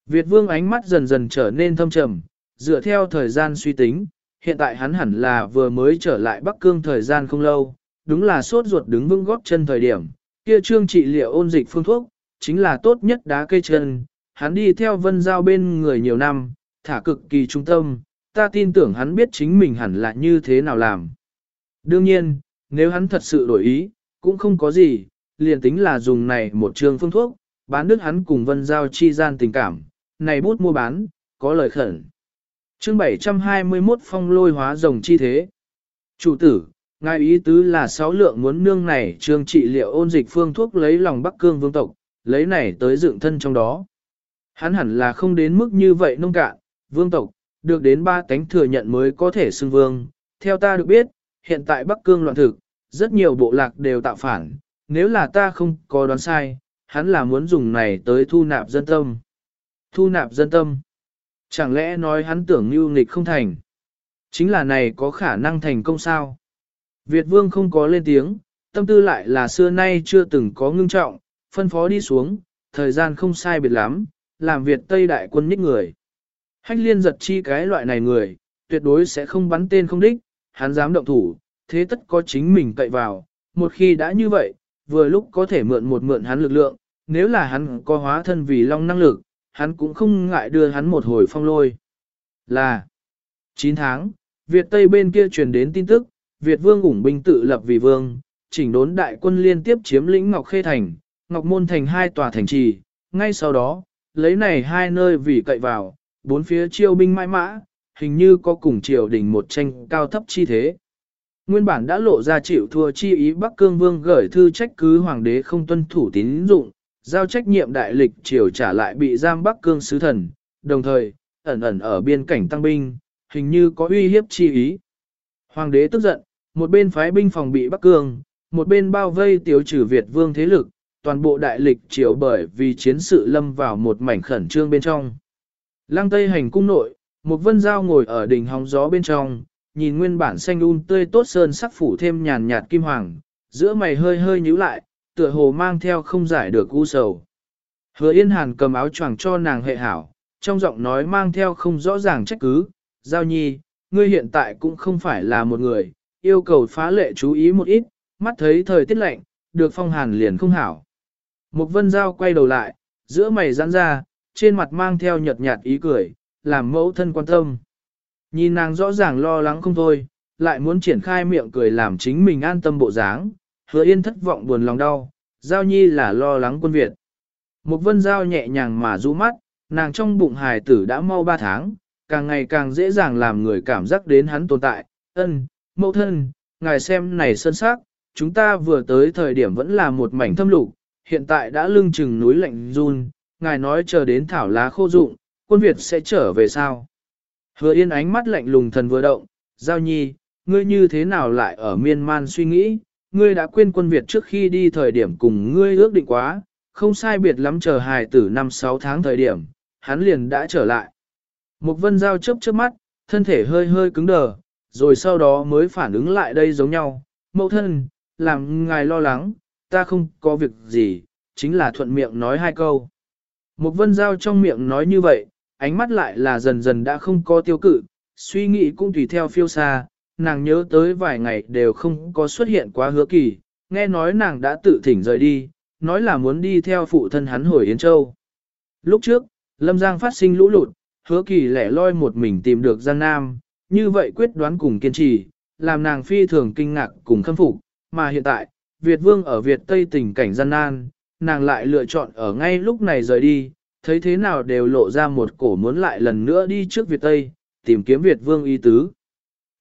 Việt vương ánh mắt dần dần trở nên thâm trầm, dựa theo thời gian suy tính, hiện tại hắn hẳn là vừa mới trở lại Bắc Cương thời gian không lâu, đúng là sốt ruột đứng vững góp chân thời điểm, kia trương trị liệu ôn dịch phương thuốc, chính là tốt nhất đá cây chân, hắn đi theo vân giao bên người nhiều năm, thả cực kỳ trung tâm, ta tin tưởng hắn biết chính mình hẳn là như thế nào làm. Đương nhiên, nếu hắn thật sự đổi ý, cũng không có gì, liền tính là dùng này một trường phương thuốc, bán đứt hắn cùng vân giao chi gian tình cảm, này bút mua bán, có lời khẩn. chương 721 phong lôi hóa rồng chi thế. Chủ tử, ngài ý tứ là sáu lượng muốn nương này trương trị liệu ôn dịch phương thuốc lấy lòng Bắc Cương vương tộc, lấy này tới dựng thân trong đó. Hắn hẳn là không đến mức như vậy nông cạn, vương tộc, được đến ba tánh thừa nhận mới có thể xưng vương. Theo ta được biết, hiện tại Bắc Cương loạn thực, rất nhiều bộ lạc đều tạo phản, nếu là ta không có đoán sai, hắn là muốn dùng này tới thu nạp dân tâm. Thu nạp dân tâm. Chẳng lẽ nói hắn tưởng như nghịch không thành? Chính là này có khả năng thành công sao? Việt vương không có lên tiếng, tâm tư lại là xưa nay chưa từng có ngưng trọng, phân phó đi xuống, thời gian không sai biệt lắm, làm Việt Tây đại quân nhích người. Hách liên giật chi cái loại này người, tuyệt đối sẽ không bắn tên không đích, hắn dám động thủ, thế tất có chính mình cậy vào, một khi đã như vậy, vừa lúc có thể mượn một mượn hắn lực lượng, nếu là hắn có hóa thân vì long năng lực, hắn cũng không ngại đưa hắn một hồi phong lôi. Là 9 tháng, Việt Tây bên kia truyền đến tin tức, Việt Vương ủng binh tự lập vì vương, chỉnh đốn đại quân liên tiếp chiếm lĩnh Ngọc Khê Thành, Ngọc Môn Thành hai tòa thành trì, ngay sau đó, lấy này hai nơi vì cậy vào, bốn phía chiêu binh mãi mã, hình như có cùng triều đình một tranh cao thấp chi thế. Nguyên bản đã lộ ra chịu thua chi ý Bắc Cương Vương gửi thư trách cứ hoàng đế không tuân thủ tín dụng, giao trách nhiệm đại lịch triều trả lại bị giam Bắc Cương sứ thần, đồng thời, ẩn ẩn ở biên cảnh tăng binh, hình như có uy hiếp chi ý. Hoàng đế tức giận, một bên phái binh phòng bị Bắc Cương, một bên bao vây tiêu trừ Việt vương thế lực, toàn bộ đại lịch triều bởi vì chiến sự lâm vào một mảnh khẩn trương bên trong. Lăng Tây hành cung nội, một vân dao ngồi ở đỉnh hóng gió bên trong, nhìn nguyên bản xanh un tươi tốt sơn sắc phủ thêm nhàn nhạt kim hoàng, giữa mày hơi hơi nhíu lại, tựa hồ mang theo không giải được u sầu. Hứa Yên Hàn cầm áo choàng cho nàng hệ hảo, trong giọng nói mang theo không rõ ràng trách cứ, giao nhi, ngươi hiện tại cũng không phải là một người, yêu cầu phá lệ chú ý một ít, mắt thấy thời tiết lạnh, được phong hàn liền không hảo. Một vân giao quay đầu lại, giữa mày giãn ra, trên mặt mang theo nhợt nhạt ý cười, làm mẫu thân quan tâm. Nhìn nàng rõ ràng lo lắng không thôi, lại muốn triển khai miệng cười làm chính mình an tâm bộ dáng, hứa yên thất vọng buồn lòng đau, giao nhi là lo lắng quân Việt. Một vân giao nhẹ nhàng mà rũ mắt, nàng trong bụng hài tử đã mau ba tháng, càng ngày càng dễ dàng làm người cảm giác đến hắn tồn tại, ân, mẫu thân, ngài xem này sơn sắc, chúng ta vừa tới thời điểm vẫn là một mảnh thâm lục, hiện tại đã lưng chừng núi lạnh run, ngài nói chờ đến thảo lá khô dụng, quân Việt sẽ trở về sao? Hứa yên ánh mắt lạnh lùng thần vừa động, giao nhi, ngươi như thế nào lại ở miên man suy nghĩ, ngươi đã quên quân Việt trước khi đi thời điểm cùng ngươi ước định quá, không sai biệt lắm chờ hài tử năm sáu tháng thời điểm, hắn liền đã trở lại. Mục vân giao chớp chớp mắt, thân thể hơi hơi cứng đờ, rồi sau đó mới phản ứng lại đây giống nhau, mẫu thân, làm ngài lo lắng, ta không có việc gì, chính là thuận miệng nói hai câu. Mục vân giao trong miệng nói như vậy, ánh mắt lại là dần dần đã không có tiêu cự, suy nghĩ cũng tùy theo phiêu xa, nàng nhớ tới vài ngày đều không có xuất hiện quá hứa kỳ, nghe nói nàng đã tự thỉnh rời đi, nói là muốn đi theo phụ thân hắn hồi Yến Châu. Lúc trước, Lâm Giang phát sinh lũ lụt, hứa kỳ lẻ loi một mình tìm được Giang Nam, như vậy quyết đoán cùng kiên trì, làm nàng phi thường kinh ngạc cùng khâm phục, mà hiện tại, Việt Vương ở Việt Tây tình cảnh gian nan, nàng lại lựa chọn ở ngay lúc này rời đi, thấy thế nào đều lộ ra một cổ muốn lại lần nữa đi trước Việt Tây, tìm kiếm Việt vương y tứ.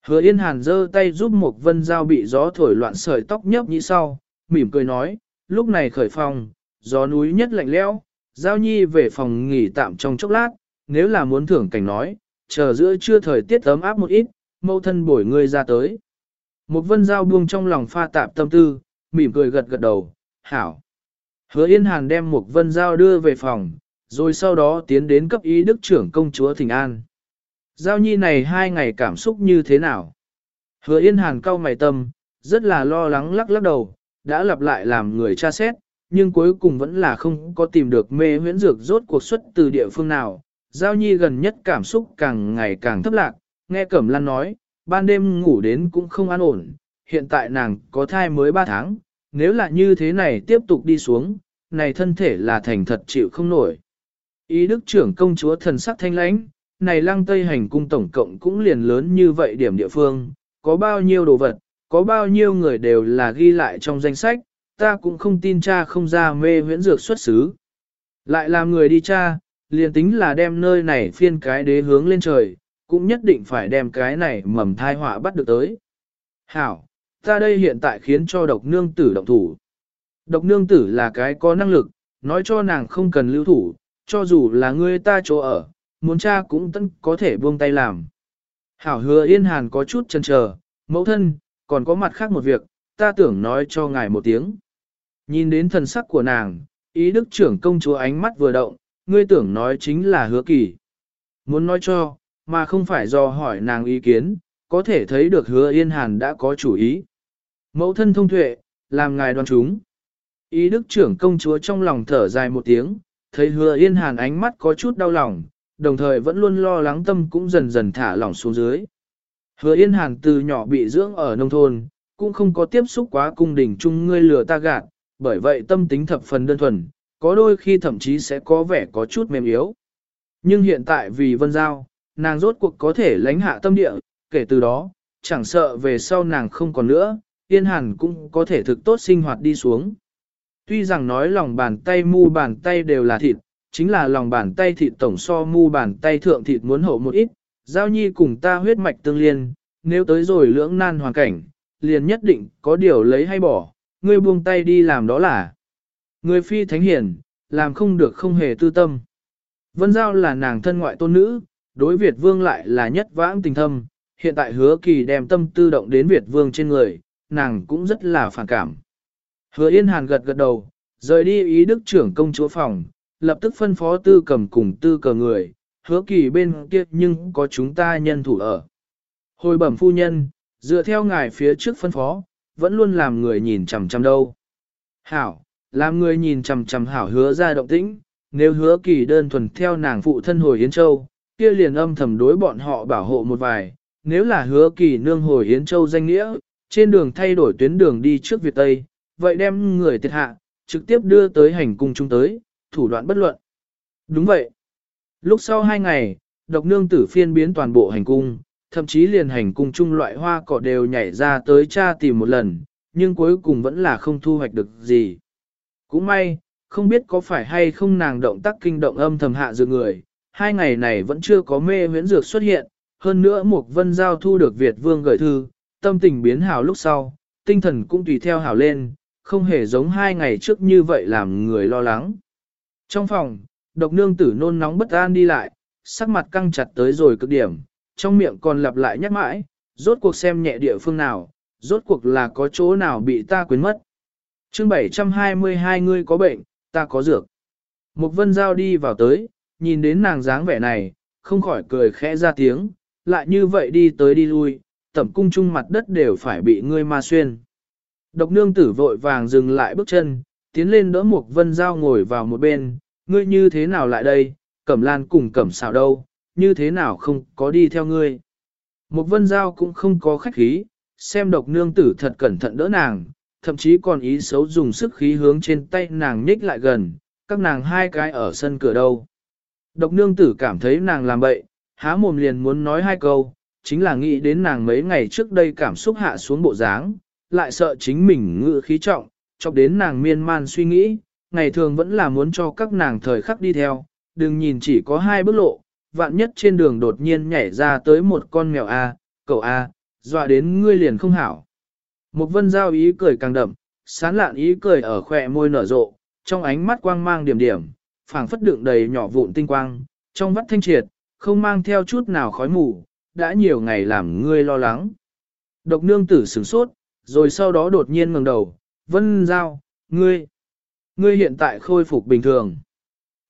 Hứa Yên Hàn giơ tay giúp một vân dao bị gió thổi loạn sợi tóc nhấp như sau, mỉm cười nói, lúc này khởi phòng, gió núi nhất lạnh lẽo, giao nhi về phòng nghỉ tạm trong chốc lát, nếu là muốn thưởng cảnh nói, chờ giữa trưa thời tiết ấm áp một ít, mâu thân bổi ngươi ra tới. Một vân dao buông trong lòng pha tạp tâm tư, mỉm cười gật gật đầu, hảo. Hứa Yên Hàn đem một vân dao đưa về phòng, rồi sau đó tiến đến cấp ý đức trưởng công chúa Thịnh An. Giao nhi này hai ngày cảm xúc như thế nào? Hứa Yên Hàn cau mày tâm, rất là lo lắng lắc lắc đầu, đã lặp lại làm người tra xét, nhưng cuối cùng vẫn là không có tìm được mê huyễn dược rốt cuộc xuất từ địa phương nào. Giao nhi gần nhất cảm xúc càng ngày càng thấp lạc, nghe Cẩm Lan nói, ban đêm ngủ đến cũng không an ổn, hiện tại nàng có thai mới 3 tháng, nếu là như thế này tiếp tục đi xuống, này thân thể là thành thật chịu không nổi. Ý đức trưởng công chúa thần sắc thanh lãnh, này lăng tây hành cung tổng cộng cũng liền lớn như vậy điểm địa phương, có bao nhiêu đồ vật, có bao nhiêu người đều là ghi lại trong danh sách, ta cũng không tin cha không ra mê huyễn dược xuất xứ. Lại làm người đi cha, liền tính là đem nơi này phiên cái đế hướng lên trời, cũng nhất định phải đem cái này mầm thai họa bắt được tới. Hảo, ta đây hiện tại khiến cho độc nương tử động thủ. Độc nương tử là cái có năng lực, nói cho nàng không cần lưu thủ, cho dù là ngươi ta chỗ ở, muốn cha cũng tân có thể buông tay làm. Hảo hứa yên hàn có chút chần chờ, mẫu thân, còn có mặt khác một việc, ta tưởng nói cho ngài một tiếng. Nhìn đến thần sắc của nàng, ý đức trưởng công chúa ánh mắt vừa động, ngươi tưởng nói chính là hứa kỳ. Muốn nói cho, mà không phải do hỏi nàng ý kiến, có thể thấy được hứa yên hàn đã có chủ ý. Mẫu thân thông tuệ, làm ngài đoan chúng. Ý đức trưởng công chúa trong lòng thở dài một tiếng, thấy hứa yên hàn ánh mắt có chút đau lòng, đồng thời vẫn luôn lo lắng tâm cũng dần dần thả lỏng xuống dưới. Hứa yên hàn từ nhỏ bị dưỡng ở nông thôn, cũng không có tiếp xúc quá cung đình chung ngươi lừa ta gạt, bởi vậy tâm tính thập phần đơn thuần, có đôi khi thậm chí sẽ có vẻ có chút mềm yếu. Nhưng hiện tại vì vân giao, nàng rốt cuộc có thể lãnh hạ tâm địa, kể từ đó, chẳng sợ về sau nàng không còn nữa, yên hàn cũng có thể thực tốt sinh hoạt đi xuống. Tuy rằng nói lòng bàn tay mu bàn tay đều là thịt, chính là lòng bàn tay thịt tổng so mu bàn tay thượng thịt muốn hậu một ít, giao nhi cùng ta huyết mạch tương liên, nếu tới rồi lưỡng nan hoàn cảnh, liền nhất định có điều lấy hay bỏ, ngươi buông tay đi làm đó là. Người phi thánh hiển, làm không được không hề tư tâm. Vân Giao là nàng thân ngoại tôn nữ, đối Việt Vương lại là nhất vãng tình thâm, hiện tại hứa kỳ đem tâm tư động đến Việt Vương trên người, nàng cũng rất là phản cảm. Hứa Yên Hàn gật gật đầu, rời đi ý đức trưởng công chúa phòng, lập tức phân phó tư cầm cùng tư cờ người, hứa kỳ bên kia nhưng có chúng ta nhân thủ ở. Hồi bẩm phu nhân, dựa theo ngài phía trước phân phó, vẫn luôn làm người nhìn chằm chằm đâu. Hảo, làm người nhìn chằm chằm hảo hứa ra động tĩnh, nếu hứa kỳ đơn thuần theo nàng phụ thân hồi Yến Châu, kia liền âm thầm đối bọn họ bảo hộ một vài, nếu là hứa kỳ nương hồi Yến Châu danh nghĩa, trên đường thay đổi tuyến đường đi trước Việt Tây, vậy đem người thiệt hạ, trực tiếp đưa tới hành cung chúng tới, thủ đoạn bất luận. Đúng vậy. Lúc sau hai ngày, độc nương tử phiên biến toàn bộ hành cung, thậm chí liền hành cung chung loại hoa cỏ đều nhảy ra tới cha tìm một lần, nhưng cuối cùng vẫn là không thu hoạch được gì. Cũng may, không biết có phải hay không nàng động tác kinh động âm thầm hạ dược người, hai ngày này vẫn chưa có mê huyễn dược xuất hiện, hơn nữa một vân giao thu được Việt vương gửi thư, tâm tình biến hảo lúc sau, tinh thần cũng tùy theo hảo lên, không hề giống hai ngày trước như vậy làm người lo lắng. Trong phòng, độc nương tử nôn nóng bất an đi lại, sắc mặt căng chặt tới rồi cực điểm, trong miệng còn lặp lại nhắc mãi, rốt cuộc xem nhẹ địa phương nào, rốt cuộc là có chỗ nào bị ta quên mất. chương 722 ngươi có bệnh, ta có dược. Một vân giao đi vào tới, nhìn đến nàng dáng vẻ này, không khỏi cười khẽ ra tiếng, lại như vậy đi tới đi lui, tẩm cung chung mặt đất đều phải bị ngươi ma xuyên. Độc nương tử vội vàng dừng lại bước chân, tiến lên đỡ Mục vân giao ngồi vào một bên, ngươi như thế nào lại đây, cẩm lan cùng cẩm xào đâu, như thế nào không có đi theo ngươi. Mục vân giao cũng không có khách khí, xem độc nương tử thật cẩn thận đỡ nàng, thậm chí còn ý xấu dùng sức khí hướng trên tay nàng nhích lại gần, các nàng hai cái ở sân cửa đâu. Độc nương tử cảm thấy nàng làm bậy, há mồm liền muốn nói hai câu, chính là nghĩ đến nàng mấy ngày trước đây cảm xúc hạ xuống bộ dáng, lại sợ chính mình ngự khí trọng, chọc đến nàng miên man suy nghĩ, ngày thường vẫn là muốn cho các nàng thời khắc đi theo, đừng nhìn chỉ có hai bước lộ, vạn nhất trên đường đột nhiên nhảy ra tới một con mèo A, cậu A, dọa đến ngươi liền không hảo. Một vân giao ý cười càng đậm, sán lạn ý cười ở khỏe môi nở rộ, trong ánh mắt quang mang điểm điểm, phảng phất đựng đầy nhỏ vụn tinh quang, trong vắt thanh triệt, không mang theo chút nào khói mù, đã nhiều ngày làm ngươi lo lắng. Độc nương tử sửng sốt, rồi sau đó đột nhiên ngẩng đầu, vân giao, ngươi, ngươi hiện tại khôi phục bình thường.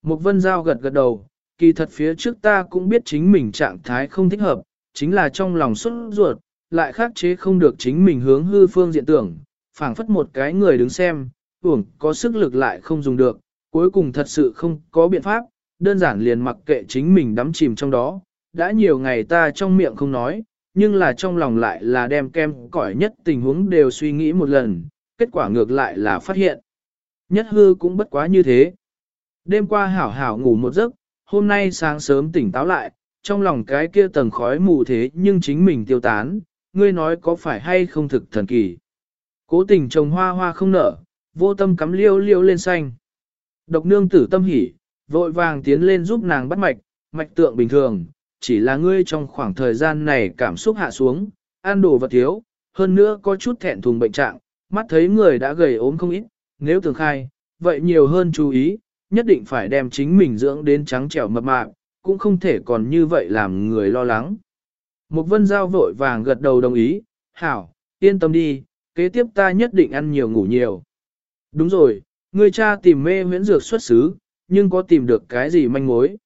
Một vân giao gật gật đầu, kỳ thật phía trước ta cũng biết chính mình trạng thái không thích hợp, chính là trong lòng xuất ruột, lại khắc chế không được chính mình hướng hư phương diện tưởng, phảng phất một cái người đứng xem, tưởng có sức lực lại không dùng được, cuối cùng thật sự không có biện pháp, đơn giản liền mặc kệ chính mình đắm chìm trong đó, đã nhiều ngày ta trong miệng không nói, nhưng là trong lòng lại là đem kem cỏi nhất tình huống đều suy nghĩ một lần, kết quả ngược lại là phát hiện. Nhất hư cũng bất quá như thế. Đêm qua hảo hảo ngủ một giấc, hôm nay sáng sớm tỉnh táo lại, trong lòng cái kia tầng khói mù thế nhưng chính mình tiêu tán, ngươi nói có phải hay không thực thần kỳ. Cố tình trồng hoa hoa không nở, vô tâm cắm liêu liêu lên xanh. Độc nương tử tâm hỉ, vội vàng tiến lên giúp nàng bắt mạch, mạch tượng bình thường, chỉ là ngươi trong khoảng thời gian này cảm xúc hạ xuống, ăn đồ vật thiếu, hơn nữa có chút thẹn thùng bệnh trạng, mắt thấy người đã gầy ốm không ít, nếu thường khai, vậy nhiều hơn chú ý, nhất định phải đem chính mình dưỡng đến trắng trẻo mập mạp, cũng không thể còn như vậy làm người lo lắng. Một vân giao vội vàng gật đầu đồng ý, hảo, yên tâm đi, kế tiếp ta nhất định ăn nhiều ngủ nhiều. Đúng rồi, người cha tìm mê huyễn dược xuất xứ, nhưng có tìm được cái gì manh mối.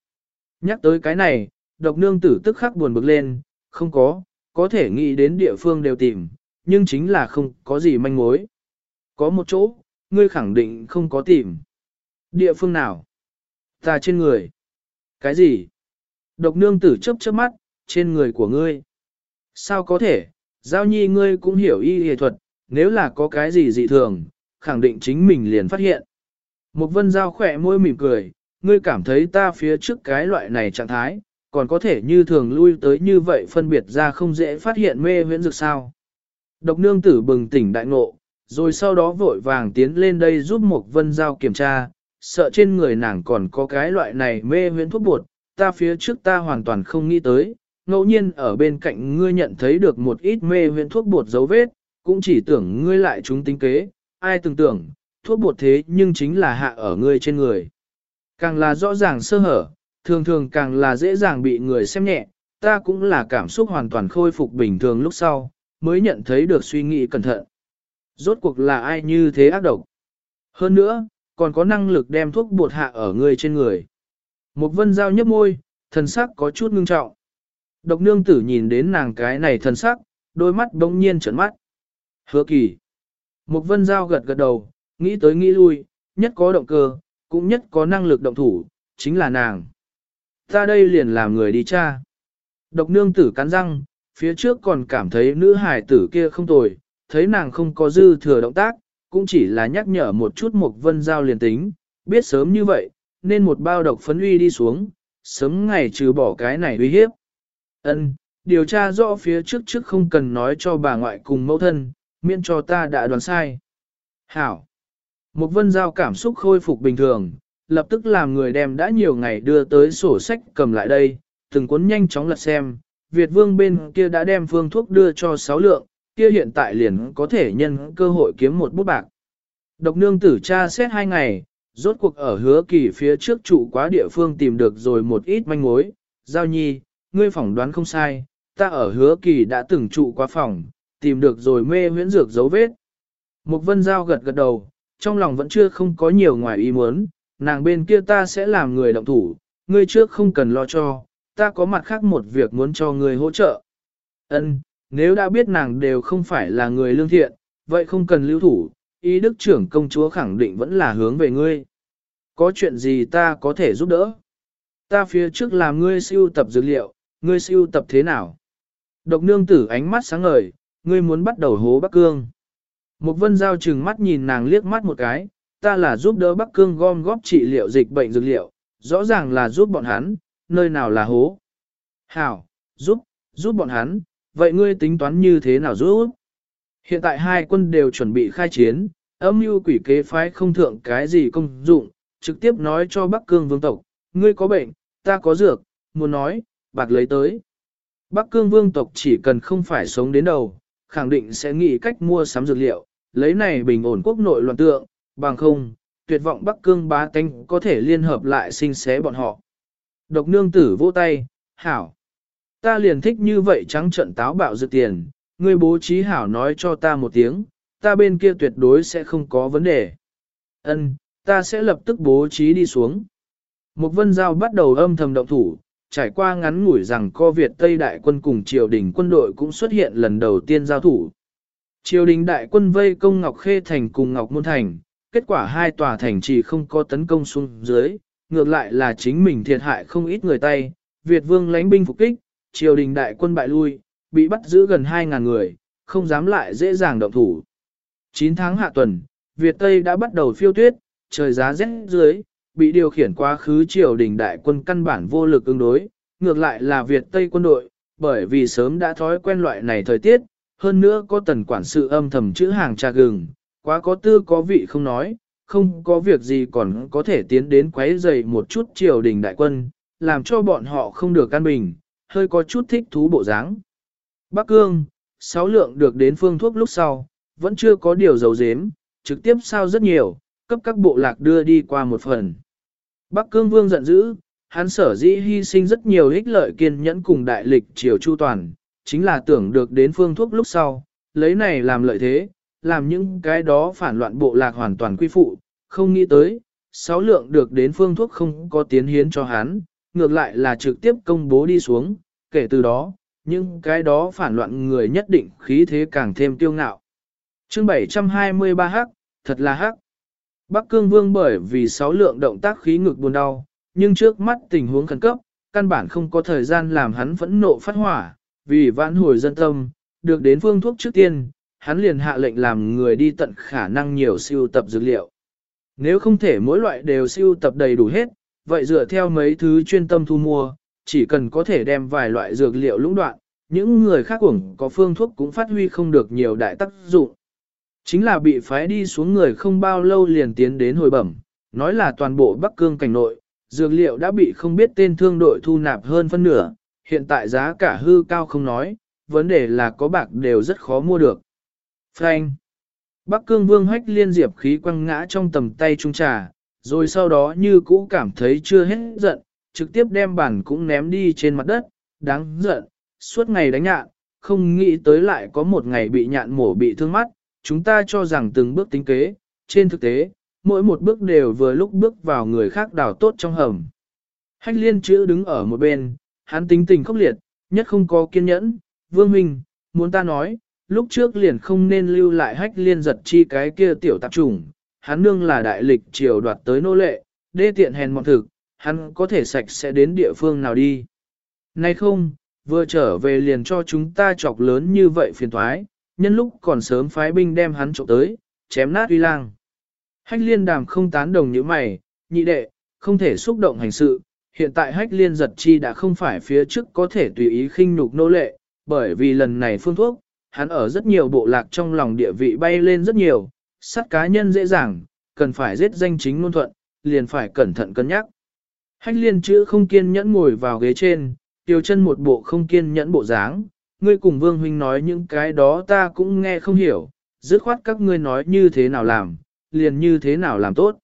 Nhắc tới cái này, độc nương tử tức khắc buồn bực lên, không có, có thể nghĩ đến địa phương đều tìm, nhưng chính là không có gì manh mối. Có một chỗ, ngươi khẳng định không có tìm. Địa phương nào? Ta trên người. Cái gì? Độc nương tử chấp chớp mắt, trên người của ngươi. Sao có thể, giao nhi ngươi cũng hiểu y y thuật, nếu là có cái gì dị thường, khẳng định chính mình liền phát hiện. Một vân giao khỏe môi mỉm cười, ngươi cảm thấy ta phía trước cái loại này trạng thái, còn có thể như thường lui tới như vậy phân biệt ra không dễ phát hiện mê huyễn dược sao. Độc nương tử bừng tỉnh đại ngộ, rồi sau đó vội vàng tiến lên đây giúp một vân giao kiểm tra, sợ trên người nàng còn có cái loại này mê huyễn thuốc bột, ta phía trước ta hoàn toàn không nghĩ tới, ngẫu nhiên ở bên cạnh ngươi nhận thấy được một ít mê huyễn thuốc bột dấu vết, cũng chỉ tưởng ngươi lại chúng tính kế, ai từng tưởng, thuốc bột thế nhưng chính là hạ ở ngươi trên người. Càng là rõ ràng sơ hở, thường thường càng là dễ dàng bị người xem nhẹ, ta cũng là cảm xúc hoàn toàn khôi phục bình thường lúc sau, mới nhận thấy được suy nghĩ cẩn thận. Rốt cuộc là ai như thế ác độc. Hơn nữa, còn có năng lực đem thuốc bột hạ ở người trên người. Một vân giao nhấp môi, thần sắc có chút ngưng trọng. Độc nương tử nhìn đến nàng cái này thần sắc, đôi mắt bỗng nhiên trợn mắt. Hứa kỳ. Một vân giao gật gật đầu, nghĩ tới nghĩ lui, nhất có động cơ, cũng nhất có năng lực động thủ, chính là nàng. Ta đây liền làm người đi cha. Độc nương tử cắn răng, phía trước còn cảm thấy nữ hải tử kia không tồi, thấy nàng không có dư thừa động tác, cũng chỉ là nhắc nhở một chút một vân giao liền tính, biết sớm như vậy, nên một bao độc phấn uy đi xuống, sớm ngày trừ bỏ cái này uy hiếp. Ân, điều tra rõ phía trước trước không cần nói cho bà ngoại cùng mẫu thân, miễn cho ta đã đoán sai. Hảo. Một vân giao cảm xúc khôi phục bình thường, lập tức làm người đem đã nhiều ngày đưa tới sổ sách cầm lại đây, từng cuốn nhanh chóng lật xem, Việt vương bên kia đã đem phương thuốc đưa cho sáu lượng, kia hiện tại liền có thể nhân cơ hội kiếm một bút bạc. Độc nương tử tra xét hai ngày, rốt cuộc ở hứa kỳ phía trước trụ quá địa phương tìm được rồi một ít manh mối, giao nhi, ngươi phỏng đoán không sai, ta ở hứa kỳ đã từng trụ quá phòng, tìm được rồi mê huyễn dược dấu vết. Mục vân giao gật gật đầu, trong lòng vẫn chưa không có nhiều ngoài ý muốn, nàng bên kia ta sẽ làm người động thủ, ngươi trước không cần lo cho, ta có mặt khác một việc muốn cho ngươi hỗ trợ. Ân, nếu đã biết nàng đều không phải là người lương thiện, vậy không cần lưu thủ, ý đức trưởng công chúa khẳng định vẫn là hướng về ngươi. Có chuyện gì ta có thể giúp đỡ? Ta phía trước làm ngươi siêu tập dữ liệu, ngươi siêu tập thế nào? Độc nương tử ánh mắt sáng ngời, ngươi muốn bắt đầu hố Bắc Cương. Một vân giao chừng mắt nhìn nàng liếc mắt một cái, ta là giúp đỡ Bắc Cương gom góp trị liệu dịch bệnh dược liệu, rõ ràng là giúp bọn hắn, nơi nào là hố. Hảo, giúp, giúp bọn hắn, vậy ngươi tính toán như thế nào giúp? Hiện tại hai quân đều chuẩn bị khai chiến, âm mưu quỷ kế phái không thượng cái gì công dụng, trực tiếp nói cho Bắc Cương vương tộc, ngươi có bệnh, ta có dược, muốn nói, bạc lấy tới. Bắc cương vương tộc chỉ cần không phải sống đến đầu, khẳng định sẽ nghĩ cách mua sắm dược liệu, lấy này bình ổn quốc nội loạn tượng, bằng không, tuyệt vọng Bắc cương bá tánh có thể liên hợp lại sinh xé bọn họ. Độc nương tử vỗ tay, hảo. Ta liền thích như vậy trắng trận táo bạo dự tiền, ngươi bố trí hảo nói cho ta một tiếng, ta bên kia tuyệt đối sẽ không có vấn đề. Ân, ta sẽ lập tức bố trí đi xuống. Một vân giao bắt đầu âm thầm động thủ, trải qua ngắn ngủi rằng co Việt Tây đại quân cùng triều đình quân đội cũng xuất hiện lần đầu tiên giao thủ. Triều đình đại quân vây công Ngọc Khê Thành cùng Ngọc Môn Thành, kết quả hai tòa thành chỉ không có tấn công xuống dưới, ngược lại là chính mình thiệt hại không ít người tay, Việt vương lãnh binh phục kích, triều đình đại quân bại lui, bị bắt giữ gần 2.000 người, không dám lại dễ dàng động thủ. 9 tháng hạ tuần, Việt Tây đã bắt đầu phiêu tuyết, trời giá rét dưới, bị điều khiển quá khứ triều đình đại quân căn bản vô lực ứng đối, ngược lại là Việt Tây quân đội, bởi vì sớm đã thói quen loại này thời tiết, hơn nữa có tần quản sự âm thầm chữ hàng trà gừng, quá có tư có vị không nói, không có việc gì còn có thể tiến đến quấy rầy một chút triều đình đại quân, làm cho bọn họ không được căn bình, hơi có chút thích thú bộ dáng. Bắc Cương, sáu lượng được đến phương thuốc lúc sau, vẫn chưa có điều dấu dếm, trực tiếp sao rất nhiều, cấp các bộ lạc đưa đi qua một phần. Bắc Cương Vương giận dữ, hắn sở dĩ hy sinh rất nhiều ích lợi kiên nhẫn cùng đại lịch triều chu toàn, chính là tưởng được đến phương thuốc lúc sau, lấy này làm lợi thế, làm những cái đó phản loạn bộ lạc hoàn toàn quy phụ, không nghĩ tới, sáu lượng được đến phương thuốc không có tiến hiến cho hắn, ngược lại là trực tiếp công bố đi xuống, kể từ đó, những cái đó phản loạn người nhất định khí thế càng thêm tiêu ngạo. Chương 723 hắc, thật là hắc. Bắc Cương Vương bởi vì sáu lượng động tác khí ngực buồn đau, nhưng trước mắt tình huống khẩn cấp, căn bản không có thời gian làm hắn phẫn nộ phát hỏa, vì vãn hồi dân tâm, được đến phương thuốc trước tiên, hắn liền hạ lệnh làm người đi tận khả năng nhiều siêu tập dược liệu. Nếu không thể mỗi loại đều siêu tập đầy đủ hết, vậy dựa theo mấy thứ chuyên tâm thu mua, chỉ cần có thể đem vài loại dược liệu lũng đoạn, những người khác cũng có phương thuốc cũng phát huy không được nhiều đại tác dụng. Chính là bị phái đi xuống người không bao lâu liền tiến đến hồi bẩm, nói là toàn bộ Bắc Cương cảnh nội, dược liệu đã bị không biết tên thương đội thu nạp hơn phân nửa, hiện tại giá cả hư cao không nói, vấn đề là có bạc đều rất khó mua được. Phanh Bắc Cương Vương hách liên diệp khí quăng ngã trong tầm tay trung trà, rồi sau đó như cũ cảm thấy chưa hết giận, trực tiếp đem bản cũng ném đi trên mặt đất, đáng giận, suốt ngày đánh nhạn, không nghĩ tới lại có một ngày bị nhạn mổ bị thương mắt, chúng ta cho rằng từng bước tính kế, trên thực tế, mỗi một bước đều vừa lúc bước vào người khác đào tốt trong hầm. Hách liên chữ đứng ở một bên, hắn tính tình khốc liệt, nhất không có kiên nhẫn, vương huynh, muốn ta nói, lúc trước liền không nên lưu lại hách liên giật chi cái kia tiểu tạp trùng, hắn nương là đại lịch triều đoạt tới nô lệ, đê tiện hèn mọn thực, hắn có thể sạch sẽ đến địa phương nào đi. Nay không, vừa trở về liền cho chúng ta chọc lớn như vậy phiền thoái, nhân lúc còn sớm phái binh đem hắn trộm tới, chém nát uy lang. Hách liên đàm không tán đồng như mày, nhị đệ, không thể xúc động hành sự, hiện tại hách liên giật chi đã không phải phía trước có thể tùy ý khinh nhục nô lệ, bởi vì lần này phương thuốc, hắn ở rất nhiều bộ lạc trong lòng địa vị bay lên rất nhiều, sát cá nhân dễ dàng, cần phải giết danh chính ngôn thuận, liền phải cẩn thận cân nhắc. Hách liên chữ không kiên nhẫn ngồi vào ghế trên, tiêu chân một bộ không kiên nhẫn bộ dáng, ngươi cùng vương huynh nói những cái đó ta cũng nghe không hiểu, dứt khoát các ngươi nói như thế nào làm, liền như thế nào làm tốt.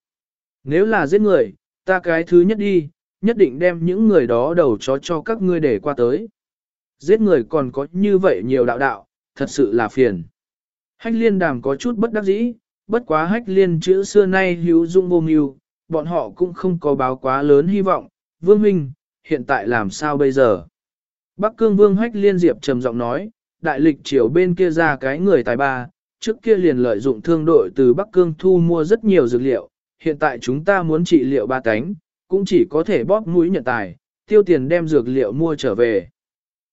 Nếu là giết người, ta cái thứ nhất đi, nhất định đem những người đó đầu chó cho các ngươi để qua tới. Giết người còn có như vậy nhiều đạo đạo, thật sự là phiền. Hách liên đàm có chút bất đắc dĩ, bất quá hách liên chữ xưa nay hữu dung vô mưu, bọn họ cũng không có báo quá lớn hy vọng. Vương huynh, hiện tại làm sao bây giờ? Bắc cương vương hách liên diệp trầm giọng nói, đại lịch triều bên kia ra cái người tài ba, trước kia liền lợi dụng thương đội từ Bắc cương thu mua rất nhiều dược liệu, hiện tại chúng ta muốn trị liệu ba cánh, cũng chỉ có thể bóp mũi nhận tài, tiêu tiền đem dược liệu mua trở về.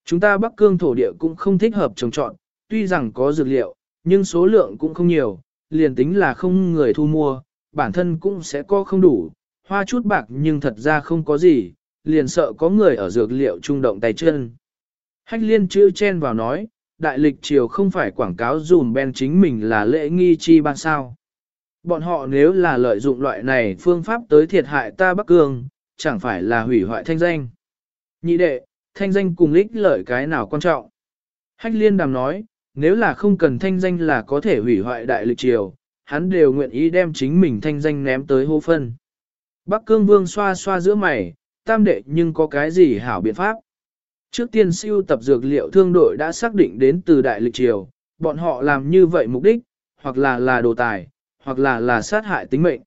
Chúng ta Bắc cương thổ địa cũng không thích hợp trồng trọn, tuy rằng có dược liệu, nhưng số lượng cũng không nhiều, liền tính là không người thu mua, bản thân cũng sẽ có không đủ, hoa chút bạc nhưng thật ra không có gì, liền sợ có người ở dược liệu trung động tay chân. Hách liên chữ chen vào nói, đại lịch triều không phải quảng cáo dùm ben chính mình là lễ nghi chi ban sao. Bọn họ nếu là lợi dụng loại này phương pháp tới thiệt hại ta Bắc Cương, chẳng phải là hủy hoại thanh danh. Nhị đệ, thanh danh cùng ích lợi cái nào quan trọng? Hách liên đàm nói, nếu là không cần thanh danh là có thể hủy hoại đại lịch triều, hắn đều nguyện ý đem chính mình thanh danh ném tới hô phân. Bắc cương vương xoa xoa giữa mày, tam đệ nhưng có cái gì hảo biện pháp? Trước tiên siêu tập dược liệu thương đội đã xác định đến từ đại lịch triều, bọn họ làm như vậy mục đích, hoặc là là đồ tài, hoặc là là sát hại tính mệnh.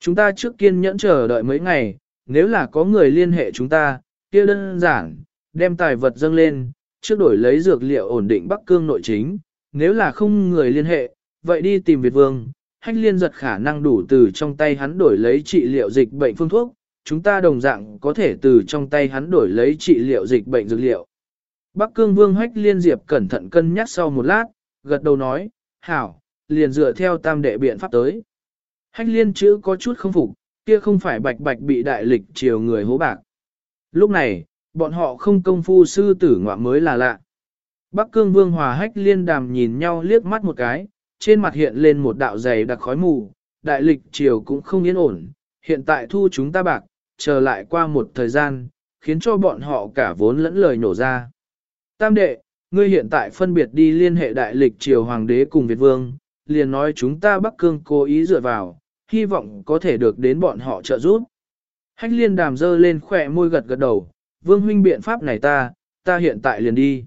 Chúng ta trước kiên nhẫn chờ đợi mấy ngày, nếu là có người liên hệ chúng ta, kia đơn giản, đem tài vật dâng lên, trước đổi lấy dược liệu ổn định Bắc Cương nội chính, nếu là không người liên hệ, vậy đi tìm Việt Vương, hách liên giật khả năng đủ từ trong tay hắn đổi lấy trị liệu dịch bệnh phương thuốc, chúng ta đồng dạng có thể từ trong tay hắn đổi lấy trị liệu dịch bệnh dược liệu. Bắc Cương Vương hách liên diệp cẩn thận cân nhắc sau một lát, gật đầu nói, hảo, liền dựa theo tam đệ biện pháp tới. Hách liên chữ có chút không phục, kia không phải bạch bạch bị đại lịch chiều người hố bạc. Lúc này, bọn họ không công phu sư tử ngoạ mới là lạ. Bắc cương vương hòa hách liên đàm nhìn nhau liếc mắt một cái, trên mặt hiện lên một đạo dày đặc khói mù, đại lịch chiều cũng không yên ổn, hiện tại thu chúng ta bạc, chờ lại qua một thời gian, khiến cho bọn họ cả vốn lẫn lời nổ ra. Tam đệ, ngươi hiện tại phân biệt đi liên hệ đại lịch triều hoàng đế cùng Việt vương, liền nói chúng ta Bắc Cương cố ý dựa vào, hy vọng có thể được đến bọn họ trợ giúp. Hách liên đàm dơ lên khỏe môi gật gật đầu, vương huynh biện pháp này ta, ta hiện tại liền đi.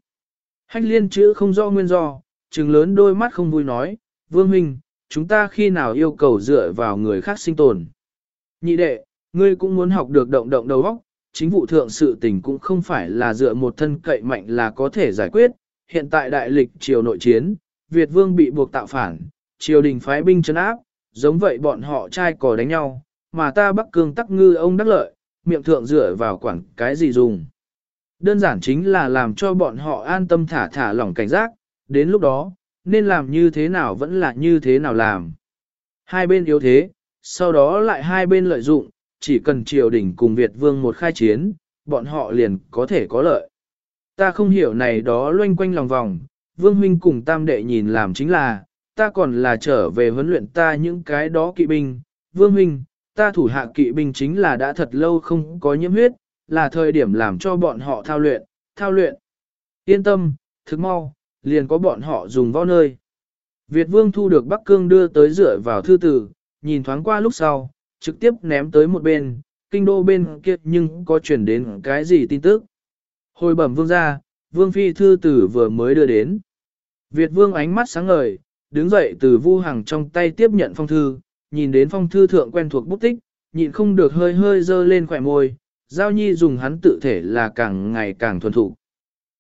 Hách liên chữ không rõ nguyên do, trừng lớn đôi mắt không vui nói, vương huynh, chúng ta khi nào yêu cầu dựa vào người khác sinh tồn. Nhị đệ, ngươi cũng muốn học được động động đầu óc, chính vụ thượng sự tình cũng không phải là dựa một thân cậy mạnh là có thể giải quyết. Hiện tại đại lịch triều nội chiến, Việt vương bị buộc tạo phản, triều đình phái binh chấn áp, giống vậy bọn họ trai cò đánh nhau, mà ta bắc cương tắc ngư ông đắc lợi, miệng thượng dựa vào quản cái gì dùng. Đơn giản chính là làm cho bọn họ an tâm thả thả lỏng cảnh giác, đến lúc đó, nên làm như thế nào vẫn là như thế nào làm. Hai bên yếu thế, sau đó lại hai bên lợi dụng, chỉ cần triều đình cùng Việt vương một khai chiến, bọn họ liền có thể có lợi. Ta không hiểu này đó loanh quanh lòng vòng, vương huynh cùng tam đệ nhìn làm chính là, ta còn là trở về huấn luyện ta những cái đó kỵ binh, vương huynh, ta thủ hạ kỵ binh chính là đã thật lâu không có nhiễm huyết, là thời điểm làm cho bọn họ thao luyện, thao luyện. Yên tâm, thức mau, liền có bọn họ dùng võ nơi. Việt vương thu được Bắc Cương đưa tới rửa vào thư tử, nhìn thoáng qua lúc sau, trực tiếp ném tới một bên, kinh đô bên kia nhưng có chuyển đến cái gì tin tức. Hồi bẩm vương ra, vương phi thư tử vừa mới đưa đến. Việt vương ánh mắt sáng ngời, đứng dậy từ vu hàng trong tay tiếp nhận phong thư, nhìn đến phong thư thượng quen thuộc bút tích, nhịn không được hơi hơi dơ lên khỏe môi, giao nhi dùng hắn tự thể là càng ngày càng thuần thủ.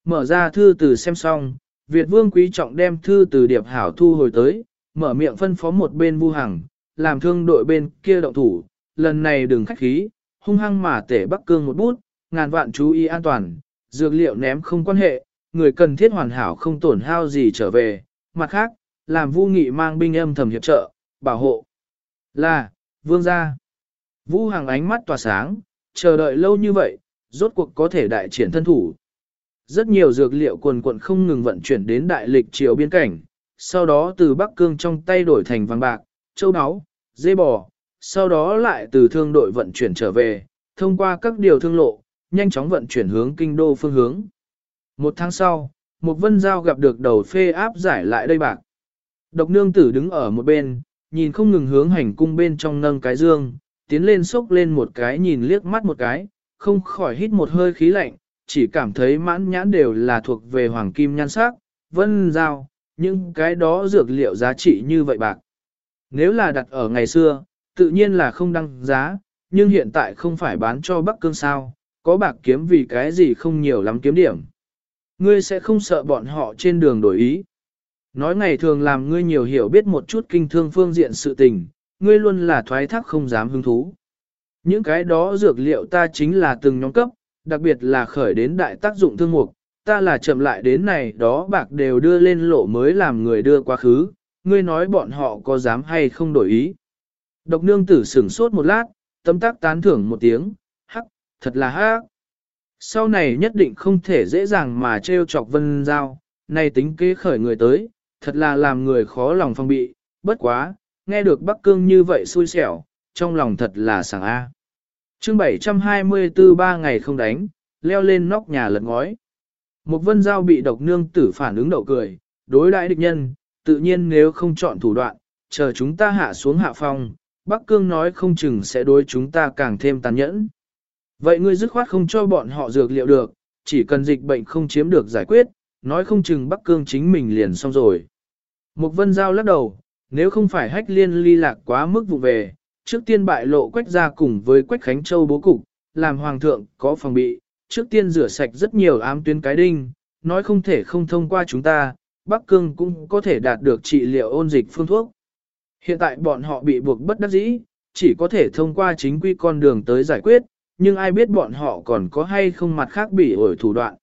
Mở ra thư từ xem xong, Việt vương quý trọng đem thư từ điệp hảo thu hồi tới, mở miệng phân phó một bên vu hằng làm thương đội bên kia động thủ, lần này đừng khách khí, hung hăng mà tể Bắc Cương một bút, ngàn vạn chú ý an toàn, dược liệu ném không quan hệ, người cần thiết hoàn hảo không tổn hao gì trở về, mặt khác, làm Vu Nghị mang binh âm thầm hiệp trợ, bảo hộ. Là, vương gia. Vũ Hằng ánh mắt tỏa sáng, chờ đợi lâu như vậy, rốt cuộc có thể đại triển thân thủ. Rất nhiều dược liệu quần quận không ngừng vận chuyển đến đại lịch triều biên cảnh, sau đó từ Bắc Cương trong tay đổi thành vàng bạc, châu áo, dê bò, sau đó lại từ thương đội vận chuyển trở về, thông qua các điều thương lộ, nhanh chóng vận chuyển hướng kinh đô phương hướng. Một tháng sau, một vân giao gặp được đầu phê áp giải lại đây bạc. Độc nương tử đứng ở một bên, nhìn không ngừng hướng hành cung bên trong nâng cái dương, tiến lên xốc lên một cái nhìn liếc mắt một cái, không khỏi hít một hơi khí lạnh, chỉ cảm thấy mãn nhãn đều là thuộc về hoàng kim nhan sắc, vân giao, nhưng cái đó dược liệu giá trị như vậy bạc. Nếu là đặt ở ngày xưa, tự nhiên là không đăng giá, nhưng hiện tại không phải bán cho Bắc Cương sao, có bạc kiếm vì cái gì không nhiều lắm kiếm điểm. Ngươi sẽ không sợ bọn họ trên đường đổi ý. Nói ngày thường làm ngươi nhiều hiểu biết một chút kinh thương phương diện sự tình, ngươi luôn là thoái thác không dám hứng thú. Những cái đó dược liệu ta chính là từng nhóm cấp, đặc biệt là khởi đến đại tác dụng thương mục, ta là chậm lại đến này đó bạc đều đưa lên lộ mới làm người đưa quá khứ, ngươi nói bọn họ có dám hay không đổi ý. Độc nương tử sửng sốt một lát, tâm tác tán thưởng một tiếng, hắc, thật là hắc. Sau này nhất định không thể dễ dàng mà trêu chọc vân giao, này tính kế khởi người tới, thật là làm người khó lòng phong bị, bất quá, nghe được Bắc Cương như vậy xui xẻo, trong lòng thật là sảng A. chương 724 ba ngày không đánh, leo lên nóc nhà lật ngói. Một vân giao bị độc nương tử phản ứng đậu cười, đối đãi địch nhân, tự nhiên nếu không chọn thủ đoạn, chờ chúng ta hạ xuống hạ phong, Bắc Cương nói không chừng sẽ đối chúng ta càng thêm tàn nhẫn. Vậy ngươi dứt khoát không cho bọn họ dược liệu được, chỉ cần dịch bệnh không chiếm được giải quyết, nói không chừng Bắc Cương chính mình liền xong rồi. Mục vân giao lắc đầu, nếu không phải hách liên ly lạc quá mức vụ về, trước tiên bại lộ quách ra cùng với quách khánh châu bố cục, làm hoàng thượng có phòng bị, trước tiên rửa sạch rất nhiều ám tuyến cái đinh, nói không thể không thông qua chúng ta, Bắc Cương cũng có thể đạt được trị liệu ôn dịch phương thuốc. Hiện tại bọn họ bị buộc bất đắc dĩ, chỉ có thể thông qua chính quy con đường tới giải quyết, nhưng ai biết bọn họ còn có hay không mặt khác bị ổi thủ đoạn.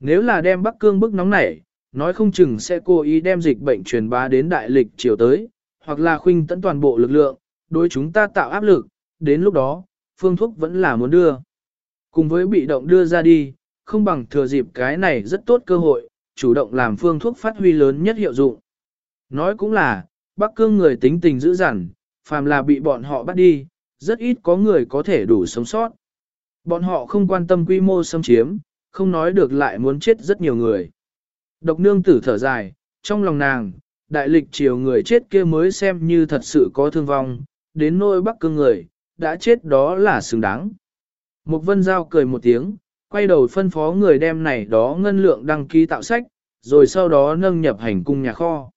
Nếu là đem Bắc Cương bức nóng nảy, nói không chừng sẽ cố ý đem dịch bệnh truyền bá đến đại lịch chiều tới, hoặc là khuynh tận toàn bộ lực lượng, đối chúng ta tạo áp lực, đến lúc đó, phương thuốc vẫn là muốn đưa. Cùng với bị động đưa ra đi, không bằng thừa dịp cái này rất tốt cơ hội, chủ động làm phương thuốc phát huy lớn nhất hiệu dụng. Nói cũng là, Bắc Cương người tính tình dữ dằn, phàm là bị bọn họ bắt đi, rất ít có người có thể đủ sống sót. Bọn họ không quan tâm quy mô xâm chiếm, không nói được lại muốn chết rất nhiều người. Độc nương tử thở dài, trong lòng nàng, đại lịch triều người chết kia mới xem như thật sự có thương vong, đến nỗi bắc cương người, đã chết đó là xứng đáng. Mục vân giao cười một tiếng, quay đầu phân phó người đem này đó ngân lượng đăng ký tạo sách, rồi sau đó nâng nhập hành cung nhà kho.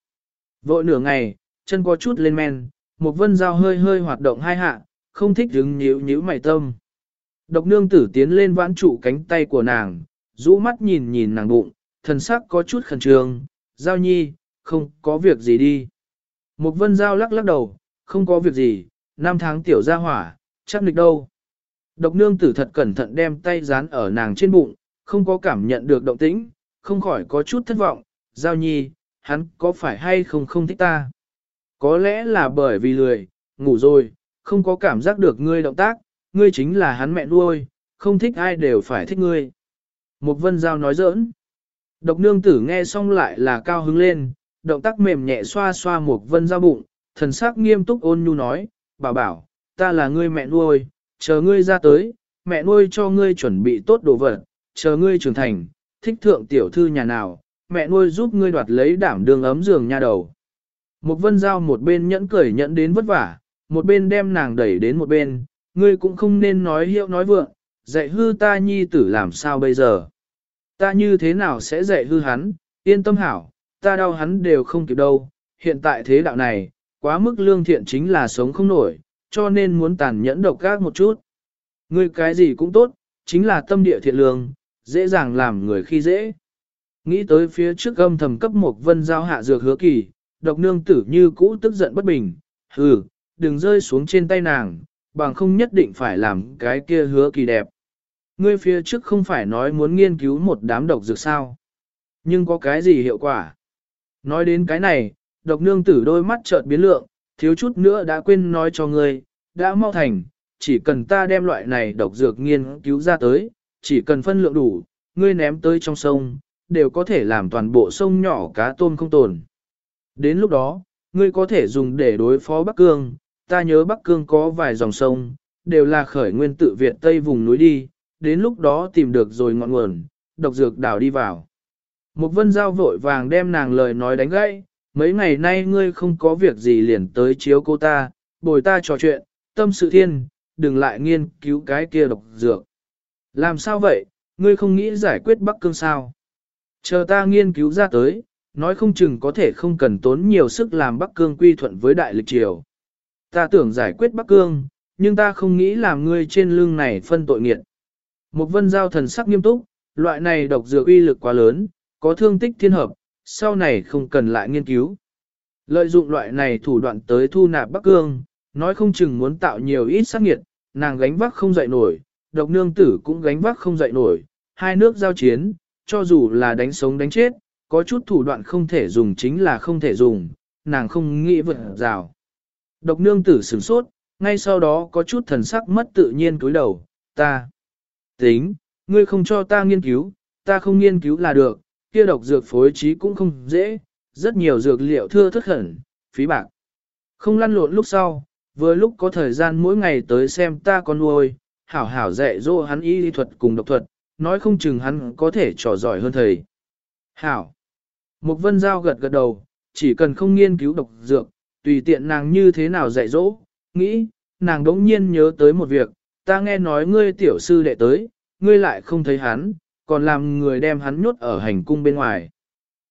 Vội nửa ngày, chân có chút lên men, một vân giao hơi hơi hoạt động hai hạ, không thích đứng nhíu nhíu mày tâm. Độc nương tử tiến lên vãn trụ cánh tay của nàng, rũ mắt nhìn nhìn nàng bụng, thần sắc có chút khẩn trương, giao nhi, không có việc gì đi. Một vân giao lắc lắc đầu, không có việc gì, năm tháng tiểu ra hỏa, chắc lịch đâu. Độc nương tử thật cẩn thận đem tay dán ở nàng trên bụng, không có cảm nhận được động tĩnh, không khỏi có chút thất vọng, giao nhi, hắn có phải hay không không thích ta. Có lẽ là bởi vì lười, ngủ rồi, không có cảm giác được ngươi động tác, ngươi chính là hắn mẹ nuôi, không thích ai đều phải thích ngươi. Một vân giao nói giỡn. Độc nương tử nghe xong lại là cao hứng lên, động tác mềm nhẹ xoa xoa một vân giao bụng, thần sắc nghiêm túc ôn nhu nói, bảo bảo, ta là ngươi mẹ nuôi, chờ ngươi ra tới, mẹ nuôi cho ngươi chuẩn bị tốt đồ vật, chờ ngươi trưởng thành, thích thượng tiểu thư nhà nào, mẹ nuôi giúp ngươi đoạt lấy đảm đường ấm giường nha đầu. Một vân giao một bên nhẫn cười nhẫn đến vất vả, một bên đem nàng đẩy đến một bên, ngươi cũng không nên nói hiệu nói vượng, dạy hư ta nhi tử làm sao bây giờ. Ta như thế nào sẽ dạy hư hắn, yên tâm hảo, ta đau hắn đều không kịp đâu, hiện tại thế đạo này, quá mức lương thiện chính là sống không nổi, cho nên muốn tàn nhẫn độc gác một chút. Ngươi cái gì cũng tốt, chính là tâm địa thiện lương, dễ dàng làm người khi dễ. Nghĩ tới phía trước âm thầm cấp một vân giao hạ dược hứa kỳ, độc nương tử như cũ tức giận bất bình, hừ, đừng rơi xuống trên tay nàng, bằng không nhất định phải làm cái kia hứa kỳ đẹp. Ngươi phía trước không phải nói muốn nghiên cứu một đám độc dược sao. Nhưng có cái gì hiệu quả? Nói đến cái này, độc nương tử đôi mắt chợt biến lượng, thiếu chút nữa đã quên nói cho ngươi, đã mau thành, chỉ cần ta đem loại này độc dược nghiên cứu ra tới, chỉ cần phân lượng đủ, ngươi ném tới trong sông, đều có thể làm toàn bộ sông nhỏ cá tôm không tồn. Đến lúc đó, ngươi có thể dùng để đối phó Bắc Cương, ta nhớ Bắc Cương có vài dòng sông, đều là khởi nguyên tự Việt Tây vùng núi đi, đến lúc đó tìm được rồi ngọn nguồn, độc dược đảo đi vào. Mục vân giao vội vàng đem nàng lời nói đánh gãy, mấy ngày nay ngươi không có việc gì liền tới chiếu cô ta, bồi ta trò chuyện, tâm sự thiên, đừng lại nghiên cứu cái kia độc dược. Làm sao vậy, ngươi không nghĩ giải quyết Bắc Cương sao? Chờ ta nghiên cứu ra tới, nói không chừng có thể không cần tốn nhiều sức làm Bắc Cương quy thuận với đại lịch triều. Ta tưởng giải quyết Bắc Cương, nhưng ta không nghĩ làm ngươi trên lưng này phân tội nghiệt. Một vân giao thần sắc nghiêm túc, loại này độc dược uy lực quá lớn, có thương tích thiên hợp, sau này không cần lại nghiên cứu. Lợi dụng loại này thủ đoạn tới thu nạp Bắc Cương, nói không chừng muốn tạo nhiều ít sát nghiệt, nàng gánh vác không dậy nổi, độc nương tử cũng gánh vác không dậy nổi, hai nước giao chiến, cho dù là đánh sống đánh chết, có chút thủ đoạn không thể dùng chính là không thể dùng, nàng không nghĩ vượt rào. Độc nương tử sửng sốt, ngay sau đó có chút thần sắc mất tự nhiên cúi đầu, ta. Tính, ngươi không cho ta nghiên cứu, ta không nghiên cứu là được, kia độc dược phối trí cũng không dễ, rất nhiều dược liệu thưa thất khẩn, phí bạc. Không lăn lộn lúc sau, vừa lúc có thời gian mỗi ngày tới xem ta con nuôi, hảo hảo dạy dỗ hắn y lý thuật cùng độc thuật, nói không chừng hắn có thể trò giỏi hơn thầy. Hảo. Một vân giao gật gật đầu, chỉ cần không nghiên cứu độc dược, tùy tiện nàng như thế nào dạy dỗ, nghĩ, nàng đống nhiên nhớ tới một việc, ta nghe nói ngươi tiểu sư đệ tới, ngươi lại không thấy hắn, còn làm người đem hắn nhốt ở hành cung bên ngoài.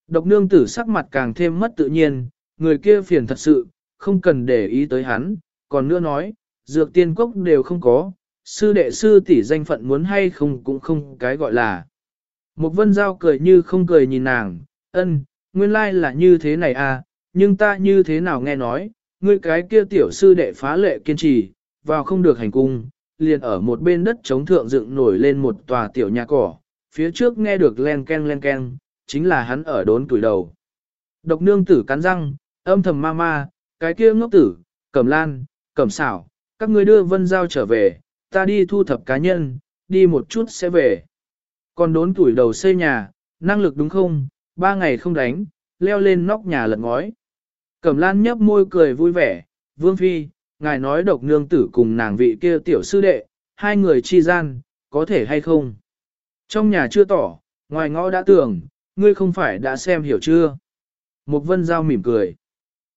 Độc nương tử sắc mặt càng thêm mất tự nhiên, người kia phiền thật sự, không cần để ý tới hắn, còn nữa nói, dược tiên cốc đều không có, sư đệ sư tỷ danh phận muốn hay không cũng không cái gọi là. Một vân giao cười như không cười nhìn nàng, ân, nguyên lai là như thế này à, nhưng ta như thế nào nghe nói, ngươi cái kia tiểu sư đệ phá lệ kiên trì, vào không được hành cung, liền ở một bên đất chống thượng dựng nổi lên một tòa tiểu nhà cỏ, phía trước nghe được len ken len ken, chính là hắn ở đốn tuổi đầu. Độc nương tử cắn răng, âm thầm ma ma, cái kia ngốc tử, cẩm lan, cẩm xảo, các ngươi đưa vân giao trở về, ta đi thu thập cá nhân, đi một chút sẽ về. Còn đốn tuổi đầu xây nhà, năng lực đúng không, ba ngày không đánh, leo lên nóc nhà lật ngói. Cẩm lan nhấp môi cười vui vẻ, vương phi, ngài nói độc nương tử cùng nàng vị kia tiểu sư đệ, hai người chi gian, có thể hay không? Trong nhà chưa tỏ, ngoài ngõ đã tưởng, ngươi không phải đã xem hiểu chưa? Một vân giao mỉm cười.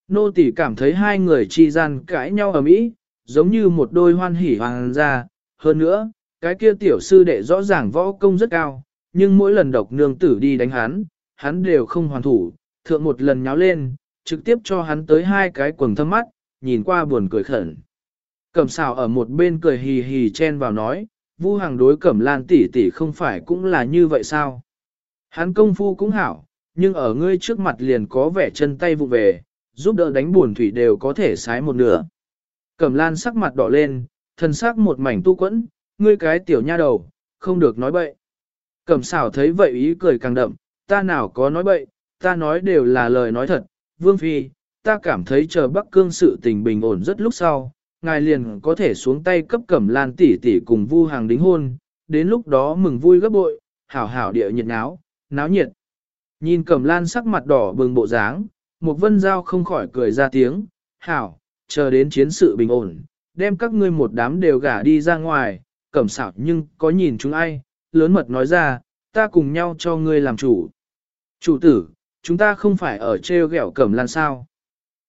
Nô tỷ cảm thấy hai người chi gian cãi nhau ở mỹ, giống như một đôi hoan hỉ hoàng gia. Hơn nữa, cái kia tiểu sư đệ rõ ràng võ công rất cao, nhưng mỗi lần độc nương tử đi đánh hắn, hắn đều không hoàn thủ, thượng một lần nháo lên, trực tiếp cho hắn tới hai cái quần thâm mắt, nhìn qua buồn cười khẩn. Cẩm xào ở một bên cười hì hì chen vào nói, Vu Hàng đối Cẩm Lan tỷ tỷ không phải cũng là như vậy sao? Hắn công phu cũng hảo, nhưng ở ngươi trước mặt liền có vẻ chân tay vụ về, giúp đỡ đánh buồn thủy đều có thể sái một nửa. Cẩm Lan sắc mặt đỏ lên, thân sắc một mảnh tu quẫn, ngươi cái tiểu nha đầu, không được nói bậy. Cẩm xảo thấy vậy ý cười càng đậm, ta nào có nói bậy, ta nói đều là lời nói thật, Vương Phi, ta cảm thấy chờ Bắc Cương sự tình bình ổn rất lúc sau, ngài liền có thể xuống tay cấp Cẩm Lan tỷ tỷ cùng Vu Hàng đính hôn, đến lúc đó mừng vui gấp bội, hảo hảo địa nhiệt náo, náo nhiệt. Nhìn Cẩm Lan sắc mặt đỏ bừng bộ dáng, một vân giao không khỏi cười ra tiếng, hảo, chờ đến chiến sự bình ổn, đem các ngươi một đám đều gả đi ra ngoài, cẩm xảo nhưng có nhìn chúng ai, lớn mật nói ra, ta cùng nhau cho ngươi làm chủ. Chủ tử, chúng ta không phải ở treo gẹo cẩm lan sao.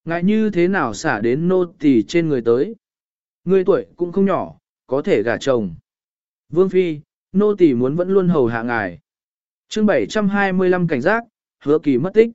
Ngại như thế nào xả đến nô tỳ trên người tới. người tuổi cũng không nhỏ, có thể gả chồng. Vương Phi, nô tỳ muốn vẫn luôn hầu hạ ngài. chương 725 cảnh giác, hứa kỳ mất tích.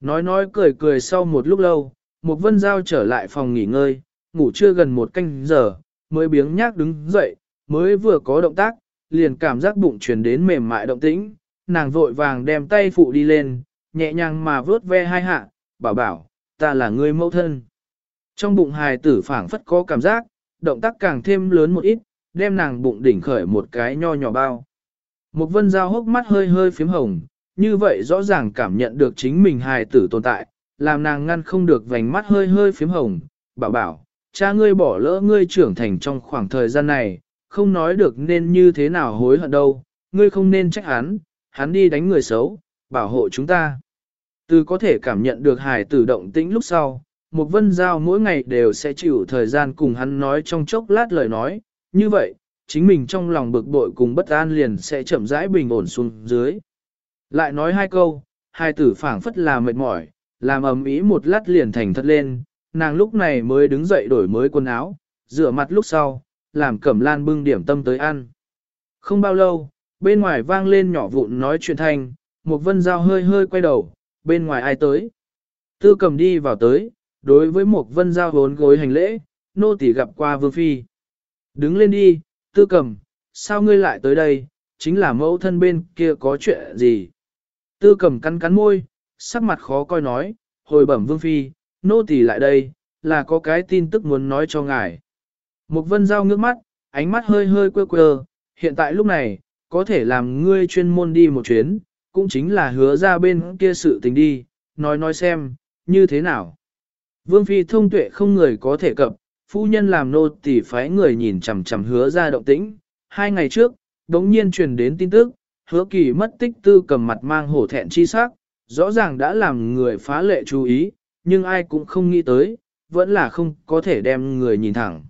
Nói nói cười cười sau một lúc lâu, một vân giao trở lại phòng nghỉ ngơi, ngủ chưa gần một canh giờ, mới biếng nhác đứng dậy, mới vừa có động tác, liền cảm giác bụng chuyển đến mềm mại động tĩnh, nàng vội vàng đem tay phụ đi lên, nhẹ nhàng mà vớt ve hai hạ, bảo bảo, ta là người mẫu thân. Trong bụng hài tử phảng phất có cảm giác, động tác càng thêm lớn một ít, đem nàng bụng đỉnh khởi một cái nho nhỏ bao. Một vân dao hốc mắt hơi hơi phím hồng, như vậy rõ ràng cảm nhận được chính mình hài tử tồn tại, làm nàng ngăn không được vành mắt hơi hơi phím hồng, bảo bảo, cha ngươi bỏ lỡ ngươi trưởng thành trong khoảng thời gian này, không nói được nên như thế nào hối hận đâu, ngươi không nên trách hắn, hắn đi đánh người xấu, bảo hộ chúng ta. Từ có thể cảm nhận được hài tử động tĩnh lúc sau, một vân giao mỗi ngày đều sẽ chịu thời gian cùng hắn nói trong chốc lát lời nói, như vậy, chính mình trong lòng bực bội cùng bất an liền sẽ chậm rãi bình ổn xuống dưới. Lại nói hai câu, hai tử phảng phất là mệt mỏi, làm ầm ĩ một lát liền thành thật lên, nàng lúc này mới đứng dậy đổi mới quần áo, rửa mặt lúc sau, làm cẩm lan bưng điểm tâm tới ăn. Không bao lâu, bên ngoài vang lên nhỏ vụn nói chuyện thanh, một vân Giao hơi hơi quay đầu, bên ngoài ai tới. Tư cầm đi vào tới, đối với một vân Giao vốn gối hành lễ, nô tỳ gặp qua vương phi. Đứng lên đi, tư cầm, sao ngươi lại tới đây, chính là mẫu thân bên kia có chuyện gì. Tư cầm cắn cắn môi, sắc mặt khó coi nói, hồi bẩm vương phi, nô tỳ lại đây, là có cái tin tức muốn nói cho ngài. Một vân giao ngước mắt, ánh mắt hơi hơi quơ quơ, hiện tại lúc này, có thể làm ngươi chuyên môn đi một chuyến, cũng chính là hứa ra bên kia sự tình đi, nói nói xem, như thế nào. Vương phi thông tuệ không người có thể cập, phu nhân làm nô tỷ phái người nhìn chằm chằm hứa ra động tĩnh. Hai ngày trước, đống nhiên truyền đến tin tức, hứa kỳ mất tích tư cầm mặt mang hổ thẹn chi sắc, rõ ràng đã làm người phá lệ chú ý, nhưng ai cũng không nghĩ tới, vẫn là không có thể đem người nhìn thẳng.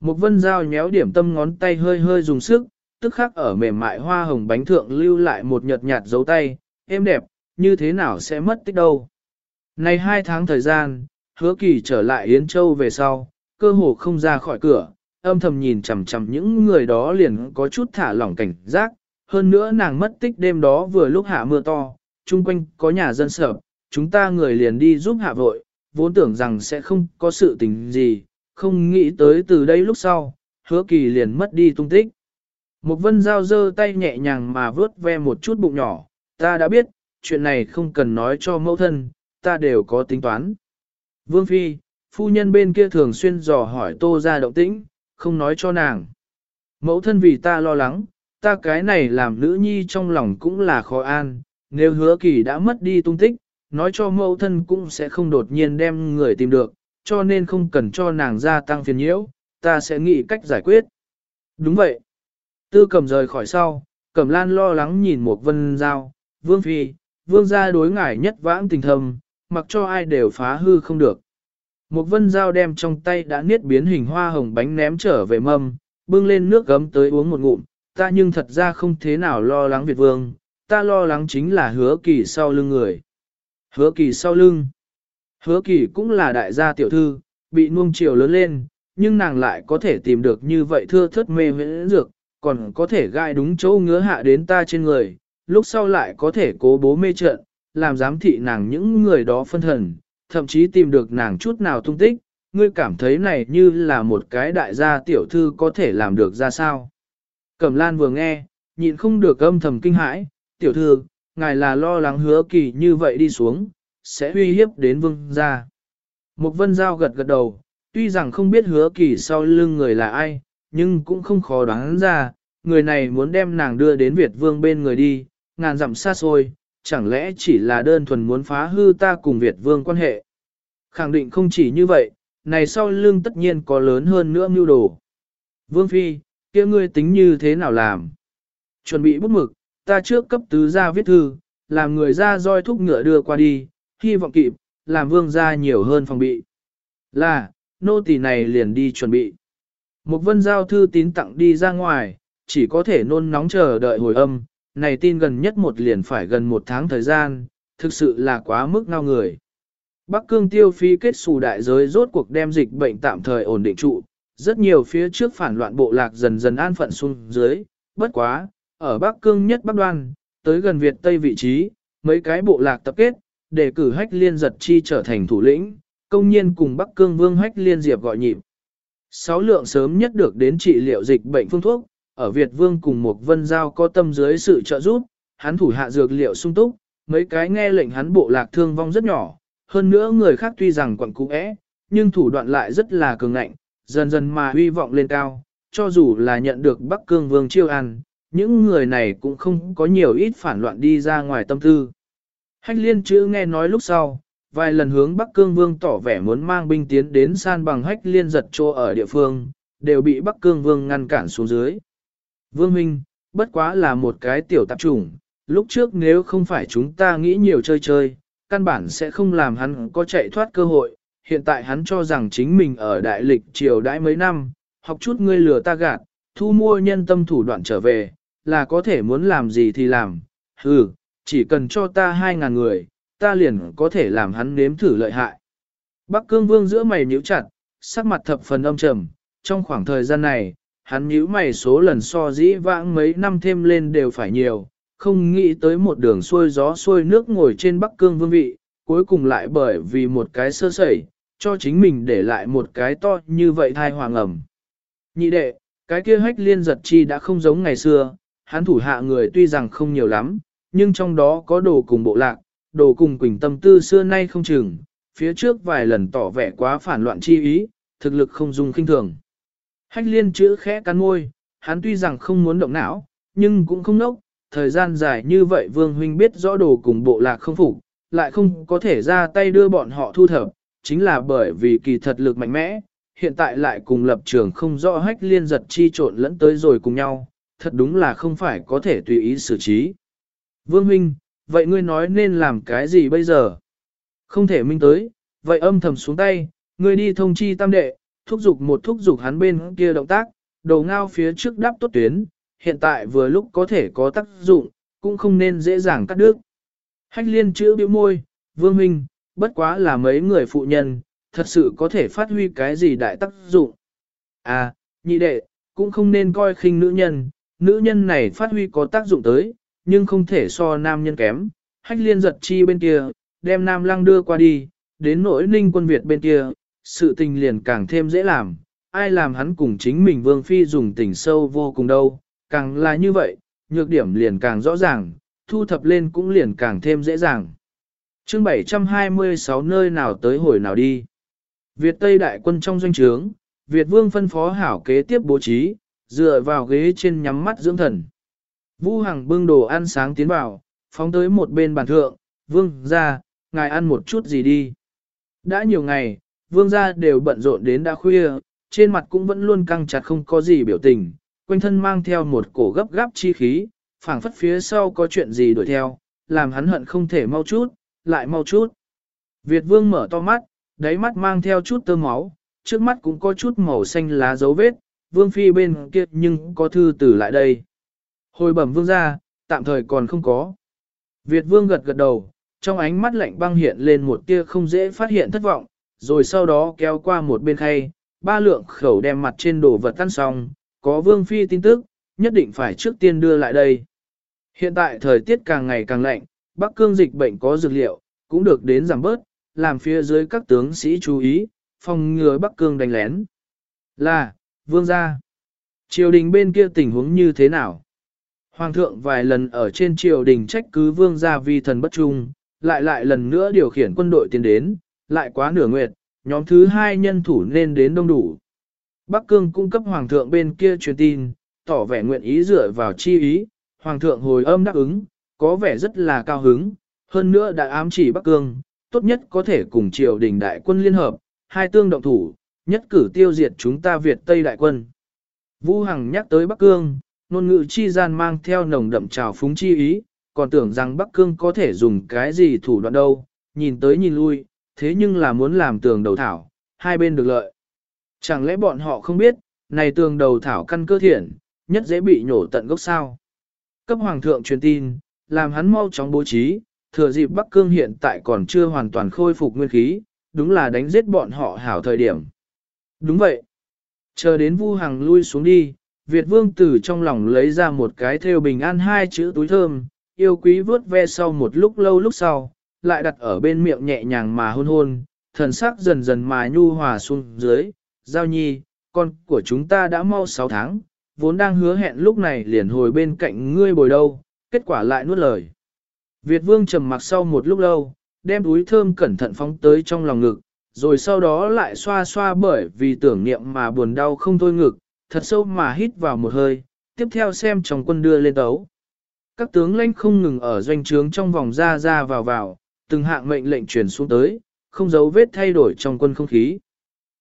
Một vân dao nhéo điểm tâm ngón tay hơi hơi dùng sức, tức khắc ở mềm mại hoa hồng bánh thượng lưu lại một nhợt nhạt dấu tay, êm đẹp, như thế nào sẽ mất tích đâu. Này hai tháng thời gian, hứa kỳ trở lại Yến Châu về sau, cơ hồ không ra khỏi cửa, âm thầm nhìn chằm chằm những người đó liền có chút thả lỏng cảnh giác, hơn nữa nàng mất tích đêm đó vừa lúc hạ mưa to, chung quanh có nhà dân sở, chúng ta người liền đi giúp hạ vội, vốn tưởng rằng sẽ không có sự tình gì, không nghĩ tới từ đây lúc sau, hứa kỳ liền mất đi tung tích. Một vân dao dơ tay nhẹ nhàng mà vớt ve một chút bụng nhỏ, ta đã biết, chuyện này không cần nói cho mẫu thân, ta đều có tính toán. Vương Phi, phu nhân bên kia thường xuyên dò hỏi tô ra động tĩnh, không nói cho nàng. Mẫu thân vì ta lo lắng, ta cái này làm nữ nhi trong lòng cũng là khó an, nếu hứa kỳ đã mất đi tung tích, nói cho mẫu thân cũng sẽ không đột nhiên đem người tìm được, cho nên không cần cho nàng gia tăng phiền nhiễu, ta sẽ nghĩ cách giải quyết. Đúng vậy. Tư cầm rời khỏi sau, cầm lan lo lắng nhìn một vân giao, vương phi, vương gia đối ngải nhất vãng tình thầm, mặc cho ai đều phá hư không được. Một vân dao đem trong tay đã niết biến hình hoa hồng bánh ném trở về mâm, bưng lên nước gấm tới uống một ngụm, ta nhưng thật ra không thế nào lo lắng Việt vương, ta lo lắng chính là hứa kỳ sau lưng người. Hứa kỳ sau lưng. Hứa kỳ cũng là đại gia tiểu thư, bị nuông chiều lớn lên, nhưng nàng lại có thể tìm được như vậy thưa thất mê huyễn dược, còn có thể gai đúng chỗ ngứa hạ đến ta trên người, lúc sau lại có thể cố bố mê trận, làm giám thị nàng những người đó phân thần, thậm chí tìm được nàng chút nào tung tích, ngươi cảm thấy này như là một cái đại gia tiểu thư có thể làm được ra sao. Cẩm lan vừa nghe, nhịn không được âm thầm kinh hãi, tiểu thư, ngài là lo lắng hứa kỳ như vậy đi xuống, sẽ uy hiếp đến vương gia. Một vân giao gật gật đầu, tuy rằng không biết hứa kỳ sau lưng người là ai, nhưng cũng không khó đoán ra, người này muốn đem nàng đưa đến Việt vương bên người đi, ngàn dặm xa xôi, chẳng lẽ chỉ là đơn thuần muốn phá hư ta cùng Việt vương quan hệ. Khẳng định không chỉ như vậy, này sau lưng tất nhiên có lớn hơn nữa mưu đồ. Vương Phi, kia ngươi tính như thế nào làm? Chuẩn bị bút mực, ta trước cấp tứ ra viết thư, làm người ra roi thúc ngựa đưa qua đi, hy vọng kịp, làm vương ra nhiều hơn phòng bị. Là, nô tỳ này liền đi chuẩn bị. Một vân giao thư tín tặng đi ra ngoài, chỉ có thể nôn nóng chờ đợi hồi âm, này tin gần nhất một liền phải gần một tháng thời gian, thực sự là quá mức ngao người. Bắc cương tiêu phi kết xù đại giới rốt cuộc đem dịch bệnh tạm thời ổn định trụ, rất nhiều phía trước phản loạn bộ lạc dần dần an phận xuống dưới, bất quá, ở Bắc cương nhất Bắc đoan, tới gần Việt Tây vị trí, mấy cái bộ lạc tập kết, để cử hách liên giật chi trở thành thủ lĩnh, công nhiên cùng Bắc cương vương hách liên diệp gọi nhịp. Sáu lượng sớm nhất được đến trị liệu dịch bệnh phương thuốc, ở Việt Vương cùng một vân giao có tâm dưới sự trợ giúp, hắn thủ hạ dược liệu sung túc, mấy cái nghe lệnh hắn bộ lạc thương vong rất nhỏ, hơn nữa người khác tuy rằng quặng cũ é, nhưng thủ đoạn lại rất là cường ngạnh, dần dần mà huy vọng lên cao, cho dù là nhận được Bắc Cương Vương chiêu ăn, những người này cũng không có nhiều ít phản loạn đi ra ngoài tâm tư. Hách liên chữ nghe nói lúc sau, vài lần hướng Bắc Cương Vương tỏ vẻ muốn mang binh tiến đến san bằng hách liên giật trô ở địa phương, đều bị Bắc Cương Vương ngăn cản xuống dưới. Vương Minh, bất quá là một cái tiểu tạp chủng, lúc trước nếu không phải chúng ta nghĩ nhiều chơi chơi, căn bản sẽ không làm hắn có chạy thoát cơ hội, hiện tại hắn cho rằng chính mình ở đại lịch triều đãi mấy năm, học chút ngươi lừa ta gạt, thu mua nhân tâm thủ đoạn trở về, là có thể muốn làm gì thì làm, hừ, chỉ cần cho ta hai ngàn người, ta liền có thể làm hắn nếm thử lợi hại. Bắc cương vương giữa mày nhíu chặt, sắc mặt thập phần âm trầm, trong khoảng thời gian này, hắn nhíu mày số lần so dĩ vãng mấy năm thêm lên đều phải nhiều, không nghĩ tới một đường xuôi gió xuôi nước ngồi trên Bắc Cương vương vị, cuối cùng lại bởi vì một cái sơ sẩy, cho chính mình để lại một cái to như vậy thai hoàng ẩm. Nhị đệ, cái kia hách liên giật chi đã không giống ngày xưa, hắn thủ hạ người tuy rằng không nhiều lắm, nhưng trong đó có đồ cùng bộ lạc, đồ cùng quỳnh tâm tư xưa nay không chừng, phía trước vài lần tỏ vẻ quá phản loạn chi ý, thực lực không dùng kinh thường. Hách liên chữ khẽ cắn môi, hắn tuy rằng không muốn động não, nhưng cũng không nốc, thời gian dài như vậy vương huynh biết rõ đồ cùng bộ lạc không phục, lại không có thể ra tay đưa bọn họ thu thập, chính là bởi vì kỳ thật lực mạnh mẽ, hiện tại lại cùng lập trường không rõ hách liên giật chi trộn lẫn tới rồi cùng nhau, thật đúng là không phải có thể tùy ý xử trí. Vương huynh, vậy ngươi nói nên làm cái gì bây giờ? Không thể minh tới, vậy âm thầm xuống tay, ngươi đi thông chi tam đệ, thúc giục một thúc giục hắn bên kia động tác, đầu ngao phía trước đáp tốt tuyến, hiện tại vừa lúc có thể có tác dụng, cũng không nên dễ dàng cắt đứt. Hách liên chữ biểu môi, vương minh, bất quá là mấy người phụ nhân, thật sự có thể phát huy cái gì đại tác dụng. À, nhị đệ, cũng không nên coi khinh nữ nhân, nữ nhân này phát huy có tác dụng tới, nhưng không thể so nam nhân kém. Hách liên giật chi bên kia, đem nam lăng đưa qua đi, đến nỗi ninh quân Việt bên kia, sự tình liền càng thêm dễ làm, ai làm hắn cùng chính mình vương phi dùng tình sâu vô cùng đâu, càng là như vậy, nhược điểm liền càng rõ ràng, thu thập lên cũng liền càng thêm dễ dàng. chương 726 nơi nào tới hồi nào đi. Việt Tây đại quân trong doanh trướng, Việt vương phân phó hảo kế tiếp bố trí, dựa vào ghế trên nhắm mắt dưỡng thần. Vu Hằng bưng đồ ăn sáng tiến vào, phóng tới một bên bàn thượng, vương ra, ngài ăn một chút gì đi. Đã nhiều ngày, vương gia đều bận rộn đến đã khuya, trên mặt cũng vẫn luôn căng chặt không có gì biểu tình, quanh thân mang theo một cổ gấp gáp chi khí, phảng phất phía sau có chuyện gì đuổi theo, làm hắn hận không thể mau chút, lại mau chút. Việt vương mở to mắt, đáy mắt mang theo chút tơ máu, trước mắt cũng có chút màu xanh lá dấu vết, vương phi bên kia nhưng có thư tử lại đây. Hồi bẩm vương ra, tạm thời còn không có. Việt vương gật gật đầu, trong ánh mắt lạnh băng hiện lên một tia không dễ phát hiện thất vọng, rồi sau đó kéo qua một bên khay, ba lượng khẩu đem mặt trên đồ vật tan xong, có vương phi tin tức, nhất định phải trước tiên đưa lại đây. Hiện tại thời tiết càng ngày càng lạnh, Bắc Cương dịch bệnh có dược liệu, cũng được đến giảm bớt, làm phía dưới các tướng sĩ chú ý, phòng ngừa Bắc Cương đánh lén. Là, vương gia. Triều đình bên kia tình huống như thế nào? Hoàng thượng vài lần ở trên triều đình trách cứ vương gia vi thần bất trung, lại lại lần nữa điều khiển quân đội tiến đến, lại quá nửa nguyệt, nhóm thứ hai nhân thủ nên đến đông đủ. Bắc Cương cung cấp Hoàng thượng bên kia truyền tin, tỏ vẻ nguyện ý dựa vào chi ý, Hoàng thượng hồi âm đáp ứng, có vẻ rất là cao hứng, hơn nữa đã ám chỉ Bắc Cương, tốt nhất có thể cùng triều đình đại quân liên hợp, hai tương động thủ, nhất cử tiêu diệt chúng ta Việt Tây đại quân. Vũ Hằng nhắc tới Bắc Cương, ngôn ngữ chi gian mang theo nồng đậm trào phúng chi ý, còn tưởng rằng Bắc Cương có thể dùng cái gì thủ đoạn đâu, nhìn tới nhìn lui, thế nhưng là muốn làm tường đầu thảo, hai bên được lợi. Chẳng lẽ bọn họ không biết, này tường đầu thảo căn cơ thiện, nhất dễ bị nhổ tận gốc sao. Cấp hoàng thượng truyền tin, làm hắn mau chóng bố trí, thừa dịp Bắc Cương hiện tại còn chưa hoàn toàn khôi phục nguyên khí, đúng là đánh giết bọn họ hảo thời điểm. Đúng vậy. Chờ đến Vu Hằng lui xuống đi, Việt Vương từ trong lòng lấy ra một cái theo bình an hai chữ túi thơm, yêu quý vớt ve sau một lúc lâu lúc sau, lại đặt ở bên miệng nhẹ nhàng mà hôn hôn, thần sắc dần dần mà nhu hòa xuống dưới, giao nhi, con của chúng ta đã mau 6 tháng, vốn đang hứa hẹn lúc này liền hồi bên cạnh ngươi bồi đâu, kết quả lại nuốt lời. Việt vương trầm mặc sau một lúc lâu, đem túi thơm cẩn thận phóng tới trong lòng ngực, rồi sau đó lại xoa xoa bởi vì tưởng niệm mà buồn đau không thôi ngực, thật sâu mà hít vào một hơi, tiếp theo xem trong quân đưa lên tấu. Các tướng lãnh không ngừng ở doanh trướng trong vòng ra ra vào vào, từng hạng mệnh lệnh truyền xuống tới, không giấu vết thay đổi trong quân không khí.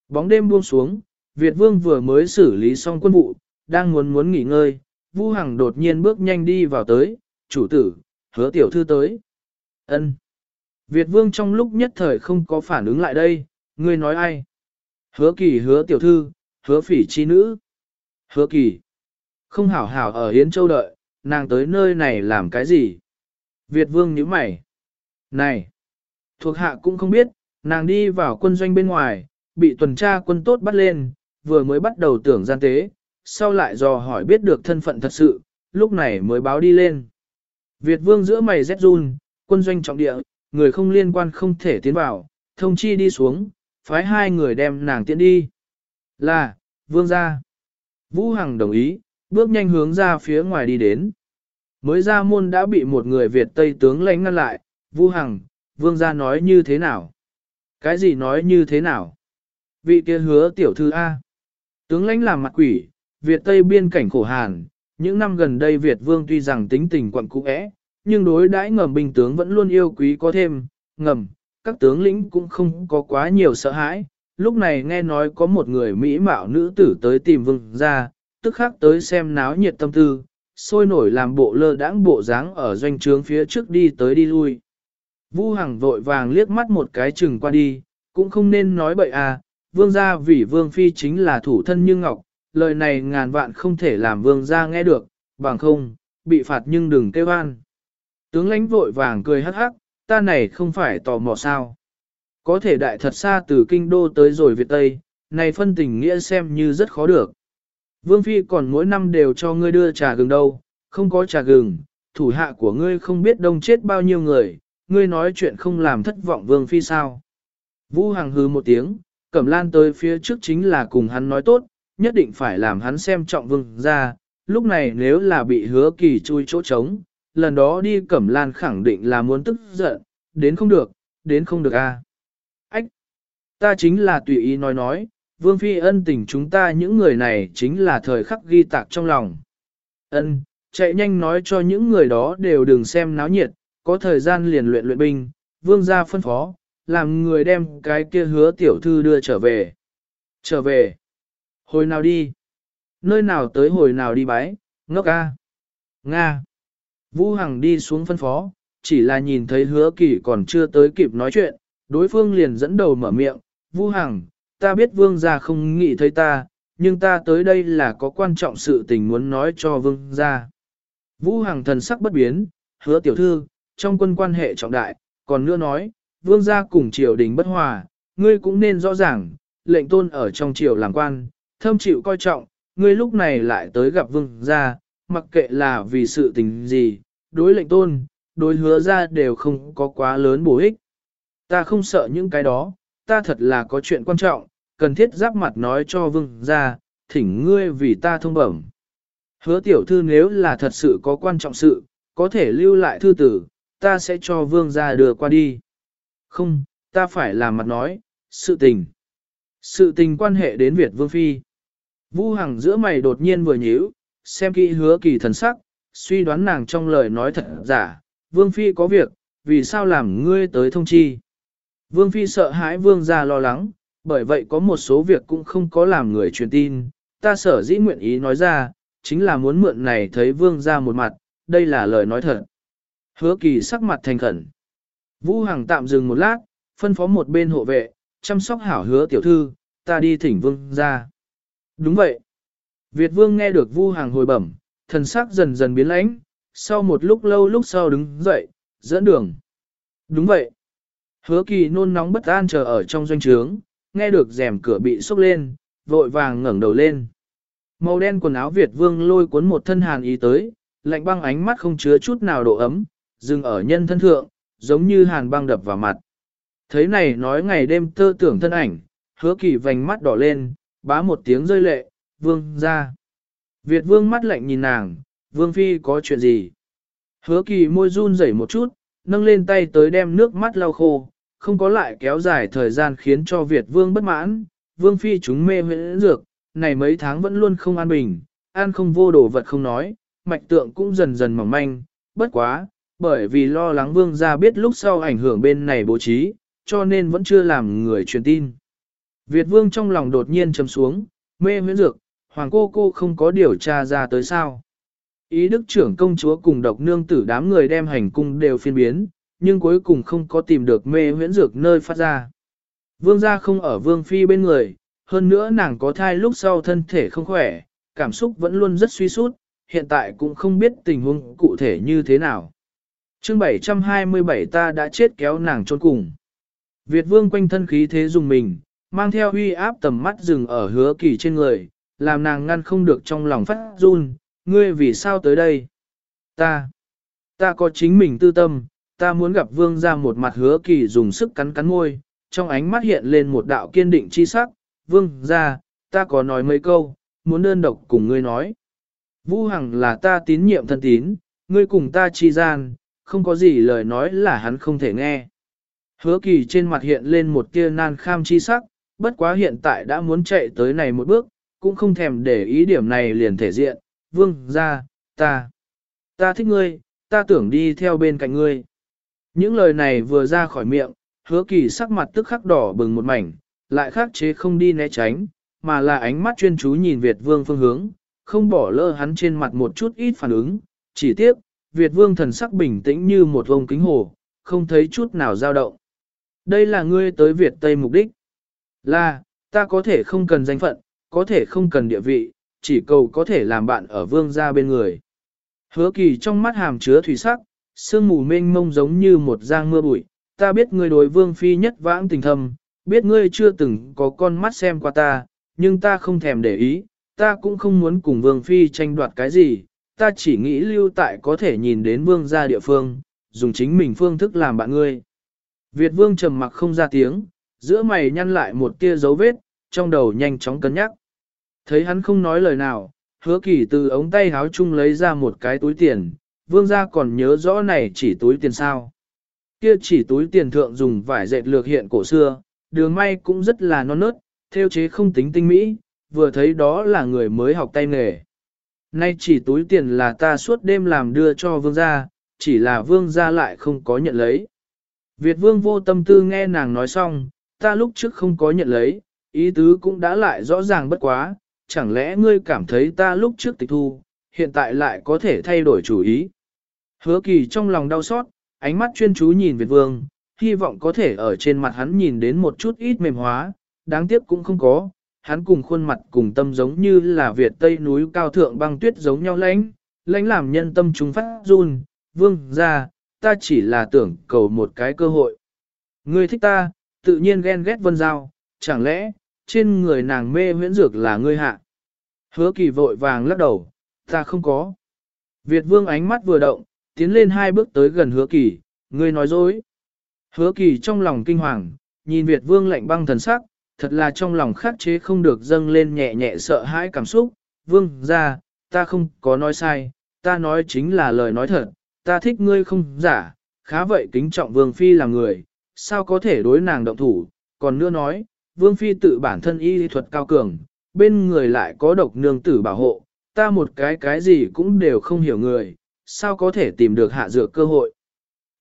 Bóng đêm buông xuống, Việt Vương vừa mới xử lý xong quân vụ, đang muốn muốn nghỉ ngơi, Vu Hằng đột nhiên bước nhanh đi vào tới, chủ tử, hứa tiểu thư tới. ân Việt Vương trong lúc nhất thời không có phản ứng lại đây, ngươi nói ai? Hứa kỳ hứa tiểu thư, hứa phỉ chi nữ. Hứa kỳ. Không hảo hảo ở Hiến Châu đợi, nàng tới nơi này làm cái gì? Việt Vương nhíu mày. Này! Thuộc hạ cũng không biết, nàng đi vào quân doanh bên ngoài, bị tuần tra quân tốt bắt lên, vừa mới bắt đầu tưởng gian tế, sau lại dò hỏi biết được thân phận thật sự, lúc này mới báo đi lên. Việt vương giữa mày rét run, quân doanh trọng địa, người không liên quan không thể tiến vào, thông chi đi xuống, phái hai người đem nàng tiễn đi. Là, vương gia. Vũ Hằng đồng ý, bước nhanh hướng ra phía ngoài đi đến. Mới ra môn đã bị một người Việt Tây tướng lãnh ngăn lại, Vũ Hằng, vương gia nói như thế nào? Cái gì nói như thế nào? Vị kia hứa tiểu thư A. Tướng lãnh làm mặt quỷ, Việt Tây biên cảnh khổ hàn, những năm gần đây Việt vương tuy rằng tính tình quận cũ ẽ, nhưng đối đãi ngầm binh tướng vẫn luôn yêu quý có thêm, ngầm, các tướng lĩnh cũng không có quá nhiều sợ hãi. Lúc này nghe nói có một người Mỹ mạo nữ tử tới tìm vương ra, tức khắc tới xem náo nhiệt tâm tư, sôi nổi làm bộ lơ đãng bộ dáng ở doanh trướng phía trước đi tới đi lui. Vu Hằng vội vàng liếc mắt một cái chừng qua đi, cũng không nên nói bậy à, vương gia vì vương phi chính là thủ thân như ngọc, lời này ngàn vạn không thể làm vương gia nghe được, bằng không, bị phạt nhưng đừng kêu an. Tướng lãnh vội vàng cười hắc hắc, ta này không phải tò mò sao. Có thể đại thật xa từ kinh đô tới rồi Việt Tây, này phân tình nghĩa xem như rất khó được. Vương Phi còn mỗi năm đều cho ngươi đưa trà gừng đâu, không có trà gừng, thủ hạ của ngươi không biết đông chết bao nhiêu người, ngươi nói chuyện không làm thất vọng Vương Phi sao. Vũ Hằng hư một tiếng, Cẩm Lan tới phía trước chính là cùng hắn nói tốt, nhất định phải làm hắn xem trọng Vương ra, lúc này nếu là bị hứa kỳ chui chỗ trống, lần đó đi Cẩm Lan khẳng định là muốn tức giận, đến không được, đến không được a. Ta chính là tùy ý nói nói, Vương Phi ân tình chúng ta những người này chính là thời khắc ghi tạc trong lòng. Ân, chạy nhanh nói cho những người đó đều đừng xem náo nhiệt, có thời gian liền luyện luyện binh, Vương gia phân phó, làm người đem cái kia hứa tiểu thư đưa trở về. Trở về. Hồi nào đi? Nơi nào tới hồi nào đi bái, ngốc a, Nga. Vũ Hằng đi xuống phân phó, chỉ là nhìn thấy hứa kỳ còn chưa tới kịp nói chuyện, đối phương liền dẫn đầu mở miệng, Vũ Hằng, ta biết vương gia không nghĩ thấy ta, nhưng ta tới đây là có quan trọng sự tình muốn nói cho vương gia. Vũ Hằng thần sắc bất biến, hứa tiểu thư, trong quân quan hệ trọng đại, còn nữa nói, vương gia cùng triều đình bất hòa, ngươi cũng nên rõ ràng, lệnh tôn ở trong triều làm quan, thâm chịu coi trọng, ngươi lúc này lại tới gặp vương gia, mặc kệ là vì sự tình gì, đối lệnh tôn, đối hứa ra đều không có quá lớn bổ ích. Ta không sợ những cái đó, ta thật là có chuyện quan trọng, cần thiết giáp mặt nói cho vương gia, thỉnh ngươi vì ta thông bẩm. Hứa tiểu thư nếu là thật sự có quan trọng sự, có thể lưu lại thư tử, ta sẽ cho vương gia đưa qua đi. Không, ta phải làm mặt nói, sự tình. Sự tình quan hệ đến Việt Vương Phi. Vu Hằng giữa mày đột nhiên vừa nhíu, xem kỹ hứa kỳ thần sắc, suy đoán nàng trong lời nói thật giả, Vương Phi có việc, vì sao làm ngươi tới thông chi. Vương Phi sợ hãi Vương gia lo lắng, bởi vậy có một số việc cũng không có làm người truyền tin, ta sở dĩ nguyện ý nói ra, chính là muốn mượn này thấy Vương gia một mặt, đây là lời nói thật. Hứa kỳ sắc mặt thành khẩn. Vũ Hằng tạm dừng một lát, phân phó một bên hộ vệ, chăm sóc hảo hứa tiểu thư, ta đi thỉnh Vương ra. Đúng vậy. Việt Vương nghe được Vu Hằng hồi bẩm, thần sắc dần dần biến lãnh, sau một lúc lâu lúc sau đứng dậy, dẫn đường. Đúng vậy. Hứa kỳ nôn nóng bất an chờ ở trong doanh trướng, nghe được rèm cửa bị sốc lên, vội vàng ngẩng đầu lên. Màu đen quần áo Việt Vương lôi cuốn một thân hàn ý tới, lạnh băng ánh mắt không chứa chút nào độ ấm, dừng ở nhân thân thượng, giống như hàn băng đập vào mặt. Thấy này nói ngày đêm tơ tưởng thân ảnh, hứa kỳ vành mắt đỏ lên, bá một tiếng rơi lệ, vương ra. Việt vương mắt lạnh nhìn nàng, vương phi có chuyện gì? Hứa kỳ môi run rẩy một chút, nâng lên tay tới đem nước mắt lau khô, không có lại kéo dài thời gian khiến cho Việt vương bất mãn, vương phi chúng mê huyễn dược, này mấy tháng vẫn luôn không an bình, an không vô đồ vật không nói, mạch tượng cũng dần dần mỏng manh, bất quá, bởi vì lo lắng vương gia biết lúc sau ảnh hưởng bên này bố trí, cho nên vẫn chưa làm người truyền tin. Việt vương trong lòng đột nhiên trầm xuống, mê huyễn dược, hoàng cô cô không có điều tra ra tới sao. Ý đức trưởng công chúa cùng độc nương tử đám người đem hành cung đều phiên biến, nhưng cuối cùng không có tìm được mê huyễn dược nơi phát ra. Vương gia không ở vương phi bên người, hơn nữa nàng có thai lúc sau thân thể không khỏe, cảm xúc vẫn luôn rất suy sút, hiện tại cũng không biết tình huống cụ thể như thế nào. chương 727 ta đã chết kéo nàng trốn cùng. Việt vương quanh thân khí thế dùng mình, mang theo uy áp tầm mắt dừng ở hứa kỳ trên người, làm nàng ngăn không được trong lòng phát run, ngươi vì sao tới đây? Ta, ta có chính mình tư tâm, ta muốn gặp vương ra một mặt hứa kỳ dùng sức cắn cắn môi, trong ánh mắt hiện lên một đạo kiên định chi sắc, vương ra, ta có nói mấy câu, muốn đơn độc cùng ngươi nói. Vũ Hằng là ta tín nhiệm thân tín, ngươi cùng ta chi gian, không có gì lời nói là hắn không thể nghe. Hứa kỳ trên mặt hiện lên một tia nan kham chi sắc, bất quá hiện tại đã muốn chạy tới này một bước, cũng không thèm để ý điểm này liền thể diện, vương ra, ta, ta thích ngươi, ta tưởng đi theo bên cạnh ngươi. Những lời này vừa ra khỏi miệng, hứa kỳ sắc mặt tức khắc đỏ bừng một mảnh, lại khắc chế không đi né tránh, mà là ánh mắt chuyên chú nhìn Việt vương phương hướng, không bỏ lỡ hắn trên mặt một chút ít phản ứng, chỉ tiếc, Việt vương thần sắc bình tĩnh như một vông kính hồ, không thấy chút nào dao động. Đây là ngươi tới Việt Tây mục đích. Là, Ta có thể không cần danh phận, có thể không cần địa vị, chỉ cầu có thể làm bạn ở vương gia bên người. Hứa kỳ trong mắt hàm chứa thủy sắc, sương mù mênh mông giống như một giang mưa bụi, ta biết ngươi đối vương phi nhất vãng tình thâm, biết ngươi chưa từng có con mắt xem qua ta, nhưng ta không thèm để ý, ta cũng không muốn cùng vương phi tranh đoạt cái gì, ta chỉ nghĩ lưu tại có thể nhìn đến vương gia địa phương, dùng chính mình phương thức làm bạn ngươi. Việt vương trầm mặc không ra tiếng, giữa mày nhăn lại một tia dấu vết, trong đầu nhanh chóng cân nhắc. Thấy hắn không nói lời nào, hứa kỳ từ ống tay háo chung lấy ra một cái túi tiền, vương gia còn nhớ rõ này chỉ túi tiền sao. Kia chỉ túi tiền thượng dùng vải dệt lược hiện cổ xưa, đường may cũng rất là non nớt, theo chế không tính tinh mỹ, vừa thấy đó là người mới học tay nghề. Nay chỉ túi tiền là ta suốt đêm làm đưa cho vương gia, chỉ là vương gia lại không có nhận lấy. Việt vương vô tâm tư nghe nàng nói xong, ta lúc trước không có nhận lấy, ý tứ cũng đã lại rõ ràng bất quá, chẳng lẽ ngươi cảm thấy ta lúc trước tịch thu, hiện tại lại có thể thay đổi chủ ý. Hứa kỳ trong lòng đau xót, ánh mắt chuyên chú nhìn Việt vương, hy vọng có thể ở trên mặt hắn nhìn đến một chút ít mềm hóa, đáng tiếc cũng không có, hắn cùng khuôn mặt cùng tâm giống như là Việt Tây núi cao thượng băng tuyết giống nhau lãnh, lãnh làm nhân tâm chúng phát run, vương ra, ta chỉ là tưởng cầu một cái cơ hội. Ngươi thích ta, tự nhiên ghen ghét vân giao, chẳng lẽ, trên người nàng mê huyễn dược là ngươi hạ. Hứa kỳ vội vàng lắc đầu, ta không có. Việt vương ánh mắt vừa động, tiến lên hai bước tới gần hứa kỳ, ngươi nói dối. Hứa kỳ trong lòng kinh hoàng, nhìn Việt vương lạnh băng thần sắc, thật là trong lòng khắc chế không được dâng lên nhẹ nhẹ sợ hãi cảm xúc. Vương ra, ta không có nói sai, ta nói chính là lời nói thật, ta thích ngươi không giả, khá vậy kính trọng vương phi là người, sao có thể đối nàng động thủ, còn nữa nói, vương phi tự bản thân y thuật cao cường, bên người lại có độc nương tử bảo hộ, ta một cái cái gì cũng đều không hiểu người, sao có thể tìm được hạ dược cơ hội.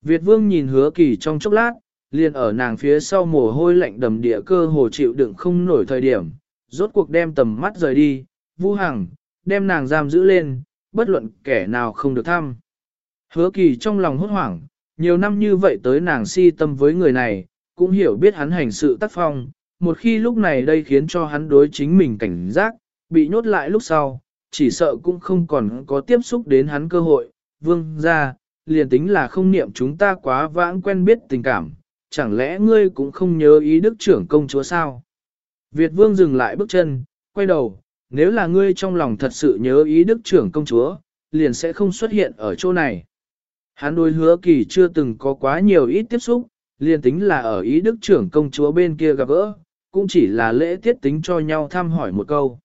Việt vương nhìn hứa kỳ trong chốc lát, liền ở nàng phía sau mồ hôi lạnh đầm địa cơ hồ chịu đựng không nổi thời điểm, rốt cuộc đem tầm mắt rời đi, vu hằng, đem nàng giam giữ lên, bất luận kẻ nào không được thăm. Hứa kỳ trong lòng hốt hoảng, nhiều năm như vậy tới nàng si tâm với người này, cũng hiểu biết hắn hành sự tác phong, một khi lúc này đây khiến cho hắn đối chính mình cảnh giác, bị nhốt lại lúc sau, chỉ sợ cũng không còn có tiếp xúc đến hắn cơ hội, vương ra, liền tính là không niệm chúng ta quá vãng quen biết tình cảm, chẳng lẽ ngươi cũng không nhớ ý đức trưởng công chúa sao? Việt vương dừng lại bước chân, quay đầu, nếu là ngươi trong lòng thật sự nhớ ý đức trưởng công chúa, liền sẽ không xuất hiện ở chỗ này. Hắn đối hứa kỳ chưa từng có quá nhiều ít tiếp xúc, liền tính là ở ý đức trưởng công chúa bên kia gặp gỡ, cũng chỉ là lễ tiết tính cho nhau thăm hỏi một câu.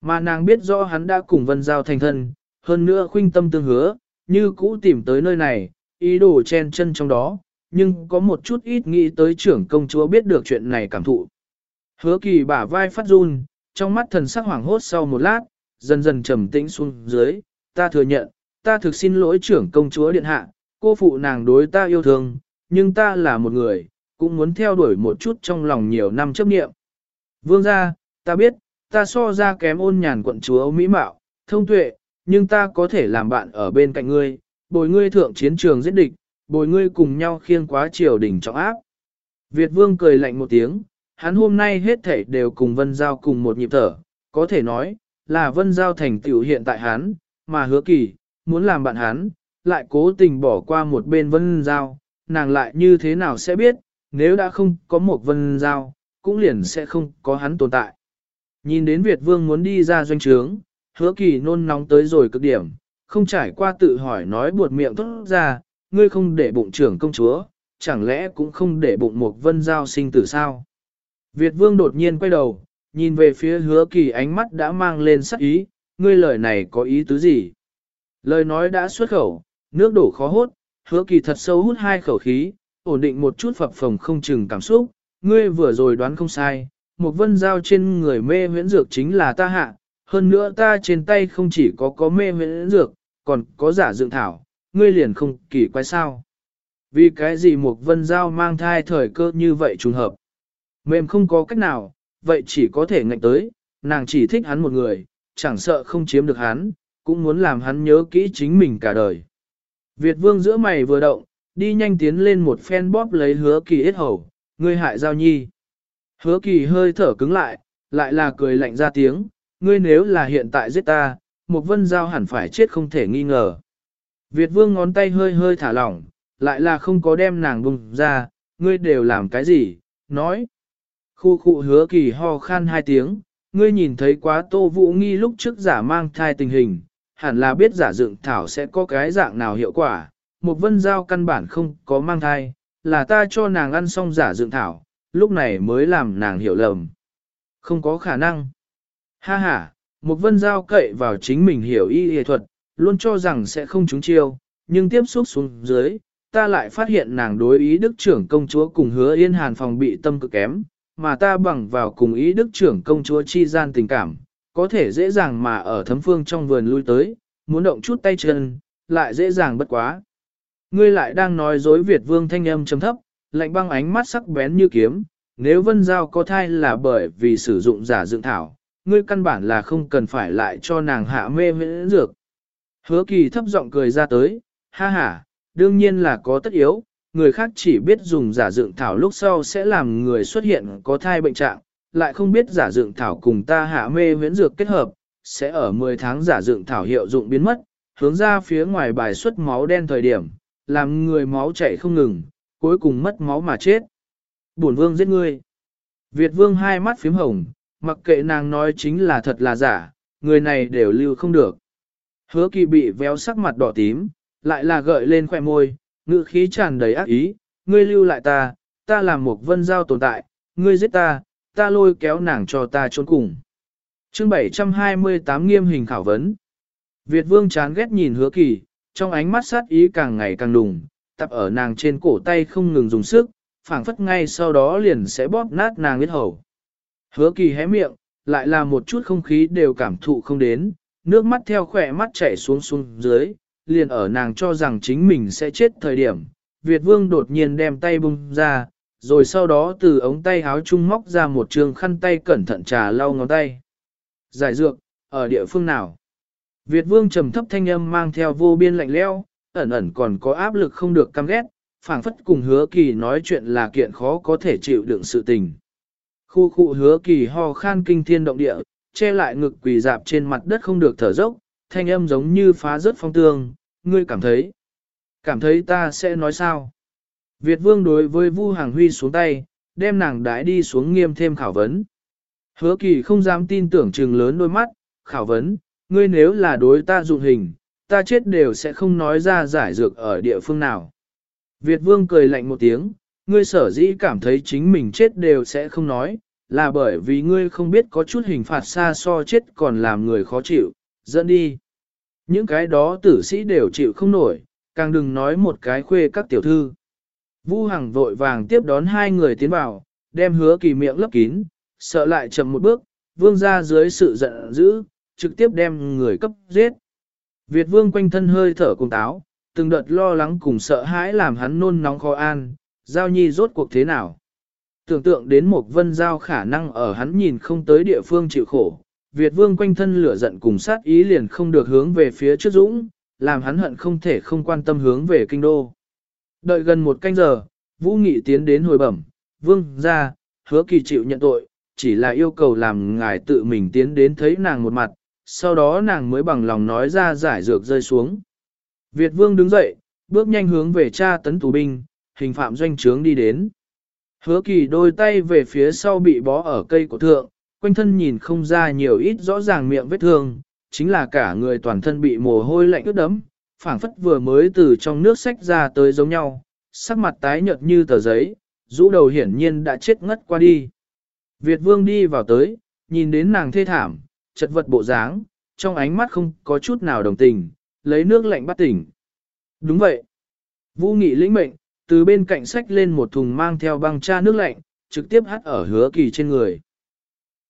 Mà nàng biết rõ hắn đã cùng vân giao thành thân, hơn nữa khuynh tâm tương hứa, như cũ tìm tới nơi này, ý đồ chen chân trong đó, nhưng có một chút ít nghĩ tới trưởng công chúa biết được chuyện này cảm thụ. Hứa kỳ bả vai phát run, trong mắt thần sắc hoảng hốt sau một lát, dần dần trầm tĩnh xuống dưới, ta thừa nhận, ta thực xin lỗi trưởng công chúa điện hạ, cô phụ nàng đối ta yêu thương, nhưng ta là một người, cũng muốn theo đuổi một chút trong lòng nhiều năm chấp nghiệm. Vương gia, ta biết, ta so ra kém ôn nhàn quận chúa Mỹ Mạo, thông tuệ, nhưng ta có thể làm bạn ở bên cạnh ngươi, bồi ngươi thượng chiến trường giết địch, bồi ngươi cùng nhau khiêng quá triều đỉnh trọng áp. Việt vương cười lạnh một tiếng, hắn hôm nay hết thảy đều cùng Vân Giao cùng một nhịp thở, có thể nói, là Vân Giao thành tiểu hiện tại hắn, mà hứa kỳ, muốn làm bạn hắn, lại cố tình bỏ qua một bên Vân Giao, nàng lại như thế nào sẽ biết, nếu đã không có một Vân Giao, cũng liền sẽ không có hắn tồn tại. Nhìn đến Việt Vương muốn đi ra doanh trướng, hứa kỳ nôn nóng tới rồi cực điểm, không trải qua tự hỏi nói buột miệng thốt ra, ngươi không để bụng trưởng công chúa, chẳng lẽ cũng không để bụng một vân giao sinh tử sao? Việt vương đột nhiên quay đầu, nhìn về phía hứa kỳ ánh mắt đã mang lên sắc ý, ngươi lời này có ý tứ gì? Lời nói đã xuất khẩu, nước đổ khó hốt, hứa kỳ thật sâu hút hai khẩu khí, ổn định một chút phập phồng không chừng cảm xúc, ngươi vừa rồi đoán không sai, một vân giao trên người mê huyễn dược chính là ta hạ, hơn nữa ta trên tay không chỉ có có mê huyễn dược, còn có giả dựng thảo, ngươi liền không kỳ quái sao. Vì cái gì một vân giao mang thai thời cơ như vậy trùng hợp. Mềm không có cách nào, vậy chỉ có thể ngạnh tới, nàng chỉ thích hắn một người, chẳng sợ không chiếm được hắn, cũng muốn làm hắn nhớ kỹ chính mình cả đời. Việt vương giữa mày vừa động, đi nhanh tiến lên một phen bóp lấy hứa kỳ ít hầu, ngươi hại giao nhi. Hứa kỳ hơi thở cứng lại, lại là cười lạnh ra tiếng, ngươi nếu là hiện tại giết ta, một vân giao hẳn phải chết không thể nghi ngờ. Việt vương ngón tay hơi hơi thả lỏng, lại là không có đem nàng bùng ra, ngươi đều làm cái gì, nói. Khu khu hứa kỳ ho khan hai tiếng, ngươi nhìn thấy quá tô vũ nghi lúc trước giả mang thai tình hình, hẳn là biết giả dựng thảo sẽ có cái dạng nào hiệu quả. Một vân giao căn bản không có mang thai, là ta cho nàng ăn xong giả dựng thảo, lúc này mới làm nàng hiểu lầm. Không có khả năng. Ha ha, một vân giao cậy vào chính mình hiểu y y thuật, luôn cho rằng sẽ không trúng chiêu, nhưng tiếp xúc xuống dưới, ta lại phát hiện nàng đối ý đức trưởng công chúa cùng hứa yên hàn phòng bị tâm cực kém, mà ta bằng vào cùng ý đức trưởng công chúa chi gian tình cảm, có thể dễ dàng mà ở thấm phương trong vườn lui tới, muốn động chút tay chân, lại dễ dàng bất quá. Ngươi lại đang nói dối Việt vương thanh âm trầm thấp, lạnh băng ánh mắt sắc bén như kiếm, nếu vân giao có thai là bởi vì sử dụng giả dưỡng thảo, ngươi căn bản là không cần phải lại cho nàng hạ mê miễn dược. Hứa kỳ thấp giọng cười ra tới, ha ha, đương nhiên là có tất yếu, người khác chỉ biết dùng giả dưỡng thảo lúc sau sẽ làm người xuất hiện có thai bệnh trạng, lại không biết giả dựng thảo cùng ta hạ mê miễn dược kết hợp, sẽ ở 10 tháng giả dựng thảo hiệu dụng biến mất, hướng ra phía ngoài bài xuất máu đen thời điểm, làm người máu chảy không ngừng, cuối cùng mất máu mà chết. Bổn vương giết ngươi. Việt vương hai mắt phím hồng, mặc kệ nàng nói chính là thật là giả, người này đều lưu không được. Hứa kỳ bị véo sắc mặt đỏ tím, lại là gợi lên khoẻ môi, ngữ khí tràn đầy ác ý, ngươi lưu lại ta, ta làm một vân giao tồn tại, ngươi giết ta, ta lôi kéo nàng cho ta trốn cùng. chương 728 nghiêm hình khảo vấn. Việt vương chán ghét nhìn hứa kỳ, trong ánh mắt sát ý càng ngày càng đùng, tập ở nàng trên cổ tay không ngừng dùng sức, phảng phất ngay sau đó liền sẽ bóp nát nàng huyết hầu. Hứa kỳ hé miệng, lại là một chút không khí đều cảm thụ không đến, nước mắt theo khỏe mắt chảy xuống xuống dưới, liền ở nàng cho rằng chính mình sẽ chết thời điểm. Việt vương đột nhiên đem tay bung ra, rồi sau đó từ ống tay háo trung móc ra một trường khăn tay cẩn thận trà lau ngón tay. Giải dược, ở địa phương nào? Việt vương trầm thấp thanh âm mang theo vô biên lạnh leo, ẩn ẩn còn có áp lực không được căm ghét, phảng phất cùng hứa kỳ nói chuyện là kiện khó có thể chịu đựng sự tình. Khu khu hứa kỳ ho khan kinh thiên động địa, che lại ngực quỳ dạp trên mặt đất không được thở dốc, thanh âm giống như phá rớt phong tương, ngươi cảm thấy, cảm thấy ta sẽ nói sao? Việt vương đối với Vu Hàng Huy xuống tay, đem nàng đái đi xuống nghiêm thêm khảo vấn. Hứa kỳ không dám tin tưởng trừng lớn đôi mắt, khảo vấn, ngươi nếu là đối ta dụng hình, ta chết đều sẽ không nói ra giải dược ở địa phương nào. Việt vương cười lạnh một tiếng, ngươi sở dĩ cảm thấy chính mình chết đều sẽ không nói, là bởi vì ngươi không biết có chút hình phạt xa so chết còn làm người khó chịu, dẫn đi. Những cái đó tử sĩ đều chịu không nổi, càng đừng nói một cái khuê các tiểu thư. Vu Hằng vội vàng tiếp đón hai người tiến vào, đem hứa kỳ miệng lấp kín, sợ lại chậm một bước, vương ra dưới sự giận dữ, trực tiếp đem người cấp giết. Việt vương quanh thân hơi thở cùng táo, từng đợt lo lắng cùng sợ hãi làm hắn nôn nóng khó an, giao nhi rốt cuộc thế nào. Tưởng tượng đến một vân giao khả năng ở hắn nhìn không tới địa phương chịu khổ, Việt vương quanh thân lửa giận cùng sát ý liền không được hướng về phía trước dũng, làm hắn hận không thể không quan tâm hướng về kinh đô. Đợi gần một canh giờ, Vũ Nghị tiến đến hồi bẩm, vương ra, hứa kỳ chịu nhận tội, chỉ là yêu cầu làm ngài tự mình tiến đến thấy nàng một mặt, sau đó nàng mới bằng lòng nói ra giải dược rơi xuống. Việt vương đứng dậy, bước nhanh hướng về cha tấn tù binh, hình phạm doanh trướng đi đến. Hứa kỳ đôi tay về phía sau bị bó ở cây của thượng, quanh thân nhìn không ra nhiều ít rõ ràng miệng vết thương, chính là cả người toàn thân bị mồ hôi lạnh ướt đẫm, phảng phất vừa mới từ trong nước sách ra tới giống nhau, sắc mặt tái nhợt như tờ giấy, rũ đầu hiển nhiên đã chết ngất qua đi. Việt vương đi vào tới, nhìn đến nàng thê thảm, chật vật bộ dáng, trong ánh mắt không có chút nào đồng tình, lấy nước lạnh bắt tỉnh. Đúng vậy. Vũ nghị lĩnh mệnh, từ bên cạnh sách lên một thùng mang theo băng cha nước lạnh, trực tiếp hắt ở hứa kỳ trên người.